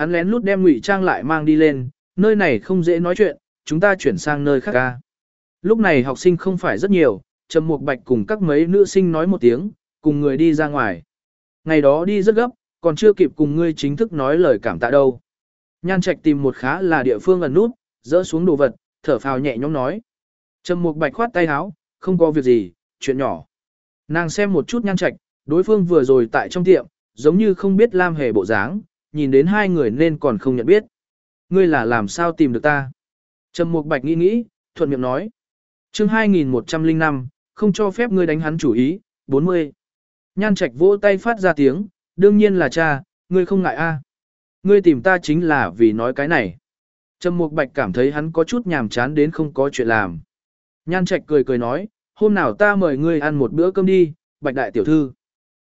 Hắn lén lút đem ngụy trang lại mang đi lên, nơi này không dễ nói chuyện, chúng ta chuyển sang nơi khác ca. Lúc này học sinh không phải rất nhiều, Trầm Mục Bạch cùng các mấy nữ sinh nói một tiếng, cùng người đi ra ngoài. Ngày đó đi rất gấp, còn chưa kịp cùng ngươi chính thức nói lời cảm tạ đâu. Nhan Trạch tìm một khá là địa phương ẩn nút, dỡ xuống đồ vật, thở phào nhẹ nhõm nói. Trầm Mục Bạch khoát tay áo, không có việc gì, chuyện nhỏ. Nàng xem một chút Nhan Trạch, đối phương vừa rồi tại trong tiệm, giống như không biết Lam Hề bộ dáng, nhìn đến hai người nên còn không nhận biết. Ngươi là làm sao tìm được ta? Trầm Mục Bạch nghĩ nghĩ, thuận miệng nói. Chương 2105, không cho phép ngươi đánh hắn chủ ý, 40. Nhan Trạch vỗ tay phát ra tiếng, đương nhiên là cha, ngươi không ngại a. Ngươi tìm ta chính là vì nói cái này. Trầm Mục Bạch cảm thấy hắn có chút nhàm chán đến không có chuyện làm. Nhan Trạch cười cười nói, hôm nào ta mời ngươi ăn một bữa cơm đi, Bạch đại tiểu thư.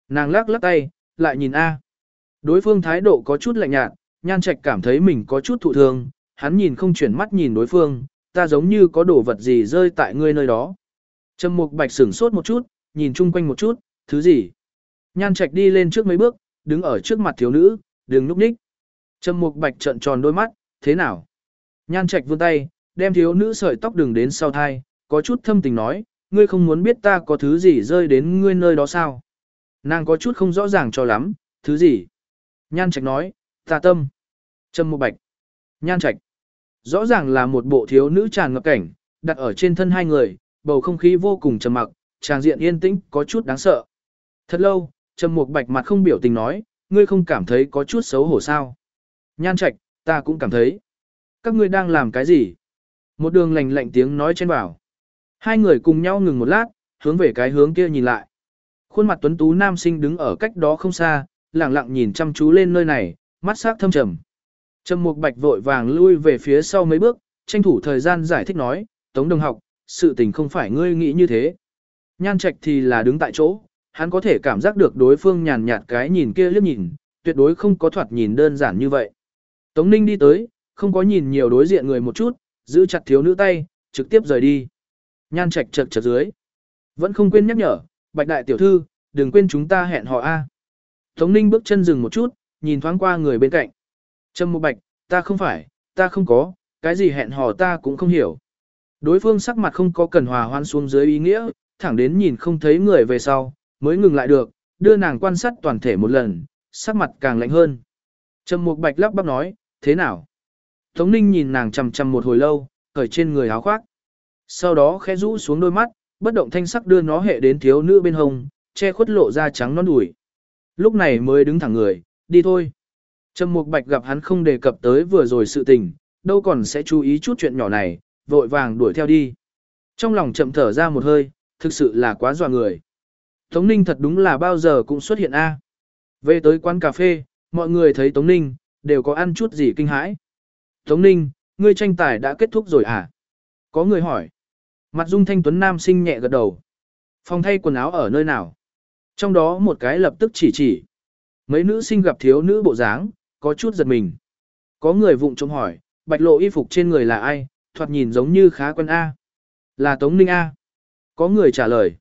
Nàng lắc lắc tay, lại nhìn a. Đối phương thái độ có chút lạnh nhạt, Nhan Trạch cảm thấy mình có chút thụ thương, hắn nhìn không chuyển mắt nhìn đối phương, ta giống như có đồ vật gì rơi tại ngươi nơi đó. Trầm Mục Bạch sửng sốt một chút, nhìn chung quanh một chút, thứ gì? Nhan Trạch đi lên trước mấy bước, đứng ở trước mặt thiếu nữ, đừng núp ních. Trầm Mục Bạch trợn tròn đôi mắt, thế nào? Nhan Trạch vươn tay, đem thiếu nữ sợi tóc đường đến sau thai, có chút thâm tình nói, ngươi không muốn biết ta có thứ gì rơi đến ngươi nơi đó sao? Nàng có chút không rõ ràng cho lắm, thứ gì? Nhan Trạch nói, ta tâm. Trầm Mộ Bạch. Nhan Trạch. Rõ ràng là một bộ thiếu nữ tràn ngập cảnh, đặt ở trên thân hai người, bầu không khí vô cùng trầm mặc, tràng diện yên tĩnh, có chút đáng sợ. Thật lâu, Trầm Mục Bạch mặt không biểu tình nói, ngươi không cảm thấy có chút xấu hổ sao? Nhan Trạch, ta cũng cảm thấy. Các ngươi đang làm cái gì? Một đường lạnh lạnh tiếng nói trên bảo. Hai người cùng nhau ngừng một lát, hướng về cái hướng kia nhìn lại. Khuôn mặt tuấn tú nam sinh đứng ở cách đó không xa, lặng lặng nhìn chăm chú lên nơi này, mắt sắc thâm trầm. Trầm Mục Bạch vội vàng lui về phía sau mấy bước, tranh thủ thời gian giải thích nói, Tống Đồng học, sự tình không phải ngươi nghĩ như thế. Nhan Trạch thì là đứng tại chỗ, hắn có thể cảm giác được đối phương nhàn nhạt cái nhìn kia liếc nhìn, tuyệt đối không có thoạt nhìn đơn giản như vậy. Tống Ninh đi tới, không có nhìn nhiều đối diện người một chút, giữ chặt thiếu nữ tay, trực tiếp rời đi. Nhan Trạch chật chật dưới. Vẫn không quên nhắc nhở, Bạch Đại Tiểu Thư, đừng quên chúng ta hẹn hò A. Tống Ninh bước chân dừng một chút, nhìn thoáng qua người bên cạnh. Trâm Mộ Bạch, ta không phải, ta không có, cái gì hẹn hò ta cũng không hiểu. Đối phương sắc mặt không có cần hòa hoan xuống dưới ý nghĩa, thẳng đến nhìn không thấy người về sau, mới ngừng lại được, đưa nàng quan sát toàn thể một lần, sắc mặt càng lạnh hơn. Trầm Mục Bạch lắp bắp nói, thế nào? Tống Ninh nhìn nàng chằm chằm một hồi lâu, cởi trên người áo khoác. Sau đó khẽ rũ xuống đôi mắt, bất động thanh sắc đưa nó hệ đến thiếu nữ bên hông, che khuất lộ ra trắng non đùi. Lúc này mới đứng thẳng người, đi thôi. Trầm Mục Bạch gặp hắn không đề cập tới vừa rồi sự tình, đâu còn sẽ chú ý chút chuyện nhỏ này, vội vàng đuổi theo đi. Trong lòng chậm thở ra một hơi, thực sự là quá dọa người. Tống Ninh thật đúng là bao giờ cũng xuất hiện a. Về tới quán cà phê, mọi người thấy Tống Ninh, đều có ăn chút gì kinh hãi. Tống Ninh, ngươi tranh tài đã kết thúc rồi à? Có người hỏi. Mặt dung thanh tuấn nam sinh nhẹ gật đầu. Phòng thay quần áo ở nơi nào? Trong đó một cái lập tức chỉ chỉ. Mấy nữ sinh gặp thiếu nữ bộ dáng, có chút giật mình. Có người vụng trộm hỏi, bạch lộ y phục trên người là ai, thoạt nhìn giống như khá quân A. Là Tống Ninh A. Có người trả lời.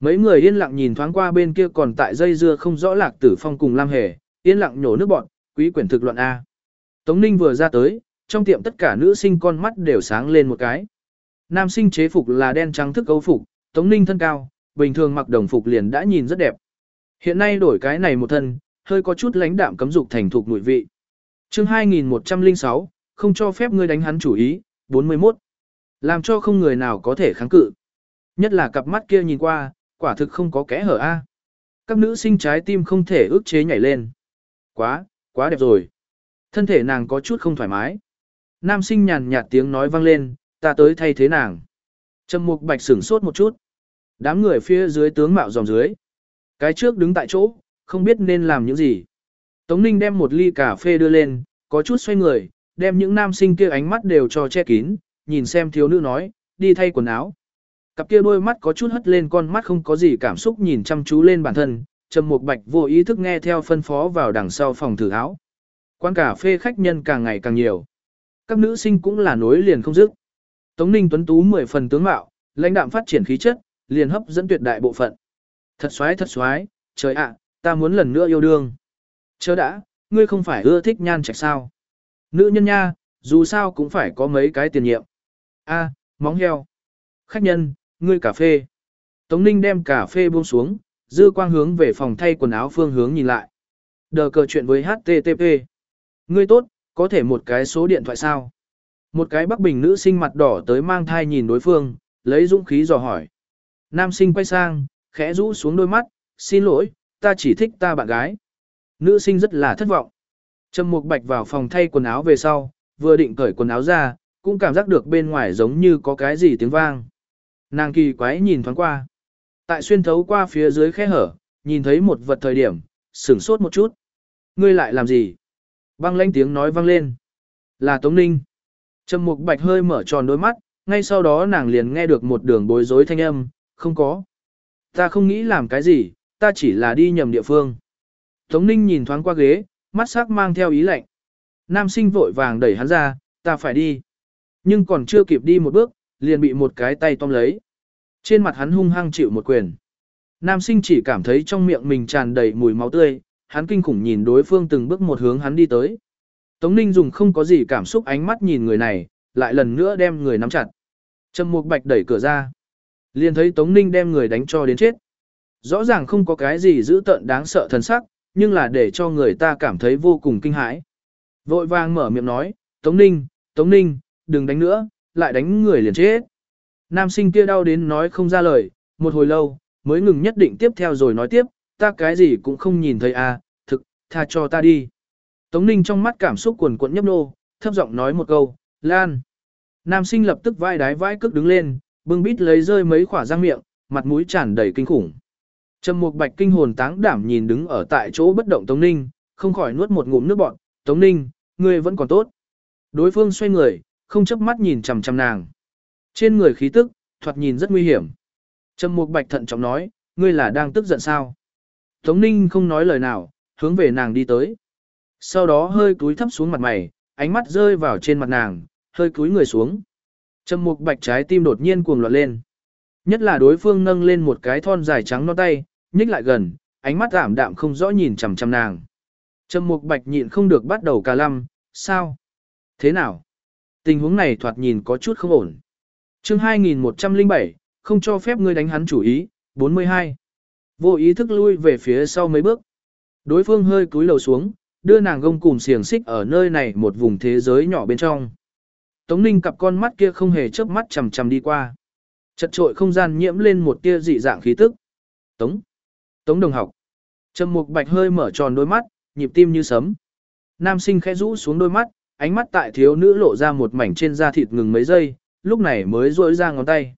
Mấy người yên lặng nhìn thoáng qua bên kia còn tại dây dưa không rõ lạc tử phong cùng Lam Hề, yên lặng nhổ nước bọn, quý quyển thực luận A. Tống Ninh vừa ra tới, trong tiệm tất cả nữ sinh con mắt đều sáng lên một cái. Nam sinh chế phục là đen trắng thức cấu phục, Tống Ninh thân cao, bình thường mặc đồng phục liền đã nhìn rất đẹp. Hiện nay đổi cái này một thân, hơi có chút lãnh đạm cấm dục thành thục mùi vị. Chương 2106, không cho phép ngươi đánh hắn chủ ý, 41. Làm cho không người nào có thể kháng cự. Nhất là cặp mắt kia nhìn qua, quả thực không có kẽ hở a. Các nữ sinh trái tim không thể ước chế nhảy lên. Quá, quá đẹp rồi. Thân thể nàng có chút không thoải mái. Nam sinh nhàn nhạt tiếng nói vang lên, ta tới thay thế nàng. Trầm mục bạch sửng sốt một chút. Đám người phía dưới tướng mạo dòng dưới. Cái trước đứng tại chỗ, không biết nên làm những gì. Tống Ninh đem một ly cà phê đưa lên, có chút xoay người, đem những nam sinh kia ánh mắt đều cho che kín, nhìn xem thiếu nữ nói, đi thay quần áo. Cặp kia đôi mắt có chút hất lên con mắt không có gì cảm xúc nhìn chăm chú lên bản thân, Trầm Mục Bạch vô ý thức nghe theo phân phó vào đằng sau phòng thử áo. Quán cà phê khách nhân càng ngày càng nhiều. Các nữ sinh cũng là nối liền không dứt. Tống Ninh tuấn tú mười phần tướng mạo, lãnh đạm phát triển khí chất, liền hấp dẫn tuyệt đại bộ phận. Thật xoái thật xoái, trời ạ, ta muốn lần nữa yêu đương. Chớ đã, ngươi không phải ưa thích nhan trạch sao? Nữ nhân nha, dù sao cũng phải có mấy cái tiền nhiệm. A, móng heo. Khách nhân, ngươi cà phê. Tống Ninh đem cà phê buông xuống, dư quang hướng về phòng thay quần áo phương hướng nhìn lại. Đờ cờ chuyện với HTTP. Ngươi tốt, có thể một cái số điện thoại sao? Một cái Bắc Bình nữ sinh mặt đỏ tới mang thai nhìn đối phương, lấy dũng khí dò hỏi. Nam sinh quay sang, khẽ rũ xuống đôi mắt, xin lỗi, ta chỉ thích ta bạn gái. Nữ sinh rất là thất vọng. Trầm Mục Bạch vào phòng thay quần áo về sau, vừa định cởi quần áo ra, cũng cảm giác được bên ngoài giống như có cái gì tiếng vang. Nàng kỳ quái nhìn thoáng qua. Tại xuyên thấu qua phía dưới khe hở, nhìn thấy một vật thời điểm, sửng sốt một chút. Ngươi lại làm gì? Băng lanh tiếng nói vang lên. Là Tống Ninh. Trầm Mục Bạch hơi mở tròn đôi mắt, ngay sau đó nàng liền nghe được một đường bối rối thanh âm, không có. Ta không nghĩ làm cái gì, ta chỉ là đi nhầm địa phương. Tống Ninh nhìn thoáng qua ghế, mắt sắc mang theo ý lạnh. Nam sinh vội vàng đẩy hắn ra, ta phải đi. Nhưng còn chưa kịp đi một bước, liền bị một cái tay tóm lấy. Trên mặt hắn hung hăng chịu một quyền. Nam sinh chỉ cảm thấy trong miệng mình tràn đầy mùi máu tươi, hắn kinh khủng nhìn đối phương từng bước một hướng hắn đi tới. Tống Ninh dùng không có gì cảm xúc ánh mắt nhìn người này, lại lần nữa đem người nắm chặt. Trầm Mục Bạch đẩy cửa ra. Liền thấy Tống Ninh đem người đánh cho đến chết. Rõ ràng không có cái gì dữ tợn đáng sợ thần sắc, nhưng là để cho người ta cảm thấy vô cùng kinh hãi. Vội vàng mở miệng nói, Tống Ninh, Tống Ninh, đừng đánh nữa, lại đánh người liền chết. Nam sinh kia đau đến nói không ra lời, một hồi lâu, mới ngừng nhất định tiếp theo rồi nói tiếp, ta cái gì cũng không nhìn thấy à, thực, tha cho ta đi. Tống Ninh trong mắt cảm xúc cuồn cuộn nhấp nô, thấp giọng nói một câu, Lan. Nam sinh lập tức vai đái vai cước đứng lên, bưng bít lấy rơi mấy khỏa răng miệng, mặt mũi tràn đầy kinh khủng. Trầm Mục Bạch kinh hồn táng đảm nhìn đứng ở tại chỗ bất động Tống Ninh, không khỏi nuốt một ngụm nước bọt, "Tống Ninh, ngươi vẫn còn tốt." Đối phương xoay người, không chớp mắt nhìn chằm chằm nàng. Trên người khí tức, thoạt nhìn rất nguy hiểm. Trầm Mục Bạch thận trọng nói, "Ngươi là đang tức giận sao?" Tống Ninh không nói lời nào, hướng về nàng đi tới. Sau đó hơi cúi thấp xuống mặt mày, ánh mắt rơi vào trên mặt nàng, hơi cúi người xuống. Trầm Mục Bạch trái tim đột nhiên cuồng loạn lên. Nhất là đối phương nâng lên một cái thon dài trắng non tay, nhích lại gần, ánh mắt ảm đạm không rõ nhìn chằm chằm nàng. Trầm Mục Bạch nhịn không được bắt đầu cà lăm, sao? Thế nào? Tình huống này thoạt nhìn có chút không ổn. Chương 2107, không cho phép ngươi đánh hắn chủ ý, 42. Vô ý thức lui về phía sau mấy bước. Đối phương hơi cúi đầu xuống, đưa nàng gông cùng xiềng xích ở nơi này một vùng thế giới nhỏ bên trong. Tống Ninh cặp con mắt kia không hề chớp mắt chằm chằm đi qua. Chật trội không gian nhiễm lên một tia dị dạng khí tức. Tống. Tống đồng học. Trầm Mục Bạch hơi mở tròn đôi mắt, nhịp tim như sấm. Nam sinh khẽ rũ xuống đôi mắt, ánh mắt tại thiếu nữ lộ ra một mảnh trên da thịt ngừng mấy giây, lúc này mới rỗi ra ngón tay.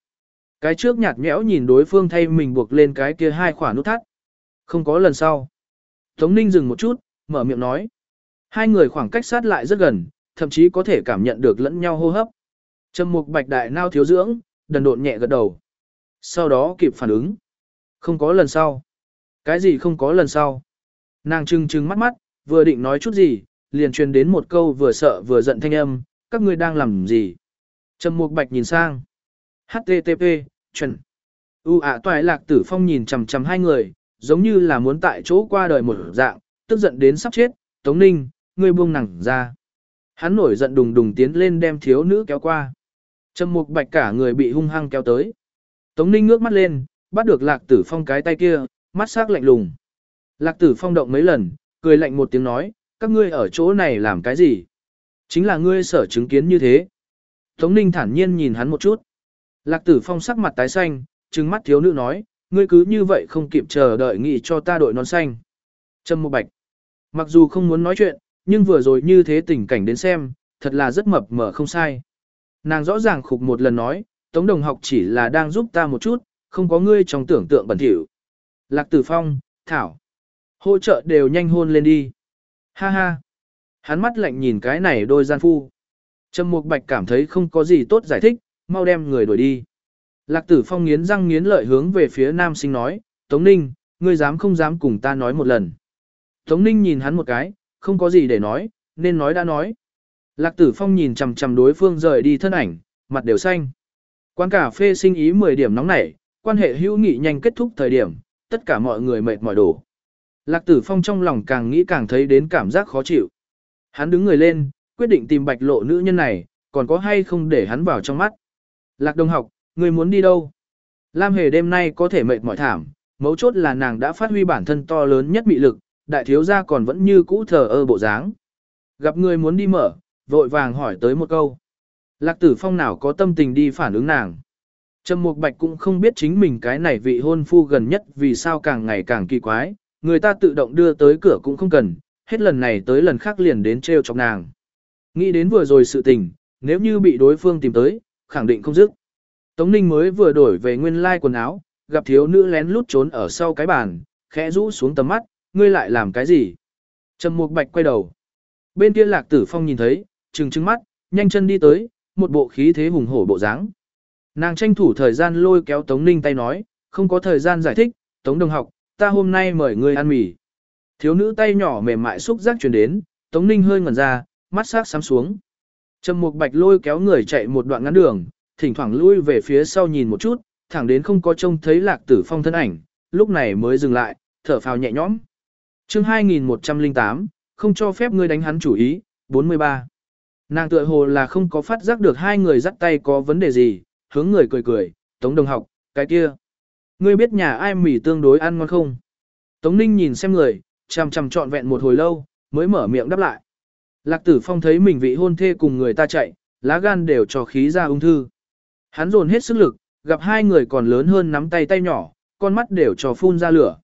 Cái trước nhạt nhẽo nhìn đối phương thay mình buộc lên cái kia hai khỏa nút thắt. Không có lần sau. Tống Ninh dừng một chút, mở miệng nói. Hai người khoảng cách sát lại rất gần, thậm chí có thể cảm nhận được lẫn nhau hô hấp. Trầm Mục Bạch đại nao thiếu dưỡng, đần độn nhẹ gật đầu. Sau đó kịp phản ứng. Không có lần sau. Cái gì không có lần sau? Nàng trừng trừng mắt mắt, vừa định nói chút gì, liền truyền đến một câu vừa sợ vừa giận thanh âm, các ngươi đang làm gì? Trầm Mục Bạch nhìn sang. HTTP, chuẩn. U ạ toại lạc tử phong nhìn chằm chằm hai người, giống như là muốn tại chỗ qua đời một dạng, tức giận đến sắp chết, Tống Ninh, ngươi buông nàng ra. Hắn nổi giận đùng đùng tiến lên đem thiếu nữ kéo qua. Trầm Mục Bạch cả người bị hung hăng kéo tới. Tống Ninh ngước mắt lên, bắt được Lạc Tử Phong cái tay kia, mắt sắc lạnh lùng. Lạc Tử Phong động mấy lần, cười lạnh một tiếng nói, các ngươi ở chỗ này làm cái gì? Chính là ngươi sở chứng kiến như thế. Tống Ninh thản nhiên nhìn hắn một chút. Lạc Tử Phong sắc mặt tái xanh, trừng mắt thiếu nữ nói, ngươi cứ như vậy không kịp chờ đợi nghị cho ta đội nón xanh. Trầm Mục Bạch. Mặc dù không muốn nói chuyện, nhưng vừa rồi như thế tình cảnh đến xem, thật là rất mập mờ không sai. Nàng rõ ràng khục một lần nói, Tống đồng học chỉ là đang giúp ta một chút, không có ngươi trong tưởng tượng bẩn thỉu. Lạc Tử Phong, Thảo. Hỗ trợ đều nhanh hôn lên đi. Ha ha. Hắn mắt lạnh nhìn cái này đôi gian phu. Trầm Mục Bạch cảm thấy không có gì tốt giải thích, mau đem người đuổi đi. Lạc Tử Phong nghiến răng nghiến lợi hướng về phía nam sinh nói, Tống Ninh, ngươi dám không dám cùng ta nói một lần. Tống Ninh nhìn hắn một cái, không có gì để nói, nên nói đã nói. Lạc Tử Phong nhìn chằm chằm đối phương rời đi thân ảnh, mặt đều xanh. Quán cà phê sinh ý 10 điểm nóng nảy, quan hệ hữu nghị nhanh kết thúc thời điểm, tất cả mọi người mệt mỏi đổ. Lạc tử phong trong lòng càng nghĩ càng thấy đến cảm giác khó chịu. Hắn đứng người lên, quyết định tìm bạch lộ nữ nhân này, còn có hay không để hắn vào trong mắt. Lạc đồng học, người muốn đi đâu? Lam hề đêm nay có thể mệt mỏi thảm, mấu chốt là nàng đã phát huy bản thân to lớn nhất mị lực, đại thiếu gia còn vẫn như cũ thờ ơ bộ dáng. Gặp người muốn đi mở, vội vàng hỏi tới một câu. Lạc tử phong nào có tâm tình đi phản ứng nàng. Trầm Mục Bạch cũng không biết chính mình cái này vị hôn phu gần nhất vì sao càng ngày càng kỳ quái, người ta tự động đưa tới cửa cũng không cần, hết lần này tới lần khác liền đến treo chọc nàng. Nghĩ đến vừa rồi sự tình, nếu như bị đối phương tìm tới, khẳng định không dứt. Tống Ninh mới vừa đổi về nguyên lai quần áo, gặp thiếu nữ lén lút trốn ở sau cái bàn, khẽ rũ xuống tầm mắt, ngươi lại làm cái gì? Trầm Mục Bạch quay đầu. Bên kia Lạc Tử Phong nhìn thấy, trừng trừng mắt, nhanh chân đi tới, một bộ khí thế hùng hổ bộ dáng. Nàng tranh thủ thời gian lôi kéo Tống Ninh tay nói, không có thời gian giải thích, Tống đồng học, ta hôm nay mời ngươi ăn mì. Thiếu nữ tay nhỏ mềm mại xúc giác truyền đến, Tống Ninh hơi ngẩn ra, mắt sắc sám xuống. Trầm Mục Bạch lôi kéo người chạy một đoạn ngắn đường, thỉnh thoảng lui về phía sau nhìn một chút, thẳng đến không có trông thấy Lạc Tử Phong thân ảnh, lúc này mới dừng lại, thở phào nhẹ nhõm. Chương 2108, không cho phép ngươi đánh hắn chủ ý, 43. Nàng tựa hồ là không có phát giác được hai người dắt tay có vấn đề gì, hướng người cười cười, Tống đồng học, cái kia. Ngươi biết nhà ai mỉ tương đối ăn ngon không? Tống Ninh nhìn xem người, chằm chằm trọn vẹn một hồi lâu, mới mở miệng đáp lại. Lạc Tử Phong thấy mình vị hôn thê cùng người ta chạy, lá gan đều cho khí ra ung thư. Hắn dồn hết sức lực, gặp hai người còn lớn hơn nắm tay tay nhỏ, con mắt đều cho phun ra lửa.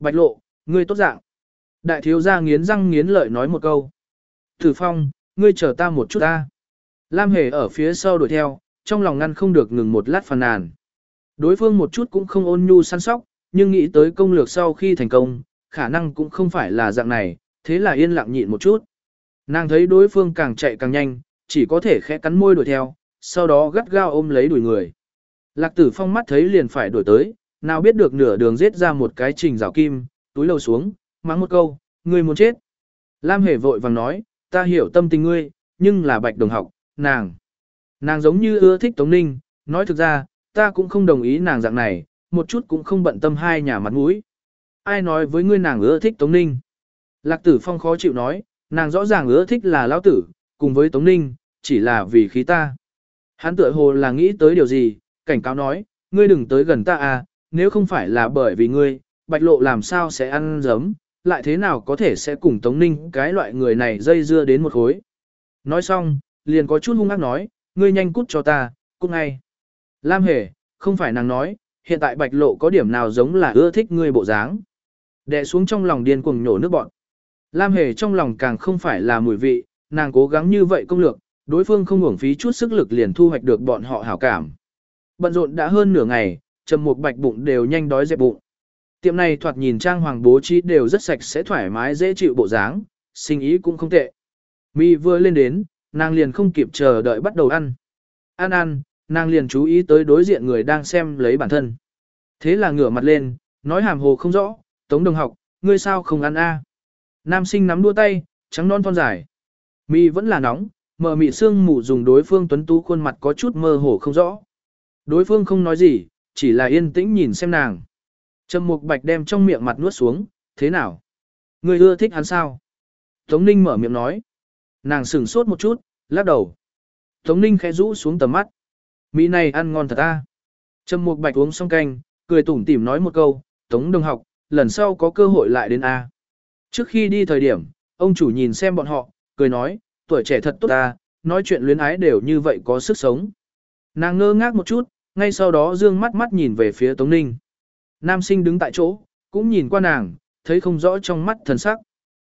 Bạch lộ, ngươi tốt dạng. Đại thiếu gia nghiến răng nghiến lợi nói một câu. Tử Phong, ngươi chờ ta một chút ta. Lam Hề ở phía sau đuổi theo, trong lòng ngăn không được ngừng một lát phàn nàn. Đối phương một chút cũng không ôn nhu săn sóc, nhưng nghĩ tới công lược sau khi thành công, khả năng cũng không phải là dạng này, thế là yên lặng nhịn một chút. Nàng thấy đối phương càng chạy càng nhanh, chỉ có thể khẽ cắn môi đuổi theo, sau đó gắt gao ôm lấy đuổi người. Lạc tử phong mắt thấy liền phải đuổi tới, nào biết được nửa đường giết ra một cái trình rào kim, túi lâu xuống, mắng một câu, ngươi muốn chết. Lam hề vội vàng nói, ta hiểu tâm tình ngươi, nhưng là bạch đồng học, nàng. Nàng giống như ưa thích Tống Ninh, nói thực ra, ta cũng không đồng ý nàng dạng này, một chút cũng không bận tâm hai nhà mặt mũi. Ai nói với ngươi nàng ưa thích Tống Ninh? Lạc tử phong khó chịu nói, nàng rõ ràng ưa thích là lão tử, cùng với Tống Ninh, chỉ là vì khí ta. Hắn tựa hồ là nghĩ tới điều gì, cảnh cáo nói, ngươi đừng tới gần ta à, nếu không phải là bởi vì ngươi, bạch lộ làm sao sẽ ăn giấm, lại thế nào có thể sẽ cùng Tống Ninh cái loại người này dây dưa đến một khối. Nói xong, liền có chút hung ác nói, ngươi nhanh cút cho ta, cút ngay. Lam hề, không phải nàng nói, hiện tại bạch lộ có điểm nào giống là ưa thích ngươi bộ dáng. Đè xuống trong lòng điên cuồng nhổ nước bọn. Lam hề trong lòng càng không phải là mùi vị, nàng cố gắng như vậy công lược, đối phương không uổng phí chút sức lực liền thu hoạch được bọn họ hảo cảm. Bận rộn đã hơn nửa ngày, trầm một bạch bụng đều nhanh đói dẹp bụng. Tiệm này thoạt nhìn trang hoàng bố trí đều rất sạch sẽ thoải mái dễ chịu bộ dáng, sinh ý cũng không tệ. Mi vừa lên đến, nàng liền không kịp chờ đợi bắt đầu ăn. Ăn ăn, nàng liền chú ý tới đối diện người đang xem lấy bản thân. Thế là ngửa mặt lên, nói hàm hồ không rõ, tống đồng học, ngươi sao không ăn a? Nam sinh nắm đua tay, trắng non thon dài. Mi vẫn là nóng, mờ mị xương mù dùng đối phương tuấn tú khuôn mặt có chút mơ hồ không rõ. Đối phương không nói gì, chỉ là yên tĩnh nhìn xem nàng. Trầm Mục Bạch đem trong miệng mặt nuốt xuống, thế nào? Người ưa thích hắn sao? Tống Ninh mở miệng nói. Nàng sửng sốt một chút, lắc đầu. Tống Ninh khẽ rũ xuống tầm mắt. Mỹ này ăn ngon thật ta. Trầm Mục Bạch uống xong canh, cười tủm tỉm nói một câu, Tống Đồng học, lần sau có cơ hội lại đến A. Trước khi đi thời điểm, ông chủ nhìn xem bọn họ, cười nói, tuổi trẻ thật tốt ta, nói chuyện luyến ái đều như vậy có sức sống. Nàng ngơ ngác một chút, ngay sau đó dương mắt mắt nhìn về phía Tống Ninh. Nam sinh đứng tại chỗ, cũng nhìn qua nàng, thấy không rõ trong mắt thần sắc.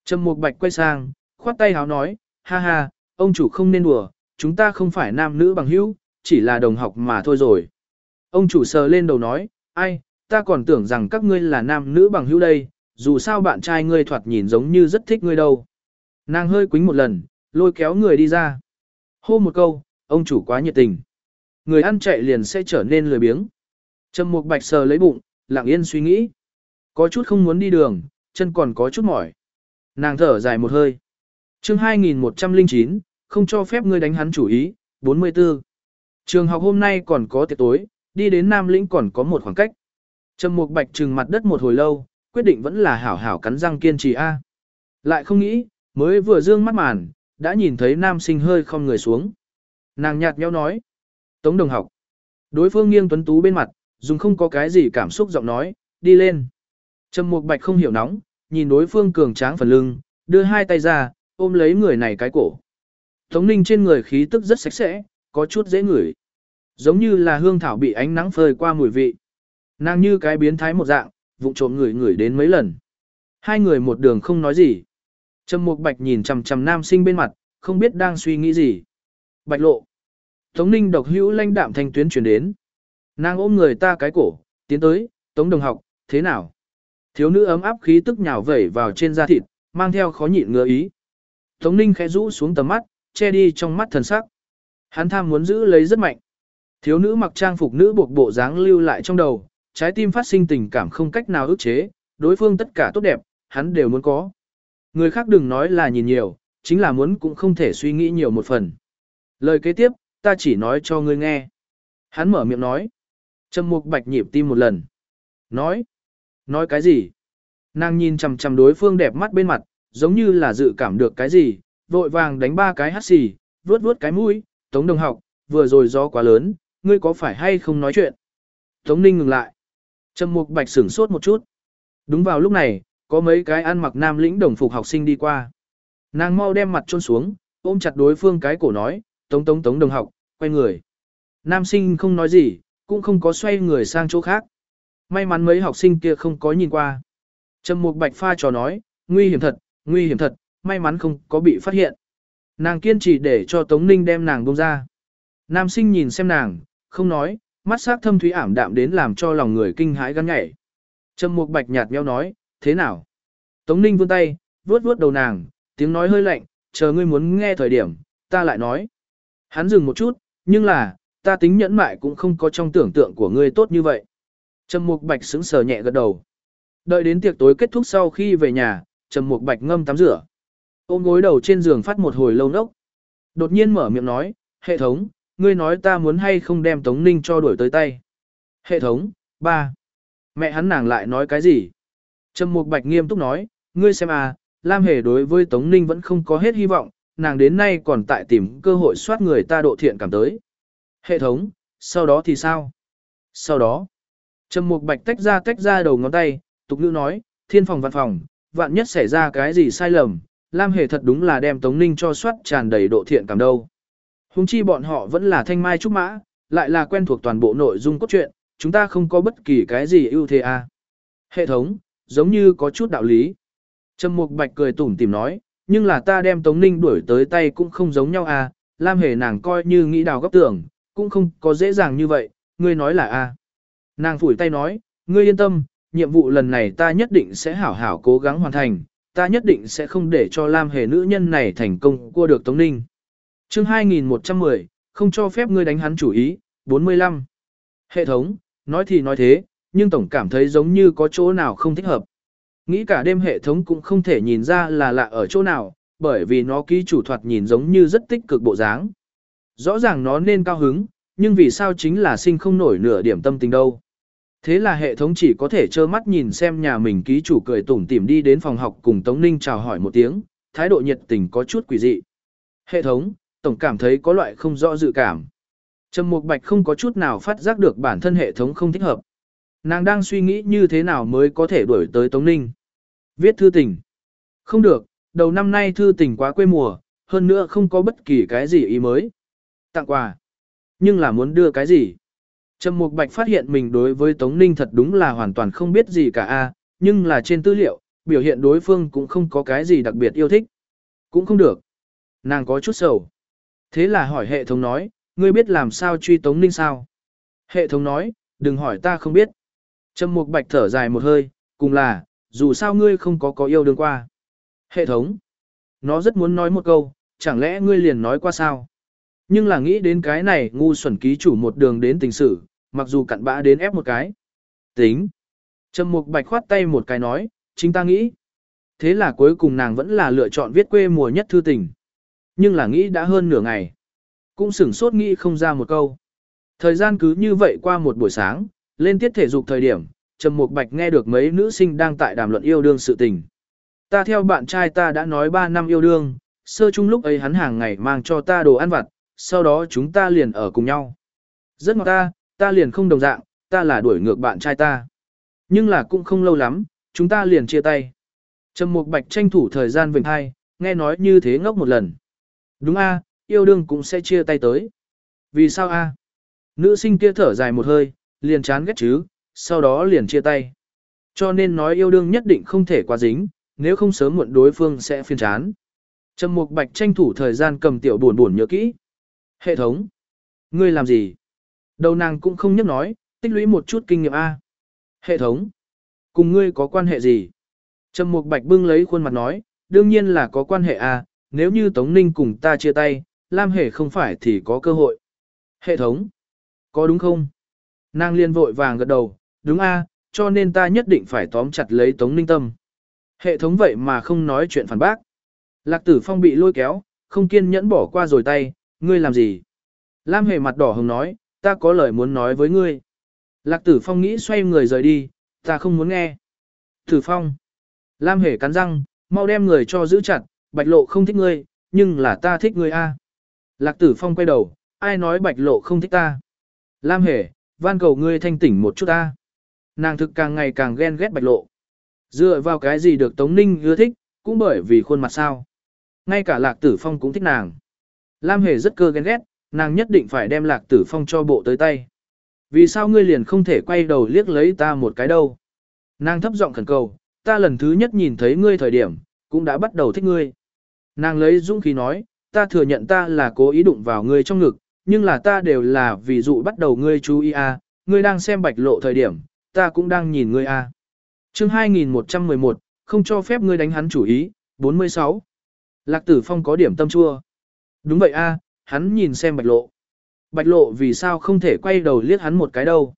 Trầm Mục Bạch quay sang, khoát tay háo nói, ha ha, ông chủ không nên đùa, chúng ta không phải nam nữ bằng hữu, chỉ là đồng học mà thôi rồi. Ông chủ sờ lên đầu nói, ai, ta còn tưởng rằng các ngươi là nam nữ bằng hữu đây, dù sao bạn trai ngươi thoạt nhìn giống như rất thích ngươi đâu. Nàng hơi quính một lần, lôi kéo người đi ra. Hô một câu, ông chủ quá nhiệt tình. Người ăn chạy liền sẽ trở nên lười biếng. Trầm Mục Bạch sờ lấy bụng, lặng yên suy nghĩ. Có chút không muốn đi đường, chân còn có chút mỏi. Nàng thở dài một hơi. chương 2109, không cho phép ngươi đánh hắn chủ ý, 44. Trường học hôm nay còn có tiệc tối, đi đến Nam Lĩnh còn có một khoảng cách. Trầm Mục Bạch trừng mặt đất một hồi lâu, quyết định vẫn là hảo hảo cắn răng kiên trì A. Lại không nghĩ, mới vừa dương mắt màn, đã nhìn thấy nam sinh hơi không người xuống. Nàng nhạt nhẽo nói. Tống đồng học. Đối phương nghiêng tuấn tú bên mặt, dùng không có cái gì cảm xúc giọng nói, đi lên. Trầm Mục Bạch không hiểu nóng, nhìn đối phương cường tráng phần lưng, đưa hai tay ra, ôm lấy người này cái cổ. Tống Ninh trên người khí tức rất sạch sẽ, có chút dễ ngửi. Giống như là hương thảo bị ánh nắng phơi qua mùi vị. Nàng như cái biến thái một dạng, vụng trộm người người đến mấy lần. Hai người một đường không nói gì. Trầm Mục Bạch nhìn chằm chằm nam sinh bên mặt, không biết đang suy nghĩ gì. Bạch lộ. Tống Ninh độc hữu lanh đạm thanh tuyến truyền đến. Nàng ôm người ta cái cổ, tiến tới, Tống đồng học, thế nào? Thiếu nữ ấm áp khí tức nhào vẩy vào trên da thịt, mang theo khó nhịn ngứa ý. Tống Ninh khẽ rũ xuống tầm mắt, che đi trong mắt thần sắc. Hắn tham muốn giữ lấy rất mạnh. Thiếu nữ mặc trang phục nữ buộc bộ dáng lưu lại trong đầu, trái tim phát sinh tình cảm không cách nào ức chế, đối phương tất cả tốt đẹp, hắn đều muốn có. Người khác đừng nói là nhìn nhiều, chính là muốn cũng không thể suy nghĩ nhiều một phần. Lời kế tiếp, ta chỉ nói cho ngươi nghe. Hắn mở miệng nói. Trầm mục bạch nhịp tim một lần. Nói. Nói cái gì? Nàng nhìn chằm chằm đối phương đẹp mắt bên mặt, giống như là dự cảm được cái gì, vội vàng đánh ba cái hắt xì, vuốt vuốt cái mũi, tống đồng học, vừa rồi gió quá lớn, ngươi có phải hay không nói chuyện? Tống ninh ngừng lại. Trầm mục bạch sửng sốt một chút. Đúng vào lúc này, có mấy cái ăn mặc nam lĩnh đồng phục học sinh đi qua. Nàng mau đem mặt trôn xuống, ôm chặt đối phương cái cổ nói, tống tống tống đồng học, quay người. Nam sinh không nói gì, cũng không có xoay người sang chỗ khác. May mắn mấy học sinh kia không có nhìn qua. Trầm Mục Bạch pha trò nói, nguy hiểm thật, nguy hiểm thật, may mắn không có bị phát hiện. Nàng kiên trì để cho Tống Ninh đem nàng bông ra. Nam sinh nhìn xem nàng, không nói, mắt sắc thâm thúy ảm đạm đến làm cho lòng người kinh hãi gan nhảy. Trầm Mục Bạch nhạt nhẽo nói, thế nào? Tống Ninh vươn tay, vuốt vuốt đầu nàng, tiếng nói hơi lạnh, chờ ngươi muốn nghe thời điểm, ta lại nói. Hắn dừng một chút, nhưng là, ta tính nhẫn mại cũng không có trong tưởng tượng của ngươi tốt như vậy. Trầm Mục Bạch sững sờ nhẹ gật đầu. Đợi đến tiệc tối kết thúc sau khi về nhà, Trầm Mục Bạch ngâm tắm rửa. Ôm gối đầu trên giường phát một hồi lâu nốc. Đột nhiên mở miệng nói, hệ thống, ngươi nói ta muốn hay không đem Tống Ninh cho đuổi tới tay. Hệ thống, ba. Mẹ hắn nàng lại nói cái gì? Trầm Mục Bạch nghiêm túc nói, ngươi xem à, Lam Hề đối với Tống Ninh vẫn không có hết hy vọng, nàng đến nay còn tại tìm cơ hội soát người ta độ thiện cảm tới. Hệ thống, sau đó thì sao? Sau đó, Trầm Mục Bạch tách ra tách ra đầu ngón tay, tục ngữ nói, thiên phòng văn phòng, vạn nhất xảy ra cái gì sai lầm, Lam Hề thật đúng là đem Tống Ninh cho soát tràn đầy độ thiện cảm đâu. Hùng chi bọn họ vẫn là thanh mai trúc mã, lại là quen thuộc toàn bộ nội dung cốt truyện, chúng ta không có bất kỳ cái gì ưu thế à. Hệ thống, giống như có chút đạo lý. Trầm Mục Bạch cười tủm tìm nói, nhưng là ta đem Tống Ninh đuổi tới tay cũng không giống nhau à, Lam Hề nàng coi như nghĩ đào góc tưởng, cũng không có dễ dàng như vậy, ngươi nói là a à. Nàng phủi tay nói, ngươi yên tâm, nhiệm vụ lần này ta nhất định sẽ hảo hảo cố gắng hoàn thành, ta nhất định sẽ không để cho Lam Hề nữ nhân này thành công cua được Tống Ninh. chương 2110, không cho phép ngươi đánh hắn chủ ý, 45. Hệ thống, nói thì nói thế, nhưng tổng cảm thấy giống như có chỗ nào không thích hợp. Nghĩ cả đêm hệ thống cũng không thể nhìn ra là lạ ở chỗ nào, bởi vì nó ký chủ thoạt nhìn giống như rất tích cực bộ dáng. Rõ ràng nó nên cao hứng, nhưng vì sao chính là sinh không nổi nửa điểm tâm tình đâu. Thế là hệ thống chỉ có thể trơ mắt nhìn xem nhà mình ký chủ cười tủm tỉm đi đến phòng học cùng Tống Ninh chào hỏi một tiếng, thái độ nhiệt tình có chút quỷ dị. Hệ thống, tổng cảm thấy có loại không rõ dự cảm. Trầm Mục Bạch không có chút nào phát giác được bản thân hệ thống không thích hợp. Nàng đang suy nghĩ như thế nào mới có thể đuổi tới Tống Ninh. Viết thư tình. Không được, đầu năm nay thư tình quá quê mùa, hơn nữa không có bất kỳ cái gì ý mới. Tặng quà. Nhưng là muốn đưa cái gì? Trầm Mục Bạch phát hiện mình đối với Tống Ninh thật đúng là hoàn toàn không biết gì cả a, nhưng là trên tư liệu, biểu hiện đối phương cũng không có cái gì đặc biệt yêu thích. Cũng không được. Nàng có chút sầu. Thế là hỏi hệ thống nói, ngươi biết làm sao truy Tống Ninh sao? Hệ thống nói, đừng hỏi ta không biết. Trầm Mục Bạch thở dài một hơi, cùng là, dù sao ngươi không có có yêu đương qua. Hệ thống. Nó rất muốn nói một câu, chẳng lẽ ngươi liền nói qua sao? Nhưng là nghĩ đến cái này ngu xuẩn ký chủ một đường đến tình sử mặc dù cặn bã đến ép một cái. Tính. Trầm Mục Bạch khoát tay một cái nói, chính ta nghĩ. Thế là cuối cùng nàng vẫn là lựa chọn viết quê mùa nhất thư tình. Nhưng là nghĩ đã hơn nửa ngày. Cũng sửng sốt nghĩ không ra một câu. Thời gian cứ như vậy qua một buổi sáng, lên tiết thể dục thời điểm, Trầm Mục Bạch nghe được mấy nữ sinh đang tại đàm luận yêu đương sự tình. Ta theo bạn trai ta đã nói 3 năm yêu đương, sơ chung lúc ấy hắn hàng ngày mang cho ta đồ ăn vặt, sau đó chúng ta liền ở cùng nhau. Rất ngọt ta, ta liền không đồng dạng, ta là đuổi ngược bạn trai ta. Nhưng là cũng không lâu lắm, chúng ta liền chia tay. Trầm Mục Bạch tranh thủ thời gian vịnh hai, nghe nói như thế ngốc một lần. Đúng a, yêu đương cũng sẽ chia tay tới. Vì sao a? Nữ sinh kia thở dài một hơi, liền chán ghét chứ, sau đó liền chia tay. Cho nên nói yêu đương nhất định không thể quá dính, nếu không sớm muộn đối phương sẽ phiền chán. Trầm Mục Bạch tranh thủ thời gian cầm tiểu buồn buồn nhớ kỹ. Hệ thống. Ngươi làm gì? Đầu nàng cũng không nhắc nói, tích lũy một chút kinh nghiệm A. Hệ thống. Cùng ngươi có quan hệ gì? Trầm Mục Bạch bưng lấy khuôn mặt nói, đương nhiên là có quan hệ A, nếu như Tống Ninh cùng ta chia tay, Lam Hề không phải thì có cơ hội. Hệ thống. Có đúng không? Nàng liên vội vàng gật đầu, đúng A, cho nên ta nhất định phải tóm chặt lấy Tống Ninh tâm. Hệ thống vậy mà không nói chuyện phản bác. Lạc tử phong bị lôi kéo, không kiên nhẫn bỏ qua rồi tay, ngươi làm gì? Lam hề mặt đỏ hồng nói, ta có lời muốn nói với ngươi. Lạc tử phong nghĩ xoay người rời đi, ta không muốn nghe. Tử phong. Lam hề cắn răng, mau đem người cho giữ chặt, bạch lộ không thích ngươi, nhưng là ta thích ngươi a. Lạc tử phong quay đầu, ai nói bạch lộ không thích ta. Lam hề, van cầu ngươi thanh tỉnh một chút ta. Nàng thực càng ngày càng ghen ghét bạch lộ. Dựa vào cái gì được Tống Ninh ưa thích, cũng bởi vì khuôn mặt sao. Ngay cả Lạc Tử Phong cũng thích nàng. Lam Hề rất cơ ghen ghét, nàng nhất định phải đem Lạc Tử Phong cho bộ tới tay. Vì sao ngươi liền không thể quay đầu liếc lấy ta một cái đâu? Nàng thấp giọng khẩn cầu, ta lần thứ nhất nhìn thấy ngươi thời điểm, cũng đã bắt đầu thích ngươi. Nàng lấy dũng khí nói, ta thừa nhận ta là cố ý đụng vào ngươi trong ngực, nhưng là ta đều là vì dụ bắt đầu ngươi chú ý à, ngươi đang xem bạch lộ thời điểm, ta cũng đang nhìn ngươi à. Chương 2111, không cho phép ngươi đánh hắn chủ ý, 46. Lạc tử phong có điểm tâm chua. Đúng vậy a, hắn nhìn xem bạch lộ. Bạch lộ vì sao không thể quay đầu liếc hắn một cái đâu.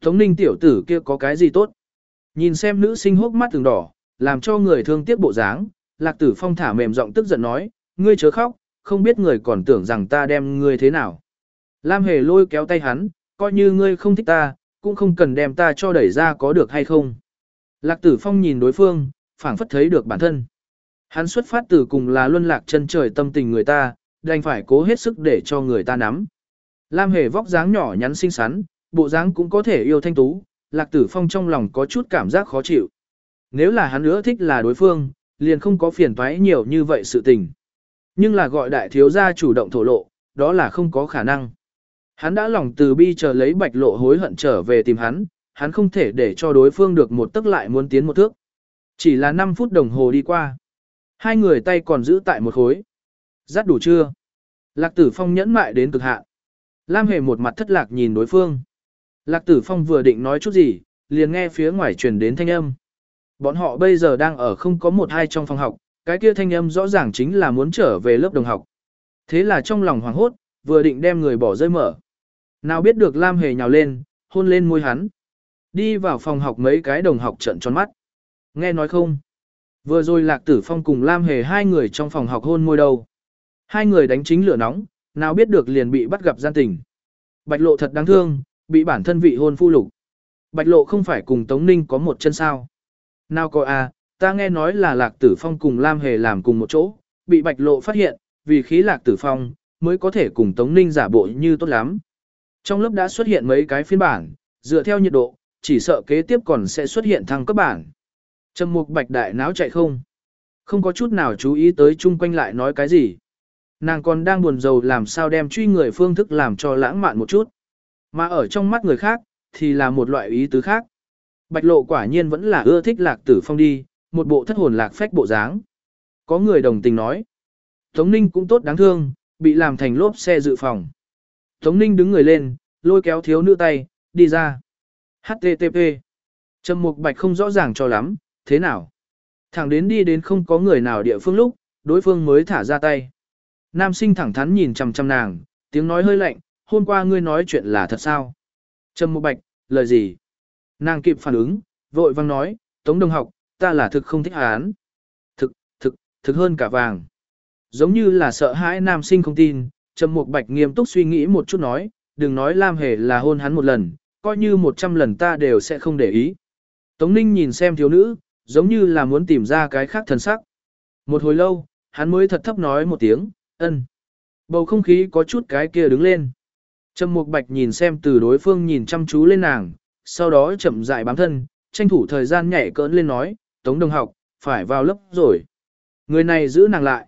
Tống ninh tiểu tử kia có cái gì tốt. Nhìn xem nữ sinh hốc mắt từng đỏ, làm cho người thương tiếc bộ dáng, lạc tử phong thả mềm giọng tức giận nói, ngươi chớ khóc, không biết người còn tưởng rằng ta đem ngươi thế nào. Lam hề lôi kéo tay hắn, coi như ngươi không thích ta, cũng không cần đem ta cho đẩy ra có được hay không. Lạc tử phong nhìn đối phương, phảng phất thấy được bản thân. Hắn xuất phát từ cùng là luân lạc chân trời tâm tình người ta, đành phải cố hết sức để cho người ta nắm. Lam hề vóc dáng nhỏ nhắn xinh xắn, bộ dáng cũng có thể yêu thanh tú, lạc tử phong trong lòng có chút cảm giác khó chịu. Nếu là hắn nữa thích là đối phương, liền không có phiền toái nhiều như vậy sự tình. Nhưng là gọi đại thiếu gia chủ động thổ lộ, đó là không có khả năng. Hắn đã lòng từ bi chờ lấy bạch lộ hối hận trở về tìm hắn, hắn không thể để cho đối phương được một tức lại muốn tiến một thước. Chỉ là 5 phút đồng hồ đi qua. Hai người tay còn giữ tại một khối. Dắt đủ chưa? Lạc tử phong nhẫn mại đến cực hạn. Lam hề một mặt thất lạc nhìn đối phương. Lạc tử phong vừa định nói chút gì, liền nghe phía ngoài truyền đến thanh âm. Bọn họ bây giờ đang ở không có một hai trong phòng học, cái kia thanh âm rõ ràng chính là muốn trở về lớp đồng học. Thế là trong lòng hoảng hốt, vừa định đem người bỏ rơi mở. Nào biết được Lam hề nhào lên, hôn lên môi hắn. Đi vào phòng học mấy cái đồng học trận tròn mắt. Nghe nói không? Vừa rồi Lạc Tử Phong cùng Lam Hề hai người trong phòng học hôn môi đầu. Hai người đánh chính lửa nóng, nào biết được liền bị bắt gặp gian tình. Bạch Lộ thật đáng thương, bị bản thân vị hôn phu lục. Bạch Lộ không phải cùng Tống Ninh có một chân sao. Nào coi à, ta nghe nói là Lạc Tử Phong cùng Lam Hề làm cùng một chỗ, bị Bạch Lộ phát hiện, vì khí Lạc Tử Phong, mới có thể cùng Tống Ninh giả bộ như tốt lắm. Trong lớp đã xuất hiện mấy cái phiên bản, dựa theo nhiệt độ, chỉ sợ kế tiếp còn sẽ xuất hiện thăng cấp bản. Trầm mục bạch đại náo chạy không. Không có chút nào chú ý tới chung quanh lại nói cái gì. Nàng còn đang buồn rầu làm sao đem truy người phương thức làm cho lãng mạn một chút. Mà ở trong mắt người khác, thì là một loại ý tứ khác. Bạch lộ quả nhiên vẫn là ưa thích lạc tử phong đi, một bộ thất hồn lạc phách bộ dáng. Có người đồng tình nói. Tống Ninh cũng tốt đáng thương, bị làm thành lốp xe dự phòng. Tống Ninh đứng người lên, lôi kéo thiếu nữ tay, đi ra. HTTP. Trầm Mục Bạch không rõ ràng cho lắm, thế nào? Thẳng đến đi đến không có người nào địa phương lúc, đối phương mới thả ra tay. Nam sinh thẳng thắn nhìn chằm chằm nàng, tiếng nói hơi lạnh, hôm qua ngươi nói chuyện là thật sao? Trầm Mục Bạch, lời gì? Nàng kịp phản ứng, vội vang nói, Tống Đồng học, ta là thực không thích hán. Thực, thực, thực hơn cả vàng. Giống như là sợ hãi nam sinh không tin, Trầm Mục Bạch nghiêm túc suy nghĩ một chút nói, đừng nói Lam Hề là hôn hắn một lần, coi như một trăm lần ta đều sẽ không để ý. Tống Ninh nhìn xem thiếu nữ, giống như là muốn tìm ra cái khác thần sắc. Một hồi lâu, hắn mới thật thấp nói một tiếng, ân. Bầu không khí có chút cái kia đứng lên. Trầm Mục Bạch nhìn xem từ đối phương nhìn chăm chú lên nàng, sau đó chậm rãi bám thân, tranh thủ thời gian nhảy cỡn lên nói, Tống Đồng học, phải vào lớp rồi. Người này giữ nàng lại.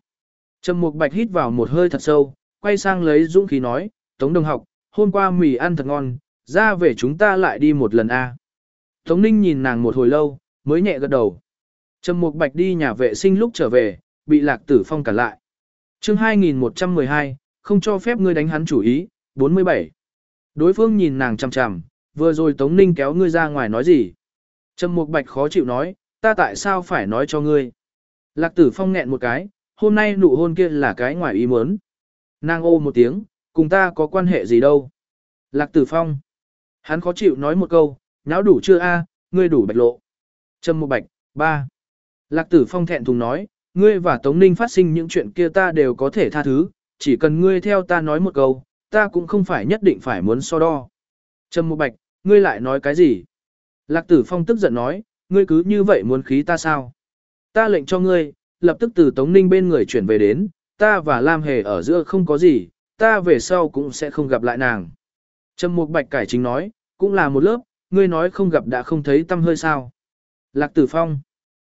Trầm Mục Bạch hít vào một hơi thật sâu, quay sang lấy dũng khí nói, Tống Đồng học, hôm qua mì ăn thật ngon, ra về chúng ta lại đi một lần a. Tống Ninh nhìn nàng một hồi lâu, mới nhẹ gật đầu. Trầm Mục Bạch đi nhà vệ sinh lúc trở về, bị Lạc Tử Phong cản lại. Chương 2112, không cho phép ngươi đánh hắn chủ ý, 47. Đối phương nhìn nàng chằm chằm, vừa rồi Tống Ninh kéo ngươi ra ngoài nói gì? Trầm Mục Bạch khó chịu nói, ta tại sao phải nói cho ngươi? Lạc Tử Phong nghẹn một cái, hôm nay nụ hôn kia là cái ngoài ý muốn. Nàng ô một tiếng, cùng ta có quan hệ gì đâu? Lạc Tử Phong. Hắn khó chịu nói một câu, nháo đủ chưa a, ngươi đủ bạch lộ. Trầm Mục Bạch, ba. Lạc Tử Phong thẹn thùng nói, ngươi và Tống Ninh phát sinh những chuyện kia ta đều có thể tha thứ, chỉ cần ngươi theo ta nói một câu, ta cũng không phải nhất định phải muốn so đo. Trầm Mục Bạch, ngươi lại nói cái gì? Lạc Tử Phong tức giận nói, ngươi cứ như vậy muốn khí ta sao? Ta lệnh cho ngươi, lập tức từ Tống Ninh bên người chuyển về đến, ta và Lam Hề ở giữa không có gì, ta về sau cũng sẽ không gặp lại nàng. Trầm Mục Bạch cải chính nói, cũng là một lớp, ngươi nói không gặp đã không thấy tâm hơi sao. Lạc Tử Phong.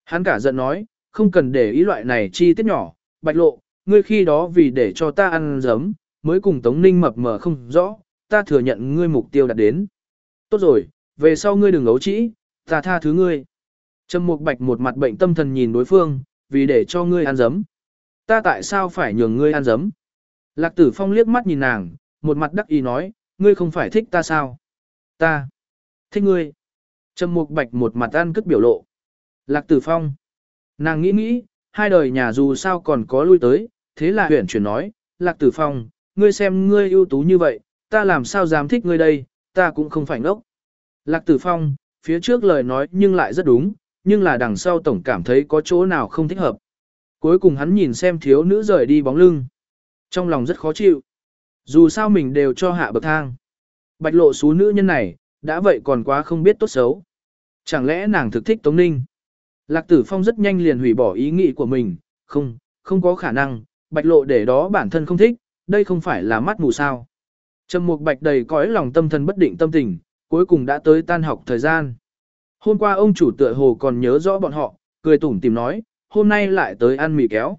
Hắn cả giận nói, không cần để ý loại này chi tiết nhỏ, bạch lộ, ngươi khi đó vì để cho ta ăn giấm, mới cùng Tống Ninh mập mờ không rõ, ta thừa nhận ngươi mục tiêu đạt đến. Tốt rồi, về sau ngươi đừng ấu trĩ, ta tha thứ ngươi. Trầm Mục Bạch một mặt bệnh tâm thần nhìn đối phương, vì để cho ngươi ăn giấm. Ta tại sao phải nhường ngươi ăn giấm? Lạc Tử Phong liếc mắt nhìn nàng, một mặt đắc ý nói, ngươi không phải thích ta sao? Ta thích ngươi. Trầm Mục Bạch một mặt ăn cất biểu lộ. Lạc Tử Phong. Nàng nghĩ nghĩ, hai đời nhà dù sao còn có lui tới, thế là huyển chuyển nói, Lạc Tử Phong, ngươi xem ngươi ưu tú như vậy, ta làm sao dám thích ngươi đây, ta cũng không phải ngốc. Lạc Tử Phong, phía trước lời nói nhưng lại rất đúng, nhưng là đằng sau tổng cảm thấy có chỗ nào không thích hợp. Cuối cùng hắn nhìn xem thiếu nữ rời đi bóng lưng. Trong lòng rất khó chịu. Dù sao mình đều cho hạ bậc thang. Bạch lộ xú nữ nhân này, đã vậy còn quá không biết tốt xấu. Chẳng lẽ nàng thực thích Tống Ninh? Lạc Tử Phong rất nhanh liền hủy bỏ ý nghĩ của mình, không, không có khả năng, bạch lộ để đó bản thân không thích, đây không phải là mắt mù sao. Trầm Mục Bạch đầy cõi lòng tâm thần bất định tâm tình, cuối cùng đã tới tan học thời gian. Hôm qua ông chủ tựa hồ còn nhớ rõ bọn họ, cười tủm tìm nói, hôm nay lại tới ăn mì kéo.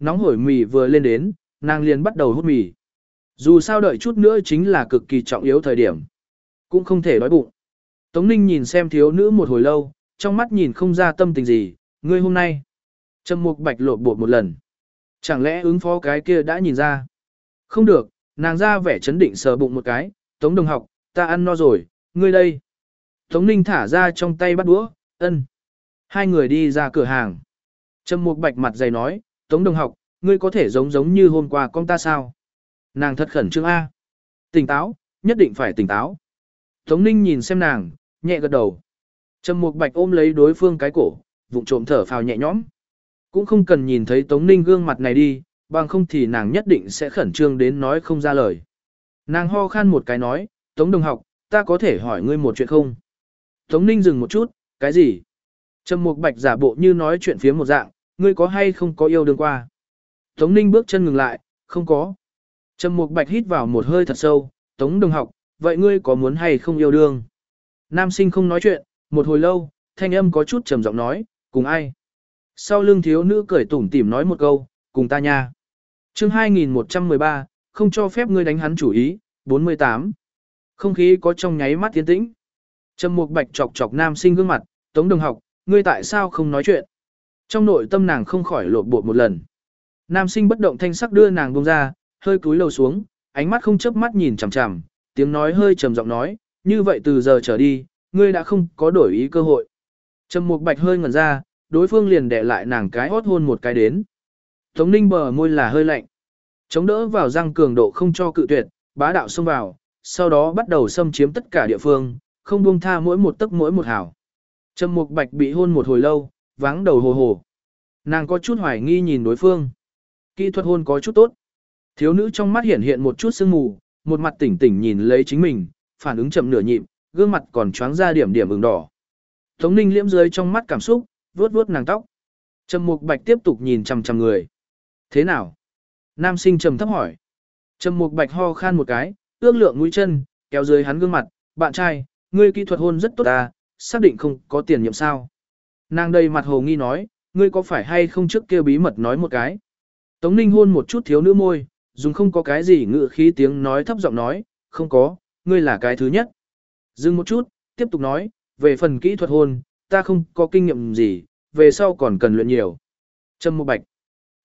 Nóng hổi mì vừa lên đến, nàng liền bắt đầu hút mì. Dù sao đợi chút nữa chính là cực kỳ trọng yếu thời điểm. Cũng không thể đói bụng. Tống Ninh nhìn xem thiếu nữ một hồi lâu, trong mắt nhìn không ra tâm tình gì, ngươi hôm nay. Trầm mục bạch lột bột một lần. Chẳng lẽ ứng phó cái kia đã nhìn ra? Không được, nàng ra vẻ chấn định sờ bụng một cái, Tống đồng học, ta ăn no rồi, ngươi đây. Tống Ninh thả ra trong tay bắt đũa, ân. Hai người đi ra cửa hàng. Trầm mục bạch mặt dày nói, Tống đồng học, ngươi có thể giống giống như hôm qua con ta sao? Nàng thật khẩn trương A. Tỉnh táo, nhất định phải tỉnh táo. Tống Ninh nhìn xem nàng, nhẹ gật đầu. Trầm Mục Bạch ôm lấy đối phương cái cổ, vụng trộm thở phào nhẹ nhõm. Cũng không cần nhìn thấy Tống Ninh gương mặt này đi, bằng không thì nàng nhất định sẽ khẩn trương đến nói không ra lời. Nàng ho khan một cái nói, Tống đồng học, ta có thể hỏi ngươi một chuyện không? Tống Ninh dừng một chút, cái gì? Trầm Mục Bạch giả bộ như nói chuyện phía một dạng, ngươi có hay không có yêu đương qua? Tống Ninh bước chân ngừng lại, không có. Trầm Mục Bạch hít vào một hơi thật sâu, Tống đồng học, vậy ngươi có muốn hay không yêu đương? Nam sinh không nói chuyện, một hồi lâu, thanh âm có chút trầm giọng nói, cùng ai? Sau lưng thiếu nữ cười tủm tỉm nói một câu, cùng ta nha. chương 2113, không cho phép ngươi đánh hắn chủ ý, 48. Không khí có trong nháy mắt tiến tĩnh. Trầm Mục Bạch chọc chọc nam sinh gương mặt, Tống Đồng học, ngươi tại sao không nói chuyện? Trong nội tâm nàng không khỏi lột bột một lần. Nam sinh bất động thanh sắc đưa nàng buông ra, hơi cúi lầu xuống, ánh mắt không chớp mắt nhìn chằm chằm, tiếng nói hơi trầm giọng nói, như vậy từ giờ trở đi, ngươi đã không có đổi ý cơ hội. Trầm Mục Bạch hơi ngẩn ra, đối phương liền đè lại nàng cái hót hôn một cái đến. Tống Ninh bờ môi là hơi lạnh. Chống đỡ vào răng cường độ không cho cự tuyệt, bá đạo xông vào, sau đó bắt đầu xâm chiếm tất cả địa phương, không buông tha mỗi một tấc mỗi một hảo. Trầm Mục Bạch bị hôn một hồi lâu, vắng đầu hồ hồ. Nàng có chút hoài nghi nhìn đối phương. Kỹ thuật hôn có chút tốt. Thiếu nữ trong mắt hiện hiện một chút sương mù, một mặt tỉnh tỉnh nhìn lấy chính mình, phản ứng chậm nửa nhịp, gương mặt còn choáng ra điểm điểm ửng đỏ. Tống Ninh liễm dưới trong mắt cảm xúc, vuốt vuốt nàng tóc. Trầm Mục Bạch tiếp tục nhìn chằm chằm người. Thế nào? Nam sinh trầm thấp hỏi. Trầm Mục Bạch ho khan một cái, ước lượng mũi chân, kéo dưới hắn gương mặt, "Bạn trai, ngươi kỹ thuật hôn rất tốt ta, xác định không có tiền nhiệm sao?" Nàng đầy mặt hồ nghi nói, "Ngươi có phải hay không trước kia bí mật nói một cái?" Tống Ninh hôn một chút thiếu nữ môi, dùng không có cái gì ngự khí tiếng nói thấp giọng nói, "Không có, ngươi là cái thứ nhất." Dừng một chút, tiếp tục nói, "Về phần kỹ thuật hôn, ta không có kinh nghiệm gì, về sau còn cần luyện nhiều." Trâm Mục Bạch,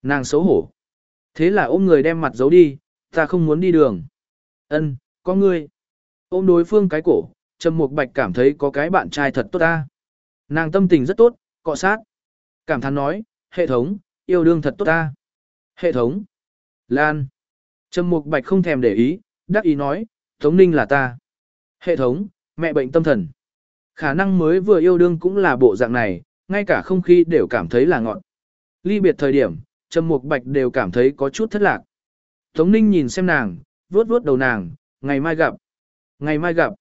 nàng xấu hổ. Thế là ôm người đem mặt giấu đi, ta không muốn đi đường. Ân, có ngươi. Ôm đối phương cái cổ, Trâm Mục Bạch cảm thấy có cái bạn trai thật tốt ta. Nàng tâm tình rất tốt, cọ sát. Cảm thán nói, hệ thống, yêu đương thật tốt ta. Hệ thống. Lan. Trâm Mục Bạch không thèm để ý, đắc ý nói, Tống Ninh là ta. Hệ thống, mẹ bệnh tâm thần. Khả năng mới vừa yêu đương cũng là bộ dạng này, ngay cả không khí đều cảm thấy là ngọn. Ly biệt thời điểm, Trầm Mục Bạch đều cảm thấy có chút thất lạc. Tống Ninh nhìn xem nàng, vuốt vuốt đầu nàng, ngày mai gặp. Ngày mai gặp.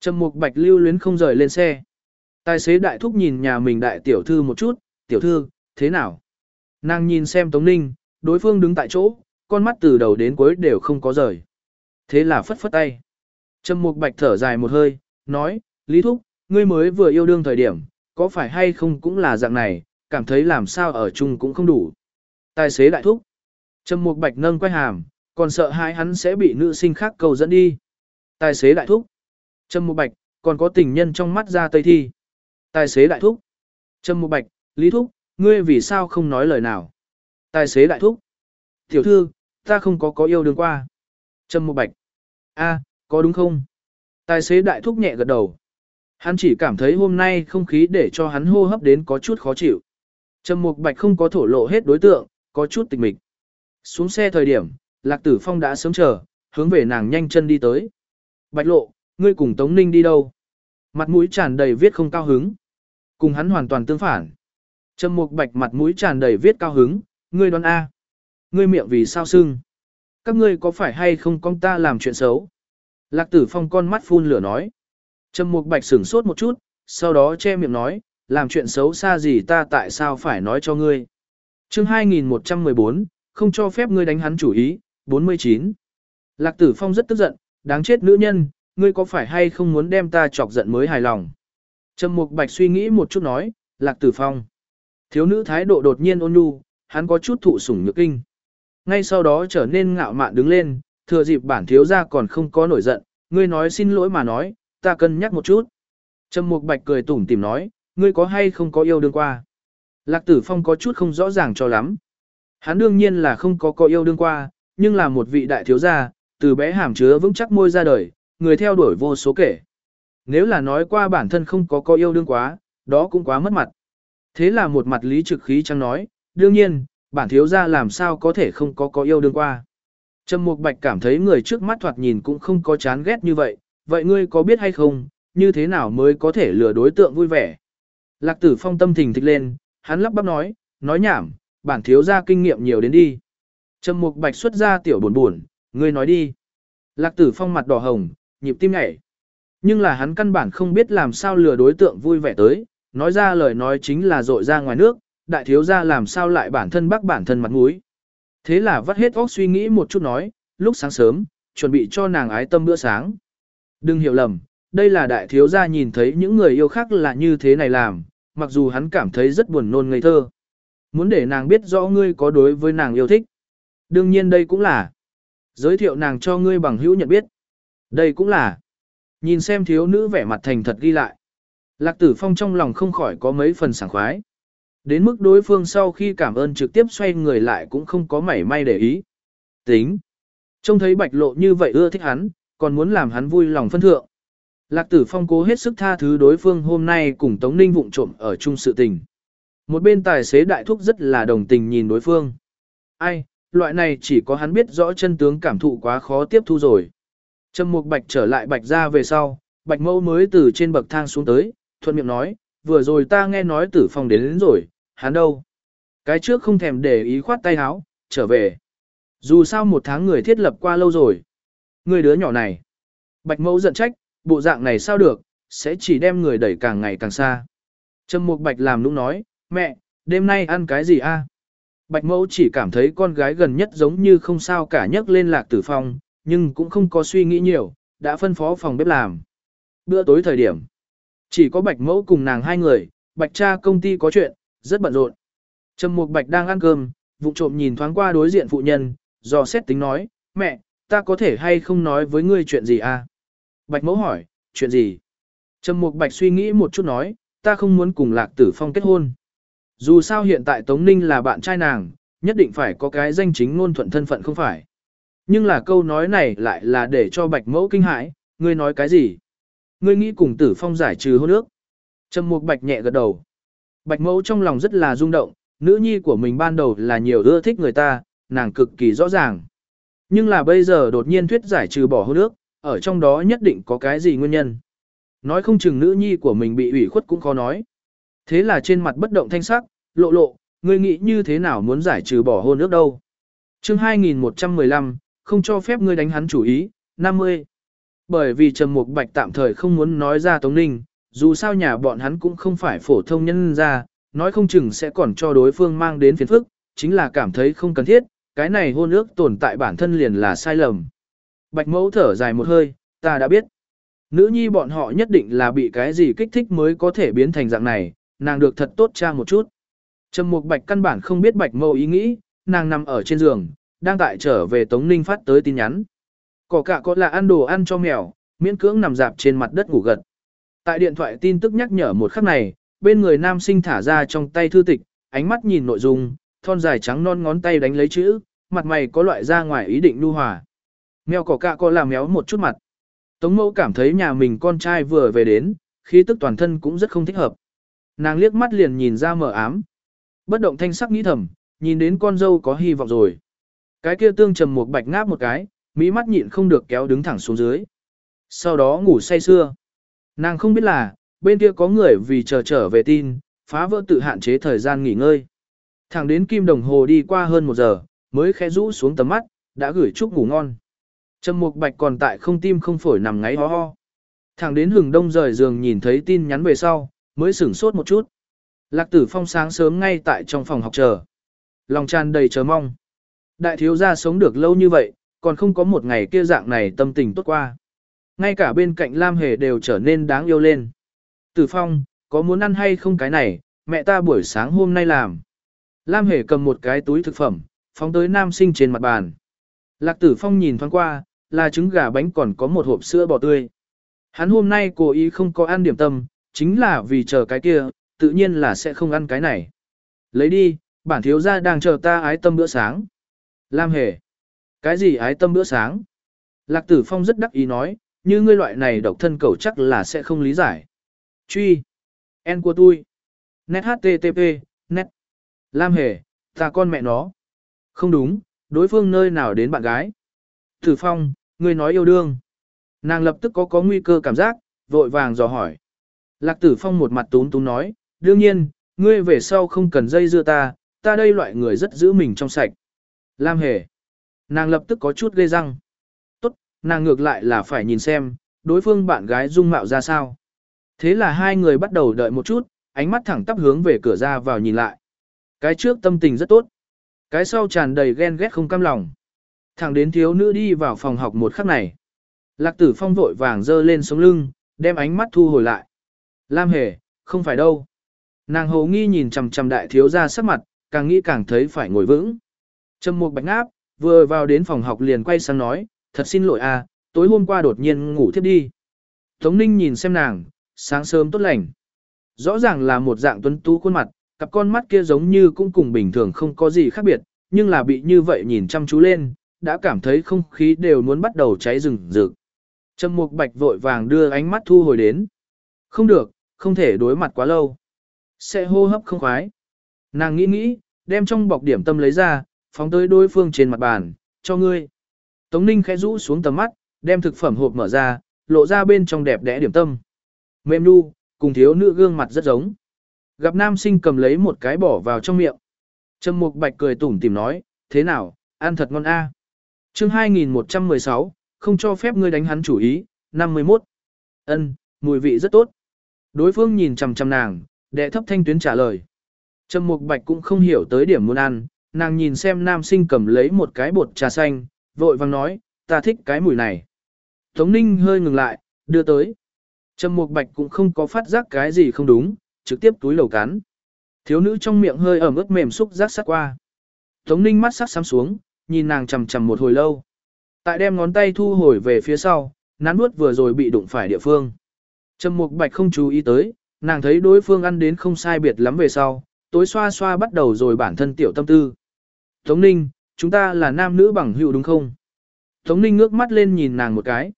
Trầm Mục Bạch lưu luyến không rời lên xe. Tài xế đại thúc nhìn nhà mình đại tiểu thư một chút, tiểu thư, thế nào? Nàng nhìn xem Tống Ninh, đối phương đứng tại chỗ, con mắt từ đầu đến cuối đều không có rời. Thế là phất phất tay. Trầm Mục Bạch thở dài một hơi, nói, Lý Thúc, ngươi mới vừa yêu đương thời điểm, có phải hay không cũng là dạng này, cảm thấy làm sao ở chung cũng không đủ. Tài xế đại thúc. Trầm Mục Bạch nâng quay hàm, còn sợ hai hắn sẽ bị nữ sinh khác cầu dẫn đi. Tài xế đại thúc. Trầm Mục Bạch, còn có tình nhân trong mắt ra tây thi. Tài xế đại thúc. Trầm Mục Bạch, Lý thúc, ngươi vì sao không nói lời nào? Tài xế đại thúc. Tiểu thư, ta không có có yêu đương qua. Trầm Mục Bạch. a, có đúng không? Tài xế đại thúc nhẹ gật đầu. Hắn chỉ cảm thấy hôm nay không khí để cho hắn hô hấp đến có chút khó chịu. Trầm Mục Bạch không có thổ lộ hết đối tượng, có chút tịch mịch. Xuống xe thời điểm, Lạc Tử Phong đã sớm chờ, hướng về nàng nhanh chân đi tới. Bạch lộ, ngươi cùng Tống Ninh đi đâu? Mặt mũi tràn đầy viết không cao hứng. Cùng hắn hoàn toàn tương phản. Trầm Mục Bạch mặt mũi tràn đầy viết cao hứng, ngươi đoán A. Ngươi miệng vì sao sưng? Các ngươi có phải hay không con ta làm chuyện xấu? Lạc Tử Phong con mắt phun lửa nói. Trầm Mục Bạch sửng sốt một chút, sau đó che miệng nói, làm chuyện xấu xa gì ta tại sao phải nói cho ngươi? chương 2114, không cho phép ngươi đánh hắn chủ ý, 49. Lạc tử phong rất tức giận, đáng chết nữ nhân, ngươi có phải hay không muốn đem ta chọc giận mới hài lòng. Trầm mục bạch suy nghĩ một chút nói, lạc tử phong. Thiếu nữ thái độ đột nhiên ôn nhu, hắn có chút thụ sủng nhược kinh. Ngay sau đó trở nên ngạo mạn đứng lên, thừa dịp bản thiếu gia còn không có nổi giận, ngươi nói xin lỗi mà nói, ta cân nhắc một chút. Trầm mục bạch cười tủm tỉm nói, ngươi có hay không có yêu đương qua. Lạc tử phong có chút không rõ ràng cho lắm. Hắn đương nhiên là không có có yêu đương qua, nhưng là một vị đại thiếu gia, từ bé hàm chứa vững chắc môi ra đời, người theo đuổi vô số kể. Nếu là nói qua bản thân không có có yêu đương quá, đó cũng quá mất mặt. Thế là một mặt lý trực khí chẳng nói, đương nhiên, bản thiếu gia làm sao có thể không có có yêu đương qua. Trầm Mục Bạch cảm thấy người trước mắt thoạt nhìn cũng không có chán ghét như vậy, vậy ngươi có biết hay không, như thế nào mới có thể lừa đối tượng vui vẻ. Lạc tử phong tâm thình thịch lên, hắn lắp bắp nói, nói nhảm, bản thiếu ra kinh nghiệm nhiều đến đi. Trầm mục bạch xuất ra tiểu buồn buồn, ngươi nói đi. Lạc tử phong mặt đỏ hồng, nhịp tim nhảy. Nhưng là hắn căn bản không biết làm sao lừa đối tượng vui vẻ tới, nói ra lời nói chính là dội ra ngoài nước, đại thiếu ra làm sao lại bản thân bắt bản thân mặt mũi. Thế là vắt hết óc suy nghĩ một chút nói, lúc sáng sớm, chuẩn bị cho nàng ái tâm bữa sáng. Đừng hiểu lầm, đây là đại thiếu gia nhìn thấy những người yêu khác là như thế này làm, mặc dù hắn cảm thấy rất buồn nôn ngây thơ. Muốn để nàng biết rõ ngươi có đối với nàng yêu thích. Đương nhiên đây cũng là. Giới thiệu nàng cho ngươi bằng hữu nhận biết. Đây cũng là. Nhìn xem thiếu nữ vẻ mặt thành thật ghi lại. Lạc tử phong trong lòng không khỏi có mấy phần sảng khoái. Đến mức đối phương sau khi cảm ơn trực tiếp xoay người lại cũng không có mảy may để ý. Tính. Trông thấy bạch lộ như vậy ưa thích hắn, còn muốn làm hắn vui lòng phân thượng. Lạc tử phong cố hết sức tha thứ đối phương hôm nay cùng Tống Ninh vụng trộm ở chung sự tình. Một bên tài xế đại thúc rất là đồng tình nhìn đối phương. Ai, loại này chỉ có hắn biết rõ chân tướng cảm thụ quá khó tiếp thu rồi. Trầm mục bạch trở lại bạch ra về sau, bạch mẫu mới từ trên bậc thang xuống tới, thuận miệng nói, vừa rồi ta nghe nói tử phong đến, đến rồi, hắn đâu. Cái trước không thèm để ý khoát tay háo, trở về. Dù sao một tháng người thiết lập qua lâu rồi. Người đứa nhỏ này. Bạch mẫu giận trách, bộ dạng này sao được, sẽ chỉ đem người đẩy càng ngày càng xa. Trầm Mục Bạch làm nũng nói, mẹ, đêm nay ăn cái gì a? Bạch mẫu chỉ cảm thấy con gái gần nhất giống như không sao cả nhấc lên lạc tử phong, nhưng cũng không có suy nghĩ nhiều, đã phân phó phòng bếp làm. Bữa tối thời điểm, chỉ có bạch mẫu cùng nàng hai người, bạch cha công ty có chuyện, rất bận rộn. Trầm Mục Bạch đang ăn cơm, vụ trộm nhìn thoáng qua đối diện phụ nhân, dò xét tính nói, mẹ, ta có thể hay không nói với ngươi chuyện gì à? Bạch mẫu hỏi, chuyện gì? Trầm Mục Bạch suy nghĩ một chút nói, ta không muốn cùng Lạc Tử Phong kết hôn. Dù sao hiện tại Tống Ninh là bạn trai nàng, nhất định phải có cái danh chính ngôn thuận thân phận không phải. Nhưng là câu nói này lại là để cho Bạch Mẫu kinh hãi, ngươi nói cái gì? Ngươi nghĩ cùng Tử Phong giải trừ hôn ước? Trầm Mục Bạch nhẹ gật đầu. Bạch Mẫu trong lòng rất là rung động, nữ nhi của mình ban đầu là nhiều ưa thích người ta, nàng cực kỳ rõ ràng. Nhưng là bây giờ đột nhiên thuyết giải trừ bỏ hôn ước, ở trong đó nhất định có cái gì nguyên nhân. Nói không chừng nữ nhi của mình bị ủy khuất cũng khó nói. Thế là trên mặt bất động thanh sắc, lộ lộ, ngươi nghĩ như thế nào muốn giải trừ bỏ hôn ước đâu. chương 2115, không cho phép ngươi đánh hắn chủ ý, 50. Bởi vì Trầm Mục Bạch tạm thời không muốn nói ra Tống Ninh, dù sao nhà bọn hắn cũng không phải phổ thông nhân ra, nói không chừng sẽ còn cho đối phương mang đến phiền phức, chính là cảm thấy không cần thiết, cái này hôn ước tồn tại bản thân liền là sai lầm. Bạch mẫu thở dài một hơi, ta đã biết. Nữ nhi bọn họ nhất định là bị cái gì kích thích mới có thể biến thành dạng này, nàng được thật tốt trang một chút. Trầm Mục Bạch căn bản không biết Bạch mẫu ý nghĩ, nàng nằm ở trên giường, đang tại trở về Tống Ninh phát tới tin nhắn. Cỏ cả có là ăn đồ ăn cho mèo, miễn cưỡng nằm dạp trên mặt đất ngủ gật. Tại điện thoại tin tức nhắc nhở một khắc này, bên người nam sinh thả ra trong tay thư tịch, ánh mắt nhìn nội dung, thon dài trắng non ngón tay đánh lấy chữ, mặt mày có loại ra ngoài ý định nu hòa. Mèo cỏ cạ có làm méo một chút mặt. Tống mẫu cảm thấy nhà mình con trai vừa về đến, khí tức toàn thân cũng rất không thích hợp. Nàng liếc mắt liền nhìn ra mờ ám. Bất động thanh sắc nghĩ thầm, nhìn đến con dâu có hy vọng rồi. Cái kia tương trầm một bạch ngáp một cái, mỹ mắt nhịn không được kéo đứng thẳng xuống dưới. Sau đó ngủ say sưa. Nàng không biết là, bên kia có người vì chờ trở về tin, phá vỡ tự hạn chế thời gian nghỉ ngơi. Thẳng đến kim đồng hồ đi qua hơn một giờ, mới khẽ rũ xuống tầm mắt, đã gửi chúc ngủ ngon. Trầm Mục Bạch còn tại không tim không phổi nằm ngáy ho ho. Thẳng đến hừng đông rời giường nhìn thấy tin nhắn về sau, mới sửng sốt một chút. Lạc Tử Phong sáng sớm ngay tại trong phòng học chờ. Lòng tràn đầy chờ mong. Đại thiếu gia sống được lâu như vậy, còn không có một ngày kia dạng này tâm tình tốt qua. Ngay cả bên cạnh Lam Hề đều trở nên đáng yêu lên. Tử Phong, có muốn ăn hay không cái này, mẹ ta buổi sáng hôm nay làm. Lam Hề cầm một cái túi thực phẩm, phóng tới nam sinh trên mặt bàn. Lạc Tử Phong nhìn thoáng qua, là trứng gà bánh còn có một hộp sữa bò tươi. Hắn hôm nay cố ý không có ăn điểm tâm, chính là vì chờ cái kia, tự nhiên là sẽ không ăn cái này. Lấy đi, bản thiếu gia đang chờ ta ái tâm bữa sáng. Lam hề. Cái gì ái tâm bữa sáng? Lạc tử phong rất đắc ý nói, như ngươi loại này độc thân cầu chắc là sẽ không lý giải. Truy. En của tôi. Net HTTP, net. Lam hề, ta con mẹ nó. Không đúng, đối phương nơi nào đến bạn gái. Tử phong, ngươi nói yêu đương. Nàng lập tức có có nguy cơ cảm giác, vội vàng dò hỏi. Lạc tử phong một mặt tún tún nói, đương nhiên, ngươi về sau không cần dây dưa ta, ta đây loại người rất giữ mình trong sạch. Lam hề. Nàng lập tức có chút ghê răng. Tốt, nàng ngược lại là phải nhìn xem, đối phương bạn gái dung mạo ra sao. Thế là hai người bắt đầu đợi một chút, ánh mắt thẳng tắp hướng về cửa ra vào nhìn lại. Cái trước tâm tình rất tốt. Cái sau tràn đầy ghen ghét không cam lòng. Thẳng đến thiếu nữ đi vào phòng học một khắc này. Lạc tử phong vội vàng dơ lên sống lưng, đem ánh mắt thu hồi lại. Lam hề, không phải đâu. Nàng hồ nghi nhìn chằm chằm đại thiếu ra sắc mặt, càng nghĩ càng thấy phải ngồi vững. Trầm mục bạch áp, vừa vào đến phòng học liền quay sang nói, thật xin lỗi à, tối hôm qua đột nhiên ngủ thiếp đi. Tống ninh nhìn xem nàng, sáng sớm tốt lành. Rõ ràng là một dạng tuấn tú khuôn mặt, cặp con mắt kia giống như cũng cùng bình thường không có gì khác biệt, nhưng là bị như vậy nhìn chăm chú lên, đã cảm thấy không khí đều muốn bắt đầu cháy rừng rực. Trầm Mục Bạch vội vàng đưa ánh mắt thu hồi đến. Không được, không thể đối mặt quá lâu. Sẽ hô hấp không khoái. Nàng nghĩ nghĩ, đem trong bọc điểm tâm lấy ra, phóng tới đối phương trên mặt bàn, cho ngươi. Tống Ninh khẽ rũ xuống tầm mắt, đem thực phẩm hộp mở ra, lộ ra bên trong đẹp đẽ điểm tâm. Mềm nu, cùng thiếu nữ gương mặt rất giống. Gặp nam sinh cầm lấy một cái bỏ vào trong miệng. Trầm Mục Bạch cười tủm tỉm nói, thế nào, ăn thật ngon a. À. Chương 2116, không cho phép ngươi đánh hắn chủ ý, 51. Ân, mùi vị rất tốt. Đối phương nhìn chằm chằm nàng, đệ thấp thanh tuyến trả lời. Trầm Mục Bạch cũng không hiểu tới điểm muốn ăn, nàng nhìn xem nam sinh cầm lấy một cái bột trà xanh, vội vàng nói, ta thích cái mùi này. Tống Ninh hơi ngừng lại, đưa tới. Trầm Mục Bạch cũng không có phát giác cái gì không đúng, trực tiếp túi lầu cắn. Thiếu nữ trong miệng hơi ẩm ướt mềm xúc giác sát qua. Tống Ninh mắt sắc sắm xuống, nhìn nàng chầm chầm một hồi lâu. Tại đem ngón tay thu hồi về phía sau, nán nuốt vừa rồi bị đụng phải địa phương. Trầm Mục Bạch không chú ý tới, nàng thấy đối phương ăn đến không sai biệt lắm về sau, tối xoa xoa bắt đầu rồi bản thân tiểu tâm tư. Tống Ninh, chúng ta là nam nữ bằng hữu đúng không? Tống Ninh ngước mắt lên nhìn nàng một cái.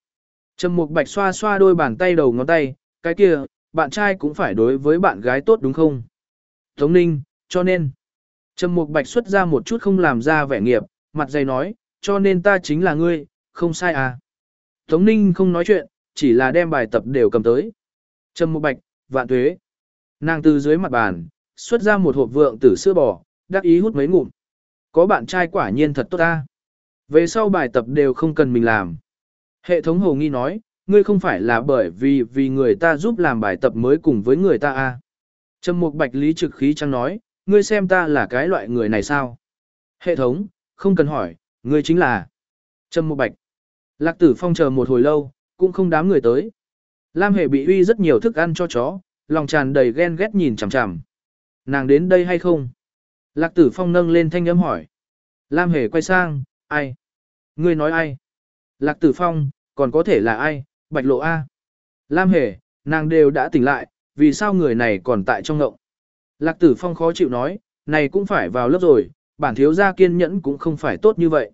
Trầm Mục Bạch xoa xoa đôi bàn tay đầu ngón tay, cái kia, bạn trai cũng phải đối với bạn gái tốt đúng không? Tống Ninh, cho nên. Trầm Mục Bạch xuất ra một chút không làm ra vẻ nghiệp, mặt dày nói, cho nên ta chính là ngươi, không sai à. Tống Ninh không nói chuyện, chỉ là đem bài tập đều cầm tới. Trầm Mục Bạch, vạn tuế. Nàng từ dưới mặt bàn, xuất ra một hộp vượng tử sữa bò, đắc ý hút mấy ngụm. Có bạn trai quả nhiên thật tốt ta. Về sau bài tập đều không cần mình làm. Hệ thống hồ nghi nói, ngươi không phải là bởi vì vì người ta giúp làm bài tập mới cùng với người ta à. Trầm mục bạch lý trực khí trăng nói, ngươi xem ta là cái loại người này sao? Hệ thống, không cần hỏi, ngươi chính là Trầm mục bạch. Lạc tử phong chờ một hồi lâu, cũng không đám người tới. Lam hề bị uy rất nhiều thức ăn cho chó, lòng tràn đầy ghen ghét nhìn chằm chằm. Nàng đến đây hay không? Lạc tử phong nâng lên thanh âm hỏi. Lam hề quay sang, ai? Ngươi nói ai? Lạc tử phong, còn có thể là ai? Bạch lộ A. Lam hề, nàng đều đã tỉnh lại, vì sao người này còn tại trong ngộng? Lạc tử phong khó chịu nói, này cũng phải vào lớp rồi, bản thiếu gia kiên nhẫn cũng không phải tốt như vậy.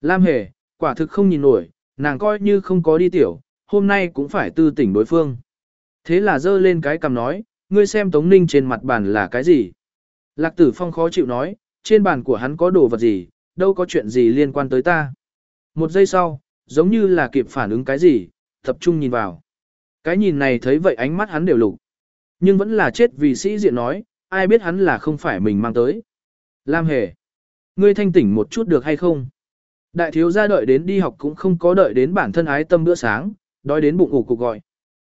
Lam hề, quả thực không nhìn nổi, nàng coi như không có đi tiểu, hôm nay cũng phải tư tỉnh đối phương. Thế là dơ lên cái cầm nói, ngươi xem Tống Ninh trên mặt bàn là cái gì? Lạc tử phong khó chịu nói, trên bàn của hắn có đồ vật gì, đâu có chuyện gì liên quan tới ta. Một giây sau, giống như là kịp phản ứng cái gì, tập trung nhìn vào. Cái nhìn này thấy vậy ánh mắt hắn đều lục. Nhưng vẫn là chết vì sĩ diện nói, ai biết hắn là không phải mình mang tới. Lam hề. Ngươi thanh tỉnh một chút được hay không? Đại thiếu gia đợi đến đi học cũng không có đợi đến bản thân ái tâm bữa sáng, đói đến bụng ủ cục gọi.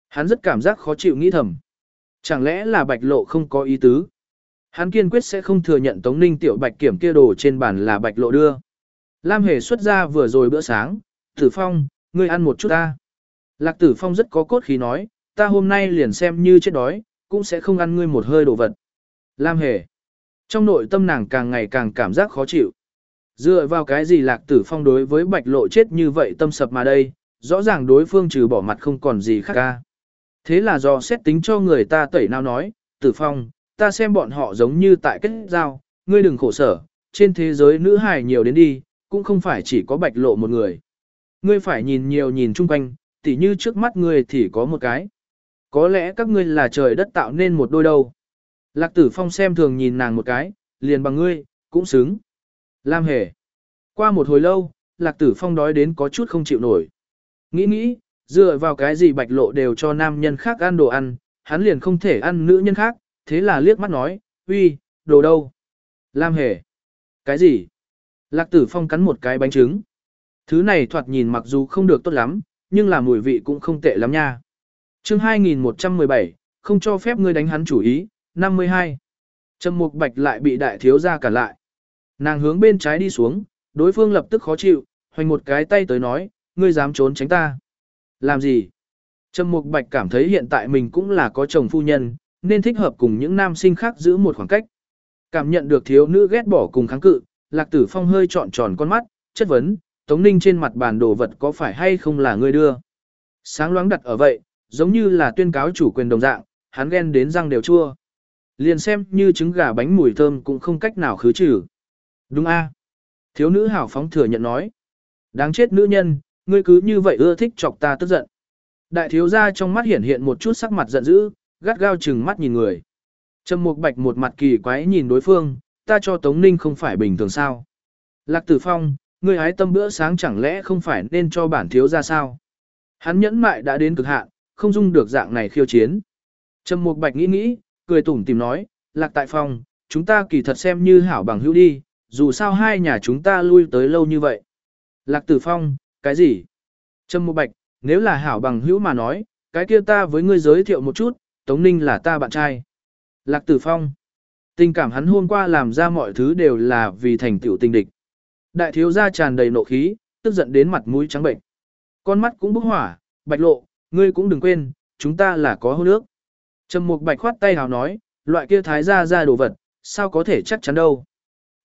Hắn rất cảm giác khó chịu nghĩ thầm. Chẳng lẽ là bạch lộ không có ý tứ? Hắn kiên quyết sẽ không thừa nhận Tống Ninh tiểu bạch kiểm kia đồ trên bàn là bạch lộ đưa. Lam Hề xuất ra vừa rồi bữa sáng, Tử Phong, ngươi ăn một chút ta. Lạc Tử Phong rất có cốt khí nói, ta hôm nay liền xem như chết đói, cũng sẽ không ăn ngươi một hơi đồ vật. Lam Hề. Trong nội tâm nàng càng ngày càng cảm giác khó chịu. Dựa vào cái gì Lạc Tử Phong đối với bạch lộ chết như vậy tâm sập mà đây, rõ ràng đối phương trừ bỏ mặt không còn gì khác ca. Thế là do xét tính cho người ta tẩy nào nói, Tử Phong, ta xem bọn họ giống như tại kết giao, ngươi đừng khổ sở, trên thế giới nữ hài nhiều đến đi, cũng không phải chỉ có bạch lộ một người. Ngươi phải nhìn nhiều nhìn chung quanh, tỉ như trước mắt ngươi thì có một cái. Có lẽ các ngươi là trời đất tạo nên một đôi đâu. Lạc tử phong xem thường nhìn nàng một cái, liền bằng ngươi, cũng xứng. Lam hề. Qua một hồi lâu, lạc tử phong đói đến có chút không chịu nổi. Nghĩ nghĩ, dựa vào cái gì bạch lộ đều cho nam nhân khác ăn đồ ăn, hắn liền không thể ăn nữ nhân khác, thế là liếc mắt nói, uy, đồ đâu? Lam hề. Cái gì? Lạc tử phong cắn một cái bánh trứng. Thứ này thoạt nhìn mặc dù không được tốt lắm, nhưng là mùi vị cũng không tệ lắm nha. chương 2117, không cho phép ngươi đánh hắn chủ ý, 52. Trầm mục bạch lại bị đại thiếu gia cản lại. Nàng hướng bên trái đi xuống, đối phương lập tức khó chịu, hoành một cái tay tới nói, ngươi dám trốn tránh ta. Làm gì? Trầm mục bạch cảm thấy hiện tại mình cũng là có chồng phu nhân, nên thích hợp cùng những nam sinh khác giữ một khoảng cách. Cảm nhận được thiếu nữ ghét bỏ cùng kháng cự, Lạc Tử Phong hơi trọn tròn con mắt, chất vấn, Tống Ninh trên mặt bàn đồ vật có phải hay không là ngươi đưa. Sáng loáng đặt ở vậy, giống như là tuyên cáo chủ quyền đồng dạng, hắn ghen đến răng đều chua. Liền xem như trứng gà bánh mùi thơm cũng không cách nào khứ trừ. Đúng a Thiếu nữ hảo phóng thừa nhận nói. Đáng chết nữ nhân, ngươi cứ như vậy ưa thích chọc ta tức giận. Đại thiếu gia trong mắt hiển hiện một chút sắc mặt giận dữ, gắt gao chừng mắt nhìn người. Trầm Mục Bạch một mặt kỳ quái nhìn đối phương, ta cho Tống Ninh không phải bình thường sao? Lạc Tử Phong, ngươi hái tâm bữa sáng chẳng lẽ không phải nên cho bản thiếu gia sao? Hắn nhẫn mại đã đến cực hạn, không dung được dạng này khiêu chiến. Trầm Mục Bạch nghĩ nghĩ, cười tủm tìm nói, Lạc Tại Phong, chúng ta kỳ thật xem như hảo bằng hữu đi, dù sao hai nhà chúng ta lui tới lâu như vậy. Lạc Tử Phong, cái gì? Trầm Mục Bạch, nếu là hảo bằng hữu mà nói, cái kia ta với ngươi giới thiệu một chút, Tống Ninh là ta bạn trai. Lạc Tử Phong. Tình cảm hắn hôm qua làm ra mọi thứ đều là vì thành tựu tình địch. Đại thiếu gia tràn đầy nộ khí, tức giận đến mặt mũi trắng bệnh. Con mắt cũng bốc hỏa, bạch lộ, ngươi cũng đừng quên, chúng ta là có hôn nước. Trầm mục bạch khoát tay hào nói, loại kia thái gia ra đồ vật, sao có thể chắc chắn đâu.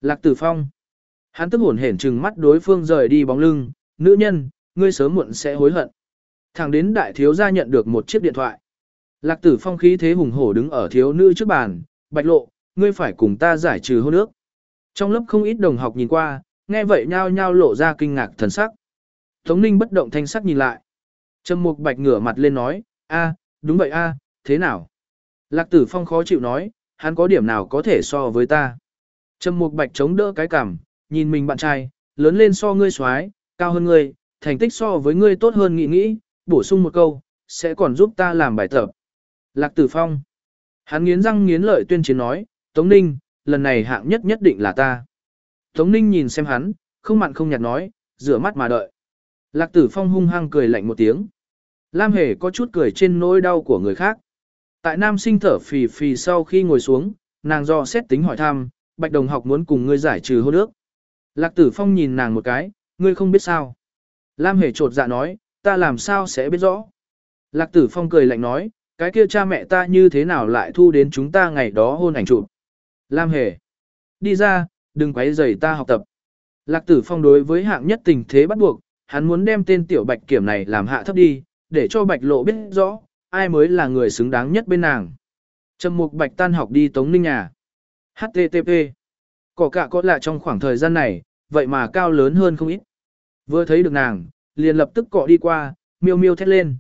Lạc tử phong. Hắn tức hồn hển trừng mắt đối phương rời đi bóng lưng, nữ nhân, ngươi sớm muộn sẽ hối hận. Thẳng đến đại thiếu gia nhận được một chiếc điện thoại. Lạc tử phong khí thế hùng hổ đứng ở thiếu nữ trước bàn, bạch lộ, ngươi phải cùng ta giải trừ hôn nước. Trong lớp không ít đồng học nhìn qua, nghe vậy nhao nhao lộ ra kinh ngạc thần sắc. Tống ninh bất động thanh sắc nhìn lại. Trầm mục bạch ngửa mặt lên nói, a, đúng vậy a, thế nào? Lạc tử phong khó chịu nói, hắn có điểm nào có thể so với ta. Trầm mục bạch chống đỡ cái cằm, nhìn mình bạn trai, lớn lên so ngươi xoái, cao hơn ngươi, thành tích so với ngươi tốt hơn nghĩ nghĩ, bổ sung một câu, sẽ còn giúp ta làm bài tập. Lạc tử phong. Hắn nghiến răng nghiến lợi tuyên chiến nói, Tống Ninh, lần này hạng nhất nhất định là ta. Tống Ninh nhìn xem hắn, không mặn không nhạt nói, rửa mắt mà đợi. Lạc tử phong hung hăng cười lạnh một tiếng. Lam hề có chút cười trên nỗi đau của người khác. Tại nam sinh thở phì phì sau khi ngồi xuống, nàng do xét tính hỏi thăm, bạch đồng học muốn cùng ngươi giải trừ hôn ước. Lạc tử phong nhìn nàng một cái, ngươi không biết sao. Lam hề trột dạ nói, ta làm sao sẽ biết rõ. Lạc tử phong cười lạnh nói, cái kia cha mẹ ta như thế nào lại thu đến chúng ta ngày đó hôn ảnh chụp. Lam hề, đi ra, đừng quấy rầy ta học tập. Lạc tử phong đối với hạng nhất tình thế bắt buộc, hắn muốn đem tên tiểu bạch kiểm này làm hạ thấp đi, để cho bạch lộ biết rõ, ai mới là người xứng đáng nhất bên nàng. Trầm mục bạch tan học đi tống ninh nhà. HTTP. Cỏ cạ có lạ trong khoảng thời gian này, vậy mà cao lớn hơn không ít. Vừa thấy được nàng, liền lập tức cọ đi qua, miêu miêu thét lên.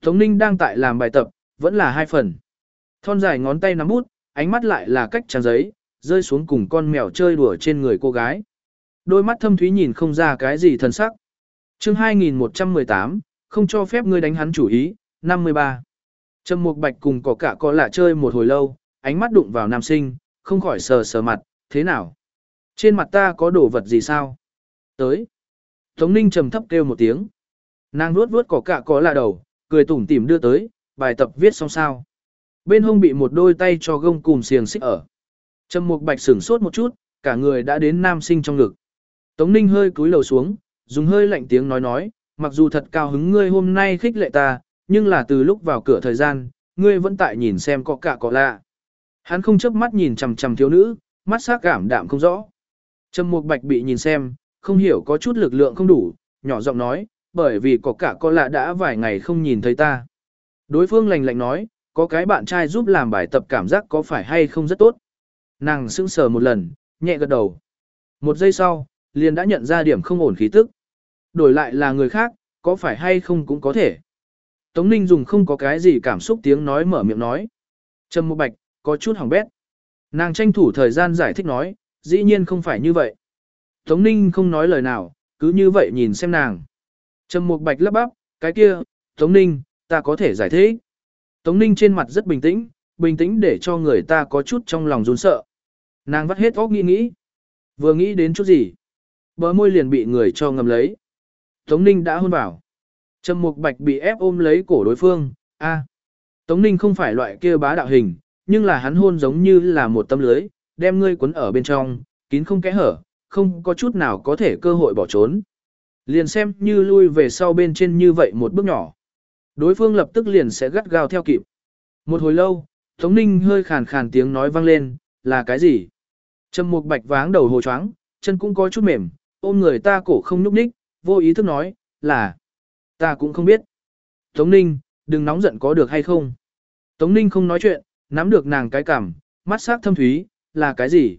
Tống ninh đang tại làm bài tập, vẫn là hai phần. Thon dài ngón tay nắm bút, ánh mắt lại là cách trang giấy, rơi xuống cùng con mèo chơi đùa trên người cô gái. Đôi mắt thâm thúy nhìn không ra cái gì thần sắc. chương 2118, không cho phép ngươi đánh hắn chủ ý, 53. Trầm Mục Bạch cùng có cả có lạ chơi một hồi lâu, ánh mắt đụng vào nam sinh, không khỏi sờ sờ mặt, thế nào? Trên mặt ta có đồ vật gì sao? Tới. Tống Ninh trầm thấp kêu một tiếng. Nàng nuốt vuốt Cỏ cả có lạ đầu, cười tủm tỉm đưa tới, bài tập viết xong sao. Bên hông bị một đôi tay cho gông cùm xiềng xích ở. Trầm Mục Bạch sửng sốt một chút, cả người đã đến nam sinh trong ngực. Tống Ninh hơi cúi đầu xuống, dùng hơi lạnh tiếng nói nói, mặc dù thật cao hứng ngươi hôm nay khích lệ ta, nhưng là từ lúc vào cửa thời gian, ngươi vẫn tại nhìn xem có cả có lạ. Hắn không chớp mắt nhìn chằm chằm thiếu nữ, mắt sắc cảm đạm không rõ. Trầm Mục Bạch bị nhìn xem, không hiểu có chút lực lượng không đủ, nhỏ giọng nói, bởi vì có cả có lạ đã vài ngày không nhìn thấy ta. Đối phương lành lạnh nói, có cái bạn trai giúp làm bài tập cảm giác có phải hay không rất tốt. Nàng sững sờ một lần, nhẹ gật đầu. Một giây sau, liền đã nhận ra điểm không ổn khí tức. Đổi lại là người khác, có phải hay không cũng có thể. Tống Ninh dùng không có cái gì cảm xúc tiếng nói mở miệng nói. Trầm Mục Bạch, có chút hỏng bét. Nàng tranh thủ thời gian giải thích nói, dĩ nhiên không phải như vậy. Tống Ninh không nói lời nào, cứ như vậy nhìn xem nàng. Trầm Mục Bạch lắp bắp, cái kia, Tống Ninh, ta có thể giải thích. Tống Ninh trên mặt rất bình tĩnh, bình tĩnh để cho người ta có chút trong lòng run sợ. Nàng vắt hết óc nghĩ nghĩ. Vừa nghĩ đến chút gì, bờ môi liền bị người cho ngầm lấy. Tống Ninh đã hôn vào. Trầm Mục Bạch bị ép ôm lấy cổ đối phương, a. Tống Ninh không phải loại kia bá đạo hình, nhưng là hắn hôn giống như là một tấm lưới, đem ngươi cuốn ở bên trong, kín không kẽ hở, không có chút nào có thể cơ hội bỏ trốn. Liền xem như lui về sau bên trên như vậy một bước nhỏ. Đối phương lập tức liền sẽ gắt gao theo kịp. Một hồi lâu, Tống Ninh hơi khàn khàn tiếng nói vang lên, là cái gì? Trầm Mục Bạch váng đầu hồ choáng, chân cũng có chút mềm, ôm người ta cổ không nhúc nhích, vô ý thức nói, là, ta cũng không biết. Tống Ninh, đừng nóng giận có được hay không? Tống Ninh không nói chuyện, nắm được nàng cái cảm, mắt sắc thâm thúy, là cái gì?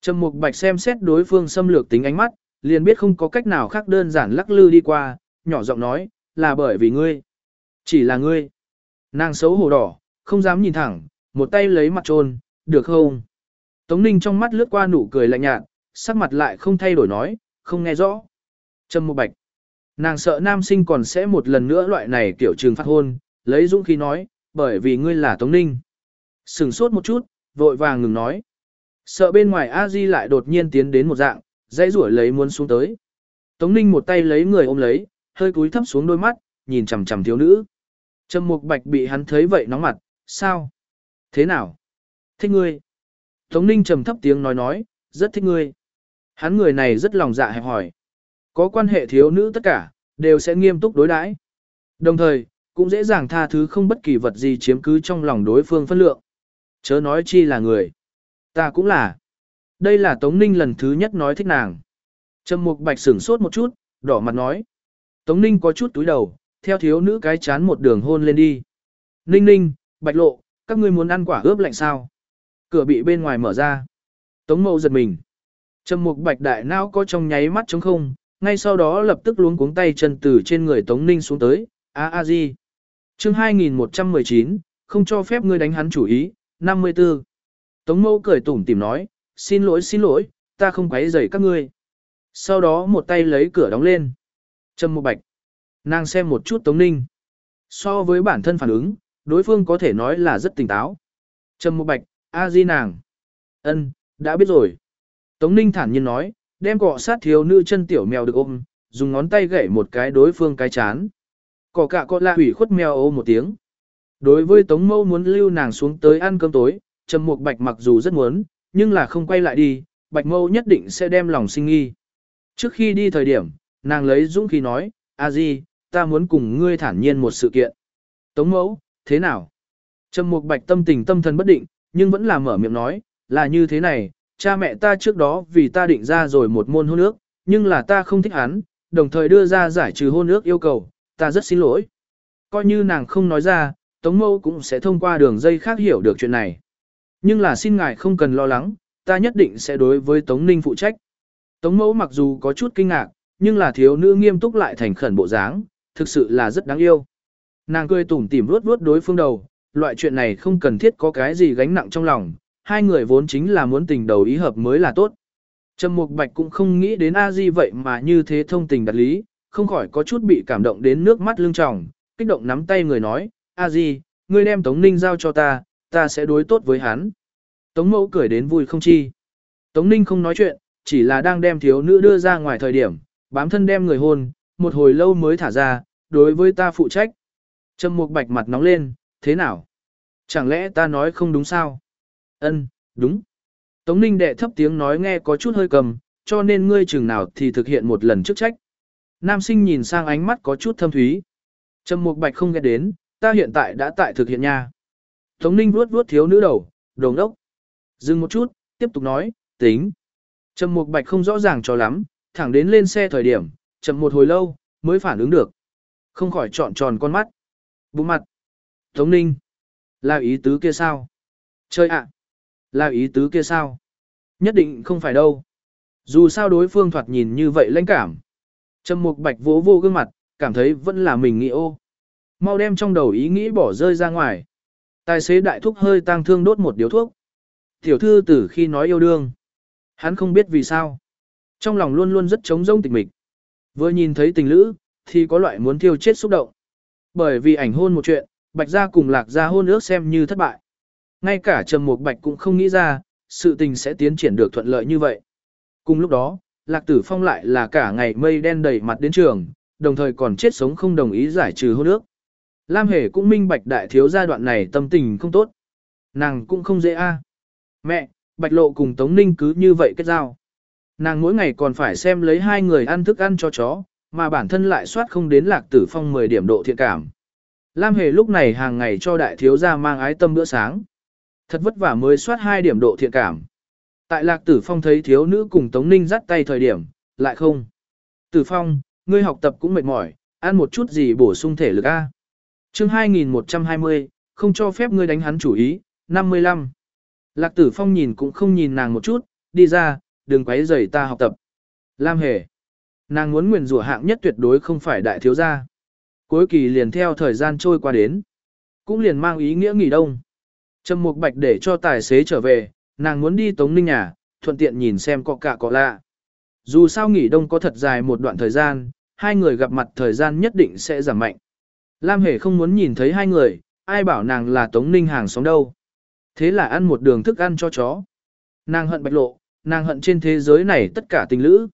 Trầm Mục Bạch xem xét đối phương xâm lược tính ánh mắt, liền biết không có cách nào khác đơn giản lắc lư đi qua, nhỏ giọng nói, là bởi vì ngươi. Chỉ là ngươi. Nàng xấu hổ đỏ, không dám nhìn thẳng, một tay lấy mặt trôn, được không? Tống Ninh trong mắt lướt qua nụ cười lạnh nhạt, sắc mặt lại không thay đổi nói, không nghe rõ. Trầm một Bạch. Nàng sợ nam sinh còn sẽ một lần nữa loại này kiểu trường phát hôn, lấy dũng khí nói, bởi vì ngươi là Tống Ninh. Sừng sốt một chút, vội vàng ngừng nói. Sợ bên ngoài a di lại đột nhiên tiến đến một dạng, dãy rủi lấy muốn xuống tới. Tống Ninh một tay lấy người ôm lấy, hơi cúi thấp xuống đôi mắt, nhìn chằm chằm thiếu nữ. Trầm Mục Bạch bị hắn thấy vậy nóng mặt, sao? Thế nào? Thích ngươi. Tống Ninh trầm thấp tiếng nói nói, rất thích ngươi. Hắn người này rất lòng dạ hẹp hỏi. Có quan hệ thiếu nữ tất cả, đều sẽ nghiêm túc đối đãi. Đồng thời, cũng dễ dàng tha thứ không bất kỳ vật gì chiếm cứ trong lòng đối phương phân lượng. Chớ nói chi là người. Ta cũng là. Đây là Tống Ninh lần thứ nhất nói thích nàng. Trầm Mục Bạch sửng sốt một chút, đỏ mặt nói. Tống Ninh có chút túi đầu, theo thiếu nữ cái chán một đường hôn lên đi. Ninh ninh, Bạch lộ, các ngươi muốn ăn quả ướp lạnh sao? Cửa bị bên ngoài mở ra. Tống mậu giật mình. Trầm Mục Bạch đại não có trong nháy mắt trống không, ngay sau đó lập tức luống cuống tay chân từ trên người Tống Ninh xuống tới. A A Di. Chương 2119, không cho phép ngươi đánh hắn chủ ý, 54. Tống Mâu cười tủm tìm nói, xin lỗi xin lỗi, ta không quấy rầy các ngươi. Sau đó một tay lấy cửa đóng lên. Trầm Mục bạch. Nàng xem một chút Tống Ninh. So với bản thân phản ứng, đối phương có thể nói là rất tỉnh táo. Trầm một bạch, a di nàng. ân đã biết rồi. Tống Ninh thản nhiên nói, đem cọ sát thiếu nữ chân tiểu mèo được ôm, dùng ngón tay gậy một cái đối phương cái chán. Cỏ cạ cọ lạ hủy khuất mèo ô một tiếng. Đối với Tống Mâu muốn lưu nàng xuống tới ăn cơm tối, Trầm Mục Bạch mặc dù rất muốn, nhưng là không quay lại đi, Bạch Mâu nhất định sẽ đem lòng sinh nghi. Trước khi đi thời điểm, nàng lấy dũng khí nói, a di, ta muốn cùng ngươi thản nhiên một sự kiện. Tống Mẫu, thế nào? Trầm Mục Bạch tâm tình tâm thần bất định, nhưng vẫn là mở miệng nói, là như thế này, cha mẹ ta trước đó vì ta định ra rồi một môn hôn ước, nhưng là ta không thích hắn, đồng thời đưa ra giải trừ hôn ước yêu cầu, ta rất xin lỗi. Coi như nàng không nói ra, Tống Mâu cũng sẽ thông qua đường dây khác hiểu được chuyện này. Nhưng là xin ngài không cần lo lắng, ta nhất định sẽ đối với Tống Ninh phụ trách. Tống Mẫu mặc dù có chút kinh ngạc, nhưng là thiếu nữ nghiêm túc lại thành khẩn bộ dáng, thực sự là rất đáng yêu. Nàng cười tủm tỉm vuốt vuốt đối phương đầu, loại chuyện này không cần thiết có cái gì gánh nặng trong lòng, hai người vốn chính là muốn tình đầu ý hợp mới là tốt. Trầm Mục Bạch cũng không nghĩ đến A Di vậy mà như thế thông tình đạt lý, không khỏi có chút bị cảm động đến nước mắt lưng tròng, kích động nắm tay người nói, A Di, ngươi đem Tống Ninh giao cho ta, ta sẽ đối tốt với hắn. Tống mẫu cười đến vui không chi. Tống Ninh không nói chuyện, chỉ là đang đem thiếu nữ đưa ra ngoài thời điểm, bám thân đem người hôn, một hồi lâu mới thả ra, đối với ta phụ trách. Trầm Mục Bạch mặt nóng lên, thế nào? Chẳng lẽ ta nói không đúng sao? Ân, đúng. Tống Ninh đệ thấp tiếng nói nghe có chút hơi cầm, cho nên ngươi chừng nào thì thực hiện một lần chức trách. Nam sinh nhìn sang ánh mắt có chút thâm thúy. Trầm Mục Bạch không nghe đến, ta hiện tại đã tại thực hiện nha. Tống Ninh vuốt vuốt thiếu nữ đầu, đồ đốc. Dừng một chút, tiếp tục nói, tính. Trầm Mục Bạch không rõ ràng cho lắm, thẳng đến lên xe thời điểm, chậm một hồi lâu, mới phản ứng được. Không khỏi trọn tròn con mắt. Bụng mặt. Tống Ninh. Là ý tứ kia sao? Chơi ạ. Là ý tứ kia sao? Nhất định không phải đâu. Dù sao đối phương thoạt nhìn như vậy lãnh cảm. Trầm Mục Bạch vỗ vô gương mặt, cảm thấy vẫn là mình nghĩ ô. Mau đem trong đầu ý nghĩ bỏ rơi ra ngoài. Tài xế đại thúc hơi tăng thương đốt một điếu thuốc. Tiểu thư từ khi nói yêu đương. Hắn không biết vì sao. Trong lòng luôn luôn rất trống rỗng tịch mịch. Vừa nhìn thấy tình lữ, thì có loại muốn thiêu chết xúc động. Bởi vì ảnh hôn một chuyện, Bạch gia cùng Lạc gia hôn ước xem như thất bại. Ngay cả Trầm Mục Bạch cũng không nghĩ ra, sự tình sẽ tiến triển được thuận lợi như vậy. Cùng lúc đó, Lạc Tử Phong lại là cả ngày mây đen đầy mặt đến trường, đồng thời còn chết sống không đồng ý giải trừ hôn ước. Lam Hề cũng minh bạch đại thiếu gia đoạn này tâm tình không tốt. Nàng cũng không dễ a. Mẹ, Bạch Lộ cùng Tống Ninh cứ như vậy kết giao. Nàng mỗi ngày còn phải xem lấy hai người ăn thức ăn cho chó, mà bản thân lại soát không đến lạc tử phong 10 điểm độ thiện cảm. Lam Hề lúc này hàng ngày cho đại thiếu gia mang ái tâm bữa sáng. Thật vất vả mới soát 2 điểm độ thiện cảm. Tại lạc tử phong thấy thiếu nữ cùng Tống Ninh dắt tay thời điểm, lại không. Tử phong, ngươi học tập cũng mệt mỏi, ăn một chút gì bổ sung thể lực A. chương 2120, không cho phép ngươi đánh hắn chủ ý, 55. Lạc tử phong nhìn cũng không nhìn nàng một chút, đi ra, đừng quấy rầy ta học tập. Lam hề. Nàng muốn nguyền rủa hạng nhất tuyệt đối không phải đại thiếu gia. Cuối kỳ liền theo thời gian trôi qua đến. Cũng liền mang ý nghĩa nghỉ đông. Trầm Mục Bạch để cho tài xế trở về, nàng muốn đi Tống Ninh nhà, thuận tiện nhìn xem có cả có lạ. Dù sao nghỉ đông có thật dài một đoạn thời gian, hai người gặp mặt thời gian nhất định sẽ giảm mạnh. Lam Hề không muốn nhìn thấy hai người, ai bảo nàng là Tống Ninh hàng xóm đâu. Thế là ăn một đường thức ăn cho chó. Nàng hận bạch lộ, nàng hận trên thế giới này tất cả tình lữ.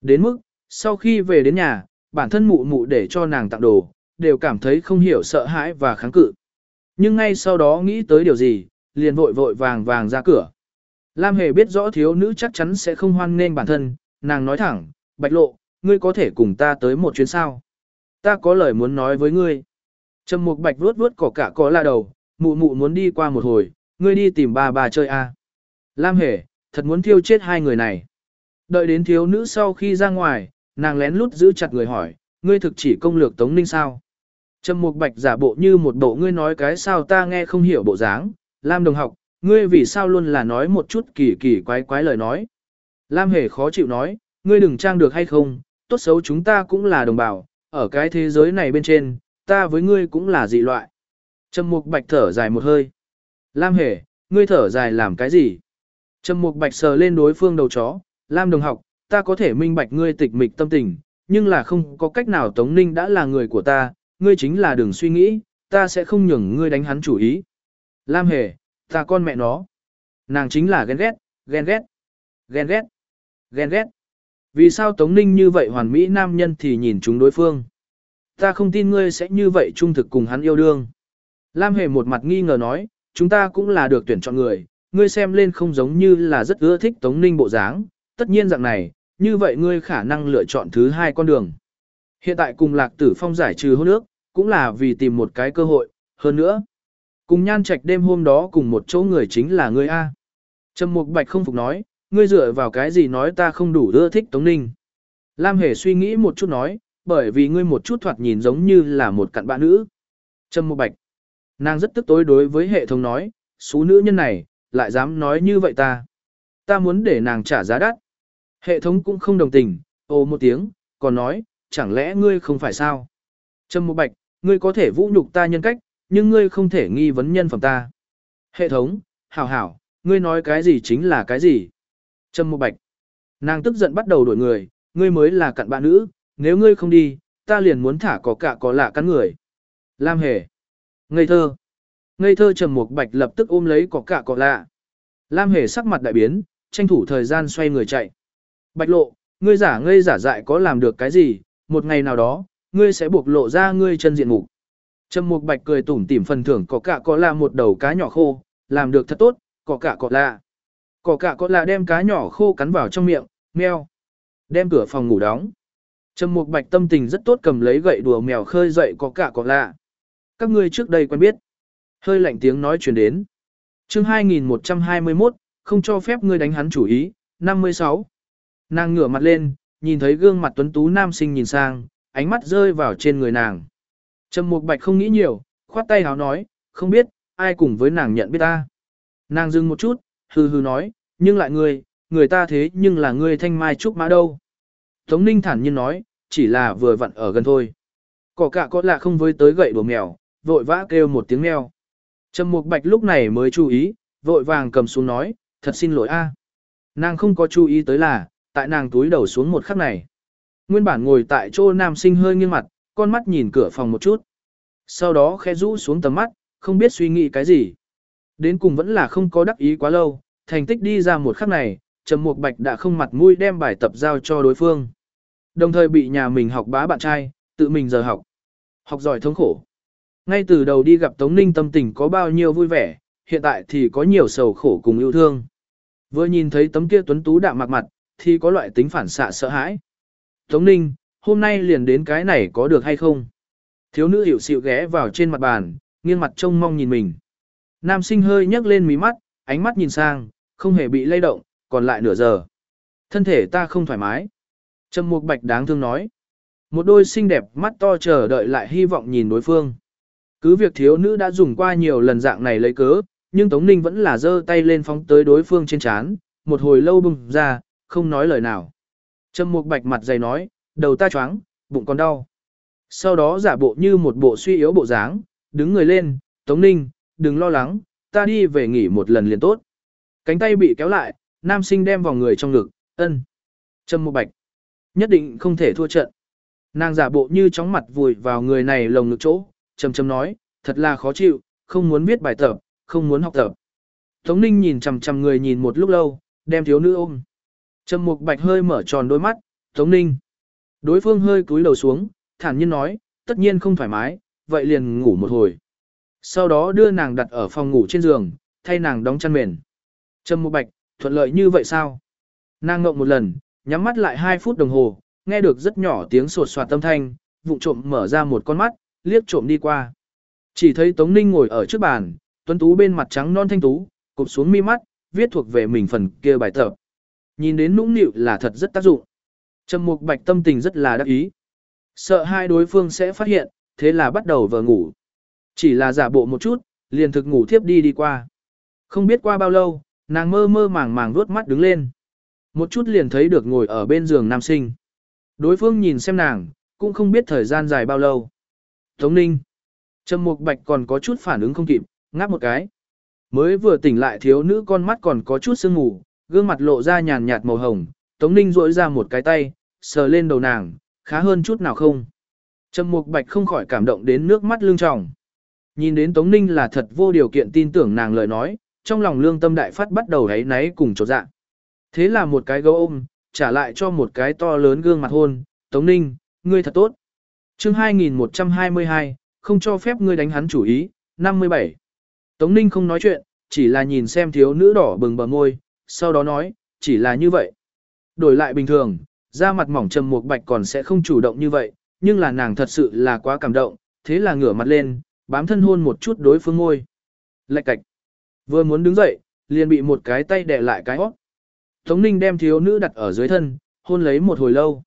Đến mức, sau khi về đến nhà, bản thân mụ mụ để cho nàng tặng đồ, đều cảm thấy không hiểu sợ hãi và kháng cự. Nhưng ngay sau đó nghĩ tới điều gì, liền vội vội vàng vàng ra cửa. Lam Hề biết rõ thiếu nữ chắc chắn sẽ không hoan nghênh bản thân, nàng nói thẳng, Bạch Lộ, ngươi có thể cùng ta tới một chuyến sao. Ta có lời muốn nói với ngươi. Trầm Mục Bạch vuốt vuốt cỏ cả có la đầu, mụ mụ muốn đi qua một hồi, ngươi đi tìm bà bà chơi a. Lam Hề, thật muốn thiêu chết hai người này. Đợi đến thiếu nữ sau khi ra ngoài, nàng lén lút giữ chặt người hỏi, ngươi thực chỉ công lược Tống Ninh sao? Trầm Mục Bạch giả bộ như một bộ ngươi nói cái sao ta nghe không hiểu bộ dáng, Lam đồng học, ngươi vì sao luôn là nói một chút kỳ kỳ quái quái lời nói. Lam hề khó chịu nói, ngươi đừng trang được hay không, tốt xấu chúng ta cũng là đồng bào, ở cái thế giới này bên trên, ta với ngươi cũng là dị loại. Trầm Mục Bạch thở dài một hơi. Lam hề, ngươi thở dài làm cái gì? Trầm Mục Bạch sờ lên đối phương đầu chó, Lam đồng học, ta có thể minh bạch ngươi tịch mịch tâm tình, nhưng là không có cách nào Tống Ninh đã là người của ta, ngươi chính là đừng suy nghĩ, ta sẽ không nhường ngươi đánh hắn chủ ý. Lam hề, ta con mẹ nó. Nàng chính là ghen ghét, ghen ghét, ghen ghét, ghen ghét. Vì sao Tống Ninh như vậy hoàn mỹ nam nhân thì nhìn chúng đối phương? Ta không tin ngươi sẽ như vậy trung thực cùng hắn yêu đương. Lam hề một mặt nghi ngờ nói, chúng ta cũng là được tuyển chọn người, ngươi xem lên không giống như là rất ưa thích Tống Ninh bộ dáng, tất nhiên dạng này, như vậy ngươi khả năng lựa chọn thứ hai con đường. Hiện tại cùng Lạc Tử Phong giải trừ hôn ước, cũng là vì tìm một cái cơ hội, hơn nữa. Cùng nhan trạch đêm hôm đó cùng một chỗ người chính là ngươi A. Trầm Mục Bạch không phục nói, ngươi dựa vào cái gì nói ta không đủ ưa thích Tống Ninh. Lam Hề suy nghĩ một chút nói, bởi vì ngươi một chút thoạt nhìn giống như là một cặn bạn nữ. Trầm Mục Bạch. Nàng rất tức tối đối với hệ thống nói, số nữ nhân này, lại dám nói như vậy ta. Ta muốn để nàng trả giá đắt. Hệ thống cũng không đồng tình, ồ một tiếng, còn nói, chẳng lẽ ngươi không phải sao? Trâm Mục Bạch, ngươi có thể vũ nhục ta nhân cách, nhưng ngươi không thể nghi vấn nhân phẩm ta. Hệ thống, hảo hảo, ngươi nói cái gì chính là cái gì? Trâm Mục Bạch. Nàng tức giận bắt đầu đổi người, ngươi mới là cặn bạ nữ, nếu ngươi không đi, ta liền muốn thả có cả có lạ cắn người. Lam Hề. Ngây thơ. Ngây thơ Trầm Mục Bạch lập tức ôm lấy có cả cọ lạ. Lam Hề sắc mặt đại biến, tranh thủ thời gian xoay người chạy. Bạch lộ, ngươi giả ngây giả dại có làm được cái gì, một ngày nào đó, ngươi sẽ buộc lộ ra ngươi chân diện mục. Trầm Mục Bạch cười tủm tỉm phần thưởng có cả có lạ một đầu cá nhỏ khô, làm được thật tốt, có cả có lạ. Có cả có lạ đem cá nhỏ khô cắn vào trong miệng, meo. Đem cửa phòng ngủ đóng. Trầm Mục Bạch tâm tình rất tốt cầm lấy gậy đùa mèo khơi dậy có cả có lạ. Các ngươi trước đây quen biết. Hơi lạnh tiếng nói truyền đến. Chương 2121, không cho phép ngươi đánh hắn chủ ý, 56. Nàng ngửa mặt lên, nhìn thấy gương mặt tuấn tú nam sinh nhìn sang, ánh mắt rơi vào trên người nàng. Trầm Mục Bạch không nghĩ nhiều, khoát tay háo nói, không biết, ai cùng với nàng nhận biết ta. Nàng dừng một chút, hừ hừ nói, nhưng lại ngươi, người ta thế nhưng là ngươi thanh mai trúc mã đâu. Tống Ninh thản nhiên nói, chỉ là vừa vặn ở gần thôi. Cỏ cả có lạ không với tới gậy đùa mèo, vội vã kêu một tiếng mèo. Trầm Mục Bạch lúc này mới chú ý, vội vàng cầm xuống nói, thật xin lỗi a. Nàng không có chú ý tới là, tại nàng túi đầu xuống một khắc này. Nguyên bản ngồi tại chỗ nam sinh hơi nghiêng mặt, con mắt nhìn cửa phòng một chút. Sau đó khẽ rũ xuống tầm mắt, không biết suy nghĩ cái gì. Đến cùng vẫn là không có đắc ý quá lâu, thành tích đi ra một khắc này, Trầm Mục Bạch đã không mặt mũi đem bài tập giao cho đối phương. Đồng thời bị nhà mình học bá bạn trai, tự mình giờ học. Học giỏi thống khổ. Ngay từ đầu đi gặp Tống Ninh tâm tình có bao nhiêu vui vẻ, hiện tại thì có nhiều sầu khổ cùng yêu thương. Vừa nhìn thấy tấm kia tuấn tú đạm mặt mặt, thì có loại tính phản xạ sợ hãi. Tống Ninh, hôm nay liền đến cái này có được hay không? Thiếu nữ hiểu xịu ghé vào trên mặt bàn, nghiêng mặt trông mong nhìn mình. Nam sinh hơi nhấc lên mí mắt, ánh mắt nhìn sang, không hề bị lay động, còn lại nửa giờ. Thân thể ta không thoải mái. Trầm Mục Bạch đáng thương nói. Một đôi xinh đẹp mắt to chờ đợi lại hy vọng nhìn đối phương. Cứ việc thiếu nữ đã dùng qua nhiều lần dạng này lấy cớ, nhưng Tống Ninh vẫn là giơ tay lên phóng tới đối phương trên chán, một hồi lâu bùng ra, không nói lời nào. Trầm Mục Bạch mặt dày nói, đầu ta choáng, bụng còn đau. Sau đó giả bộ như một bộ suy yếu bộ dáng, đứng người lên, Tống Ninh, đừng lo lắng, ta đi về nghỉ một lần liền tốt. Cánh tay bị kéo lại, nam sinh đem vào người trong ngực, ân. Trầm Mục Bạch, nhất định không thể thua trận. Nàng giả bộ như chóng mặt vùi vào người này lồng ngực chỗ, trầm trầm nói, thật là khó chịu, không muốn viết bài tập, không muốn học tập. Tống Ninh nhìn chằm chằm người nhìn một lúc lâu, đem thiếu nữ ôm. Trầm Mục Bạch hơi mở tròn đôi mắt, Tống Ninh. Đối phương hơi cúi đầu xuống, thản nhiên nói, tất nhiên không thoải mái, vậy liền ngủ một hồi. Sau đó đưa nàng đặt ở phòng ngủ trên giường, thay nàng đóng chăn mền. Trầm Mục Bạch, thuận lợi như vậy sao? Nàng ngộng một lần, nhắm mắt lại 2 phút đồng hồ, nghe được rất nhỏ tiếng sột soạt tâm thanh, vụng trộm mở ra một con mắt, liếc trộm đi qua. Chỉ thấy Tống Ninh ngồi ở trước bàn, tuấn tú bên mặt trắng non thanh tú, cụp xuống mi mắt, viết thuộc về mình phần kia bài tập. Nhìn đến nũng nịu là thật rất tác dụng. Trầm Mục Bạch tâm tình rất là đắc ý. Sợ hai đối phương sẽ phát hiện, thế là bắt đầu vờ ngủ. Chỉ là giả bộ một chút, liền thực ngủ thiếp đi đi qua. Không biết qua bao lâu, nàng mơ mơ màng màng vuốt mắt đứng lên. Một chút liền thấy được ngồi ở bên giường nam sinh. Đối phương nhìn xem nàng, cũng không biết thời gian dài bao lâu. Tống Ninh. Trầm Mục Bạch còn có chút phản ứng không kịp, ngáp một cái. Mới vừa tỉnh lại thiếu nữ con mắt còn có chút sương ngủ, gương mặt lộ ra nhàn nhạt màu hồng, Tống Ninh duỗi ra một cái tay, sờ lên đầu nàng, khá hơn chút nào không. Trầm Mục Bạch không khỏi cảm động đến nước mắt lưng tròng. Nhìn đến Tống Ninh là thật vô điều kiện tin tưởng nàng lời nói, trong lòng lương tâm đại phát bắt đầu ấy náy cùng chột dạ. Thế là một cái gấu ôm, trả lại cho một cái to lớn gương mặt hôn, Tống Ninh, ngươi thật tốt chương 2122, không cho phép ngươi đánh hắn chủ ý, 57. Tống Ninh không nói chuyện, chỉ là nhìn xem thiếu nữ đỏ bừng bờ môi, sau đó nói, chỉ là như vậy. Đổi lại bình thường, da mặt mỏng trầm một bạch còn sẽ không chủ động như vậy, nhưng là nàng thật sự là quá cảm động, thế là ngửa mặt lên, bám thân hôn một chút đối phương ngôi. Lạch cạch. Vừa muốn đứng dậy, liền bị một cái tay đè lại cái hót. Tống Ninh đem thiếu nữ đặt ở dưới thân, hôn lấy một hồi lâu.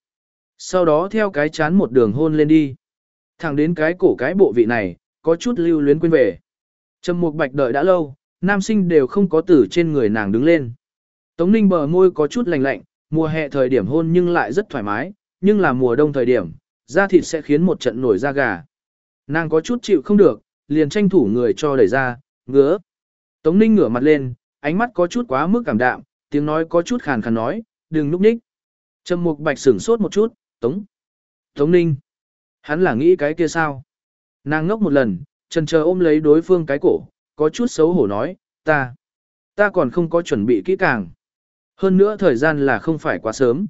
Sau đó theo cái chán một đường hôn lên đi. Thẳng đến cái cổ cái bộ vị này, có chút lưu luyến quên về. Trầm Mục Bạch đợi đã lâu, nam sinh đều không có tử trên người nàng đứng lên. Tống Ninh bờ môi có chút lạnh lạnh, mùa hè thời điểm hôn nhưng lại rất thoải mái, nhưng là mùa đông thời điểm, da thịt sẽ khiến một trận nổi da gà. Nàng có chút chịu không được, liền tranh thủ người cho đẩy ra, ngứa. Tống Ninh ngửa mặt lên, ánh mắt có chút quá mức cảm đạm, tiếng nói có chút khàn khàn nói, đừng núp ních. Trầm Mục Bạch sửng sốt một chút, Tống. Tống Ninh. Hắn là nghĩ cái kia sao? Nàng ngốc một lần, trần chờ ôm lấy đối phương cái cổ, có chút xấu hổ nói, ta. Ta còn không có chuẩn bị kỹ càng. Hơn nữa thời gian là không phải quá sớm.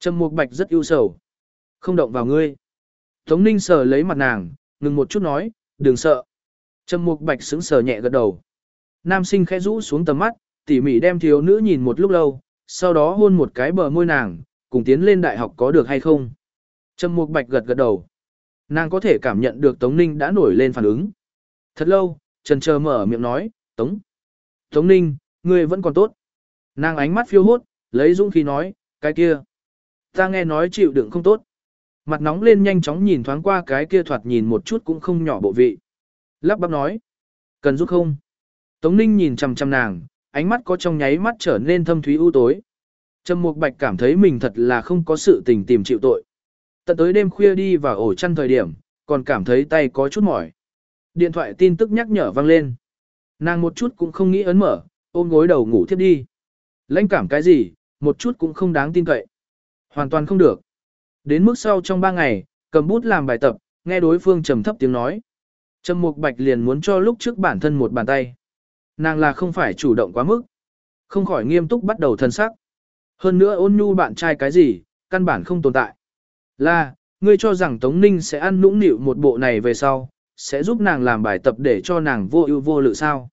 Trầm Mục Bạch rất ưu sầu. Không động vào ngươi. Tống Ninh sờ lấy mặt nàng, ngừng một chút nói, đừng sợ. Trầm Mục Bạch sững sờ nhẹ gật đầu. Nam sinh khẽ rũ xuống tầm mắt, tỉ mỉ đem thiếu nữ nhìn một lúc lâu, sau đó hôn một cái bờ môi nàng, cùng tiến lên đại học có được hay không. Trầm Mục Bạch gật gật đầu. Nàng có thể cảm nhận được Tống Ninh đã nổi lên phản ứng. Thật lâu, Trần Chờ mở miệng nói, Tống. Tống Ninh, ngươi vẫn còn tốt. Nàng ánh mắt phiêu hốt, lấy dũng khí nói, cái kia. Ta nghe nói chịu đựng không tốt. Mặt nóng lên nhanh chóng nhìn thoáng qua cái kia thoạt nhìn một chút cũng không nhỏ bộ vị. Lắp bắp nói. Cần giúp không? Tống Ninh nhìn chằm chằm nàng, ánh mắt có trong nháy mắt trở nên thâm thúy u tối. Trầm Mục Bạch cảm thấy mình thật là không có sự tình tìm chịu tội. Tận tới đêm khuya đi vào ổ chăn thời điểm, còn cảm thấy tay có chút mỏi. Điện thoại tin tức nhắc nhở vang lên. Nàng một chút cũng không nghĩ ấn mở, ôm gối đầu ngủ thiếp đi. Lãnh cảm cái gì, một chút cũng không đáng tin cậy. Hoàn toàn không được. Đến mức sau trong ba ngày, cầm bút làm bài tập, nghe đối phương trầm thấp tiếng nói. Trầm Mục Bạch liền muốn cho lúc trước bản thân một bàn tay. Nàng là không phải chủ động quá mức. Không khỏi nghiêm túc bắt đầu thân sắc. Hơn nữa ôn nhu bạn trai cái gì, căn bản không tồn tại. Là, ngươi cho rằng Tống Ninh sẽ ăn nũng nịu một bộ này về sau, sẽ giúp nàng làm bài tập để cho nàng vô ưu vô lự sao.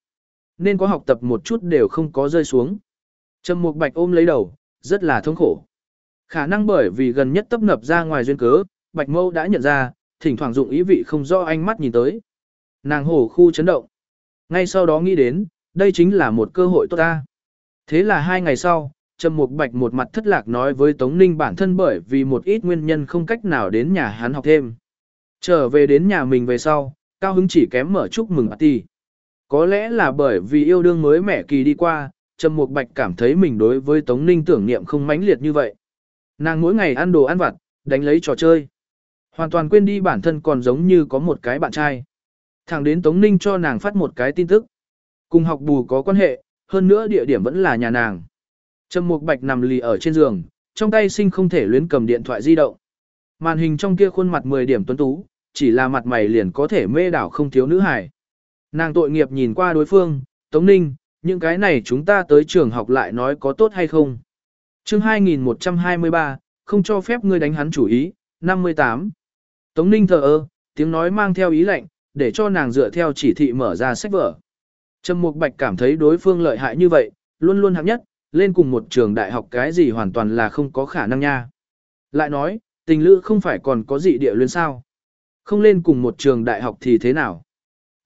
Nên có học tập một chút đều không có rơi xuống. Trầm Mục Bạch ôm lấy đầu, rất là thống khổ. Khả năng bởi vì gần nhất tấp nập ra ngoài duyên cớ, Bạch Mâu đã nhận ra, thỉnh thoảng dụng ý vị không do ánh mắt nhìn tới. Nàng hổ khu chấn động. Ngay sau đó nghĩ đến, đây chính là một cơ hội tốt ta. Thế là hai ngày sau, Trầm Mục Bạch một mặt thất lạc nói với Tống Ninh bản thân bởi vì một ít nguyên nhân không cách nào đến nhà hắn học thêm. Trở về đến nhà mình về sau, cao hứng chỉ kém mở chúc mừng party. Có lẽ là bởi vì yêu đương mới mẻ kỳ đi qua, Trầm Mục Bạch cảm thấy mình đối với Tống Ninh tưởng niệm không mãnh liệt như vậy. Nàng mỗi ngày ăn đồ ăn vặt, đánh lấy trò chơi. Hoàn toàn quên đi bản thân còn giống như có một cái bạn trai. Thẳng đến Tống Ninh cho nàng phát một cái tin tức. Cùng học bù có quan hệ, hơn nữa địa điểm vẫn là nhà nàng. Trầm Mục Bạch nằm lì ở trên giường, trong tay sinh không thể luyến cầm điện thoại di động. Màn hình trong kia khuôn mặt 10 điểm tuấn tú, chỉ là mặt mày liền có thể mê đảo không thiếu nữ hài. Nàng tội nghiệp nhìn qua đối phương, Tống Ninh, những cái này chúng ta tới trường học lại nói có tốt hay không. chương 2123, không cho phép ngươi đánh hắn chủ ý, 58. Tống Ninh thờ ơ, tiếng nói mang theo ý lệnh, để cho nàng dựa theo chỉ thị mở ra sách vở. Trầm Mục Bạch cảm thấy đối phương lợi hại như vậy, luôn luôn hạng nhất, lên cùng một trường đại học cái gì hoàn toàn là không có khả năng nha. Lại nói, tình lữ không phải còn có dị địa luyến sao. Không lên cùng một trường đại học thì thế nào.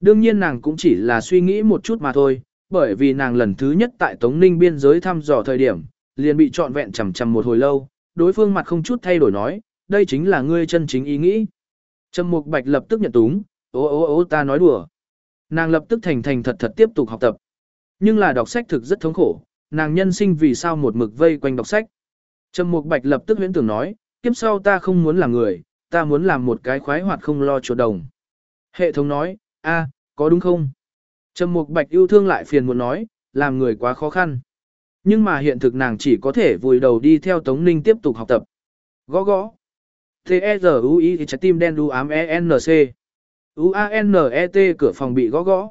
Đương nhiên nàng cũng chỉ là suy nghĩ một chút mà thôi, bởi vì nàng lần thứ nhất tại Tống Ninh biên giới thăm dò thời điểm, liền bị trọn vẹn chầm chầm một hồi lâu, đối phương mặt không chút thay đổi nói, đây chính là ngươi chân chính ý nghĩ. Trầm Mục Bạch lập tức nhận túng, ố ố ố ta nói đùa. Nàng lập tức thành thành thật thật tiếp tục học tập. Nhưng là đọc sách thực rất thống khổ, nàng nhân sinh vì sao một mực vây quanh đọc sách. Trầm Mục Bạch lập tức huyễn tưởng nói, kiếp sau ta không muốn làm người, ta muốn làm một cái khoái hoạt không lo chuột đồng. Hệ thống nói, a, có đúng không? Trầm Mục Bạch yêu thương lại phiền muốn nói, làm người quá khó khăn. Nhưng mà hiện thực nàng chỉ có thể vùi đầu đi theo Tống Ninh tiếp tục học tập. Gõ gõ. T-E-Z-U-I trái tim đen đu ám E-N-C. U-A-N-E-T cửa phòng bị gõ gõ.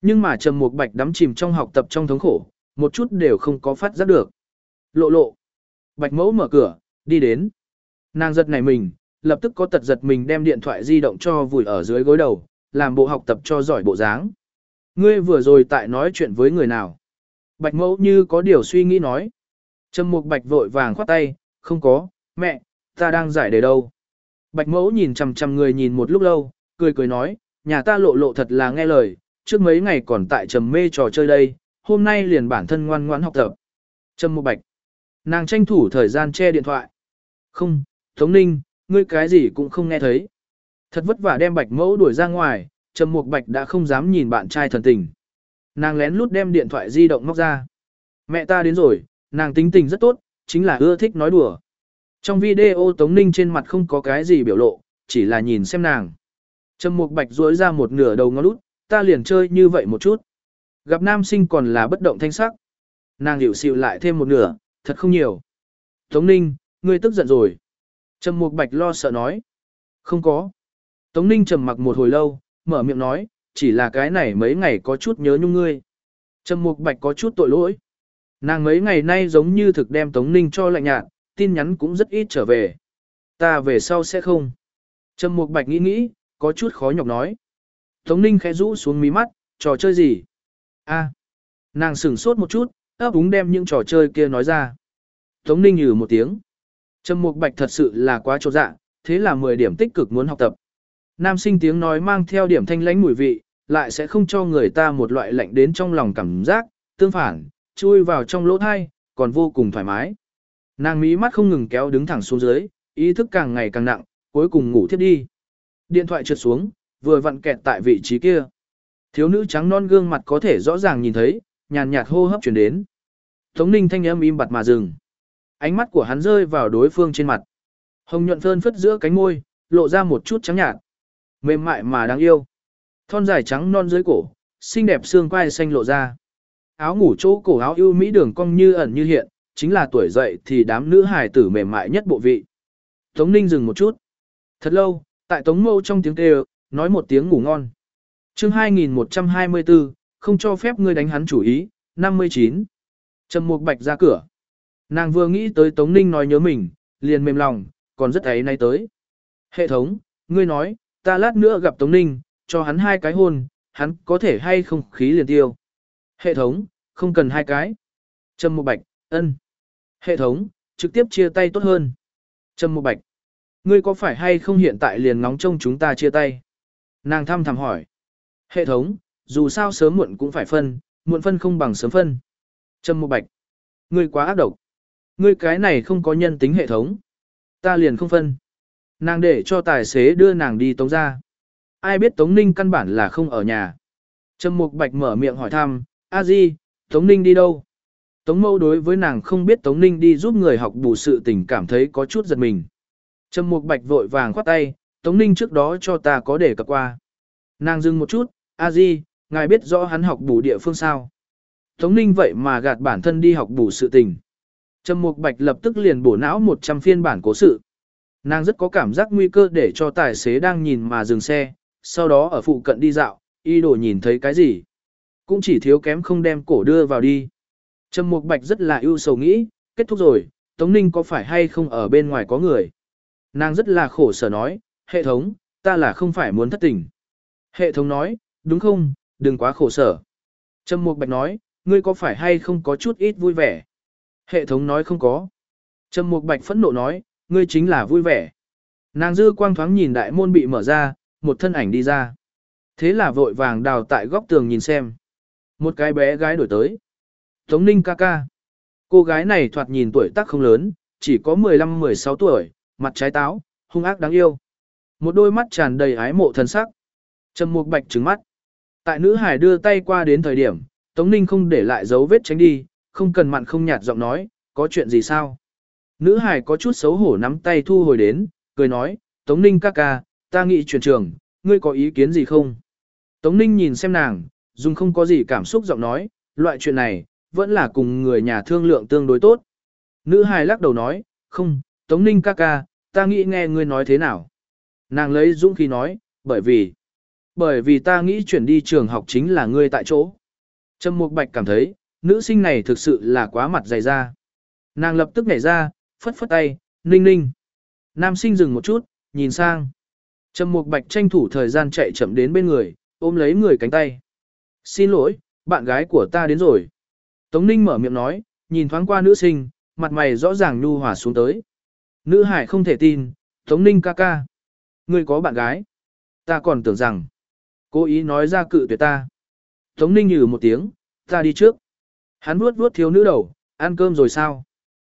Nhưng mà Trầm Mục Bạch đắm chìm trong học tập trong thống khổ, một chút đều không có phát giác được. Lộ lộ. Bạch mẫu mở cửa, đi đến. Nàng giật này mình, lập tức có tật giật mình đem điện thoại di động cho vùi ở dưới gối đầu, làm bộ học tập cho giỏi bộ dáng. Ngươi vừa rồi tại nói chuyện với người nào? Bạch mẫu như có điều suy nghĩ nói. Trầm mục bạch vội vàng khoát tay, không có, mẹ, ta đang giải đề đâu. Bạch mẫu nhìn chằm chằm người nhìn một lúc lâu, cười cười nói, nhà ta lộ lộ thật là nghe lời, trước mấy ngày còn tại trầm mê trò chơi đây, hôm nay liền bản thân ngoan ngoãn học tập. Trầm mục bạch. Nàng tranh thủ thời gian che điện thoại. Không, Tống Ninh, ngươi cái gì cũng không nghe thấy. Thật vất vả đem bạch mẫu đuổi ra ngoài, Trầm Mục Bạch đã không dám nhìn bạn trai thần tình. Nàng lén lút đem điện thoại di động móc ra. Mẹ ta đến rồi, nàng tính tình rất tốt, chính là ưa thích nói đùa. Trong video Tống Ninh trên mặt không có cái gì biểu lộ, chỉ là nhìn xem nàng. Trầm Mục Bạch duỗi ra một nửa đầu ngón út, ta liền chơi như vậy một chút. Gặp nam sinh còn là bất động thanh sắc. Nàng hiểu xịu lại thêm một nửa, thật không nhiều. Tống Ninh, ngươi tức giận rồi. Trầm Mục Bạch lo sợ nói. Không có. Tống Ninh trầm mặc một hồi lâu, mở miệng nói, chỉ là cái này mấy ngày có chút nhớ nhung ngươi. Trầm Mục Bạch có chút tội lỗi. Nàng mấy ngày nay giống như thực đem Tống Ninh cho lạnh nhạt, tin nhắn cũng rất ít trở về. Ta về sau sẽ không. Trầm Mục Bạch nghĩ nghĩ, có chút khó nhọc nói. Tống Ninh khẽ rũ xuống mí mắt, trò chơi gì? A Nàng sửng sốt một chút, ấp úng đem những trò chơi kia nói ra. Tống Ninh nhừ một tiếng. Trầm Mục Bạch thật sự là quá trột dạ, thế là 10 điểm tích cực muốn học tập. Nam sinh tiếng nói mang theo điểm thanh lãnh mùi vị, lại sẽ không cho người ta một loại lạnh đến trong lòng cảm giác, tương phản, chui vào trong lỗ thai, còn vô cùng thoải mái. Nàng mí mắt không ngừng kéo đứng thẳng xuống dưới, ý thức càng ngày càng nặng, cuối cùng ngủ thiếp đi. Điện thoại trượt xuống, vừa vặn kẹt tại vị trí kia. Thiếu nữ trắng non gương mặt có thể rõ ràng nhìn thấy, nhàn nhạt hô hấp chuyển đến. Tống ninh thanh âm im bặt mà dừng. Ánh mắt của hắn rơi vào đối phương trên mặt. Hồng nhuận phơn phất giữa cánh môi, lộ ra một chút trắng nhạt. Mềm mại mà đáng yêu. Thon dài trắng non dưới cổ, xinh đẹp xương quai xanh lộ ra. Áo ngủ chỗ cổ áo ưu mỹ đường cong như ẩn như hiện, chính là tuổi dậy thì đám nữ hài tử mềm mại nhất bộ vị. Tống Ninh dừng một chút. Thật lâu, tại Tống Mâu trong tiếng kêu, nói một tiếng ngủ ngon chương 2124, không cho phép ngươi đánh hắn chủ ý, 59. Trầm Mục Bạch ra cửa. Nàng vừa nghĩ tới Tống Ninh nói nhớ mình, liền mềm lòng, còn rất ấy nay tới. Hệ thống, ngươi nói, ta lát nữa gặp Tống Ninh, cho hắn hai cái hôn, hắn có thể hay không khí liền tiêu. Hệ thống, không cần hai cái. Trầm Mục bạch, ân. Hệ thống, trực tiếp chia tay tốt hơn. Trầm Mục bạch, ngươi có phải hay không hiện tại liền ngóng trông chúng ta chia tay? Nàng thăm thầm hỏi. Hệ thống, dù sao sớm muộn cũng phải phân, muộn phân không bằng sớm phân. Trầm Mục bạch, ngươi quá ác độc. Ngươi cái này không có nhân tính hệ thống. Ta liền không phân. Nàng để cho tài xế đưa nàng đi tống ra. Ai biết Tống Ninh căn bản là không ở nhà. Trầm Mục Bạch mở miệng hỏi thăm, a di, Tống Ninh đi đâu? Tống mâu đối với nàng không biết Tống Ninh đi giúp người học bù sự tình cảm thấy có chút giật mình. Trầm Mục Bạch vội vàng khoát tay, Tống Ninh trước đó cho ta có để cập qua. Nàng dừng một chút, a di, ngài biết rõ hắn học bù địa phương sao? Tống Ninh vậy mà gạt bản thân đi học bù sự tình. Trầm Mục Bạch lập tức liền bổ não 100 phiên bản cố sự. Nàng rất có cảm giác nguy cơ để cho tài xế đang nhìn mà dừng xe, sau đó ở phụ cận đi dạo, y đồ nhìn thấy cái gì. Cũng chỉ thiếu kém không đem cổ đưa vào đi. Trầm Mục Bạch rất là ưu sầu nghĩ, kết thúc rồi, Tống Ninh có phải hay không ở bên ngoài có người. Nàng rất là khổ sở nói, hệ thống, ta là không phải muốn thất tình. Hệ thống nói, đúng không, đừng quá khổ sở. Trầm Mục Bạch nói, ngươi có phải hay không có chút ít vui vẻ? Hệ thống nói không có. Trầm Mục Bạch phẫn nộ nói, ngươi chính là vui vẻ. Nàng dư quang thoáng nhìn đại môn bị mở ra, một thân ảnh đi ra. Thế là vội vàng đào tại góc tường nhìn xem. Một cái bé gái đổi tới. Tống Ninh ca ca. Cô gái này thoạt nhìn tuổi tác không lớn, chỉ có 15-16 tuổi, mặt trái táo, hung ác đáng yêu. Một đôi mắt tràn đầy ái mộ thân sắc. Trầm Mục Bạch trừng mắt. Tại nữ hải đưa tay qua đến thời điểm, Tống Ninh không để lại dấu vết tránh đi, không cần mặn không nhạt giọng nói, có chuyện gì sao? Nữ hải có chút xấu hổ nắm tay thu hồi đến, cười nói, Tống Ninh ca ca, ta nghĩ chuyển trường, ngươi có ý kiến gì không? Tống Ninh nhìn xem nàng, dùng không có gì cảm xúc giọng nói, loại chuyện này, vẫn là cùng người nhà thương lượng tương đối tốt. Nữ hài lắc đầu nói, không, Tống Ninh ca ca, ta nghĩ nghe ngươi nói thế nào. Nàng lấy dũng khí nói, bởi vì, bởi vì ta nghĩ chuyển đi trường học chính là ngươi tại chỗ. Trâm Mục Bạch cảm thấy, nữ sinh này thực sự là quá mặt dày ra. Nàng lập tức nhảy ra, phất phất tay, ninh ninh. Nam sinh dừng một chút, nhìn sang. Trầm Mục Bạch tranh thủ thời gian chạy chậm đến bên người, ôm lấy người cánh tay. Xin lỗi, bạn gái của ta đến rồi. Tống Ninh mở miệng nói, nhìn thoáng qua nữ sinh, mặt mày rõ ràng nhu hòa xuống tới. Nữ hải không thể tin, Tống Ninh ca ca. Ngươi có bạn gái. Ta còn tưởng rằng, cố ý nói ra cự tuyệt ta. Tống Ninh nhừ một tiếng, ta đi trước. Hắn vuốt vuốt thiếu nữ đầu, ăn cơm rồi sao?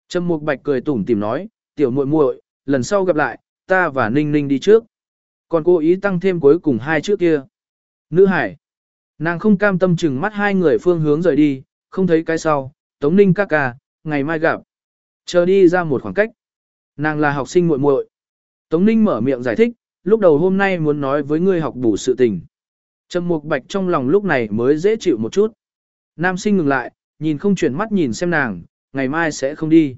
Trầm Mục Bạch cười tủm tỉm nói, tiểu muội muội, lần sau gặp lại, ta và Ninh Ninh đi trước. Còn cố ý tăng thêm cuối cùng hai chữ kia. Nữ hải. Nàng không cam tâm chừng mắt hai người phương hướng rời đi, không thấy cái sau, Tống Ninh ca ca, ngày mai gặp. Chờ đi ra một khoảng cách. Nàng là học sinh muội muội. Tống Ninh mở miệng giải thích, lúc đầu hôm nay muốn nói với ngươi học bù sự tình. Trầm Mục Bạch trong lòng lúc này mới dễ chịu một chút. Nam sinh ngừng lại, nhìn không chuyển mắt nhìn xem nàng, ngày mai sẽ không đi.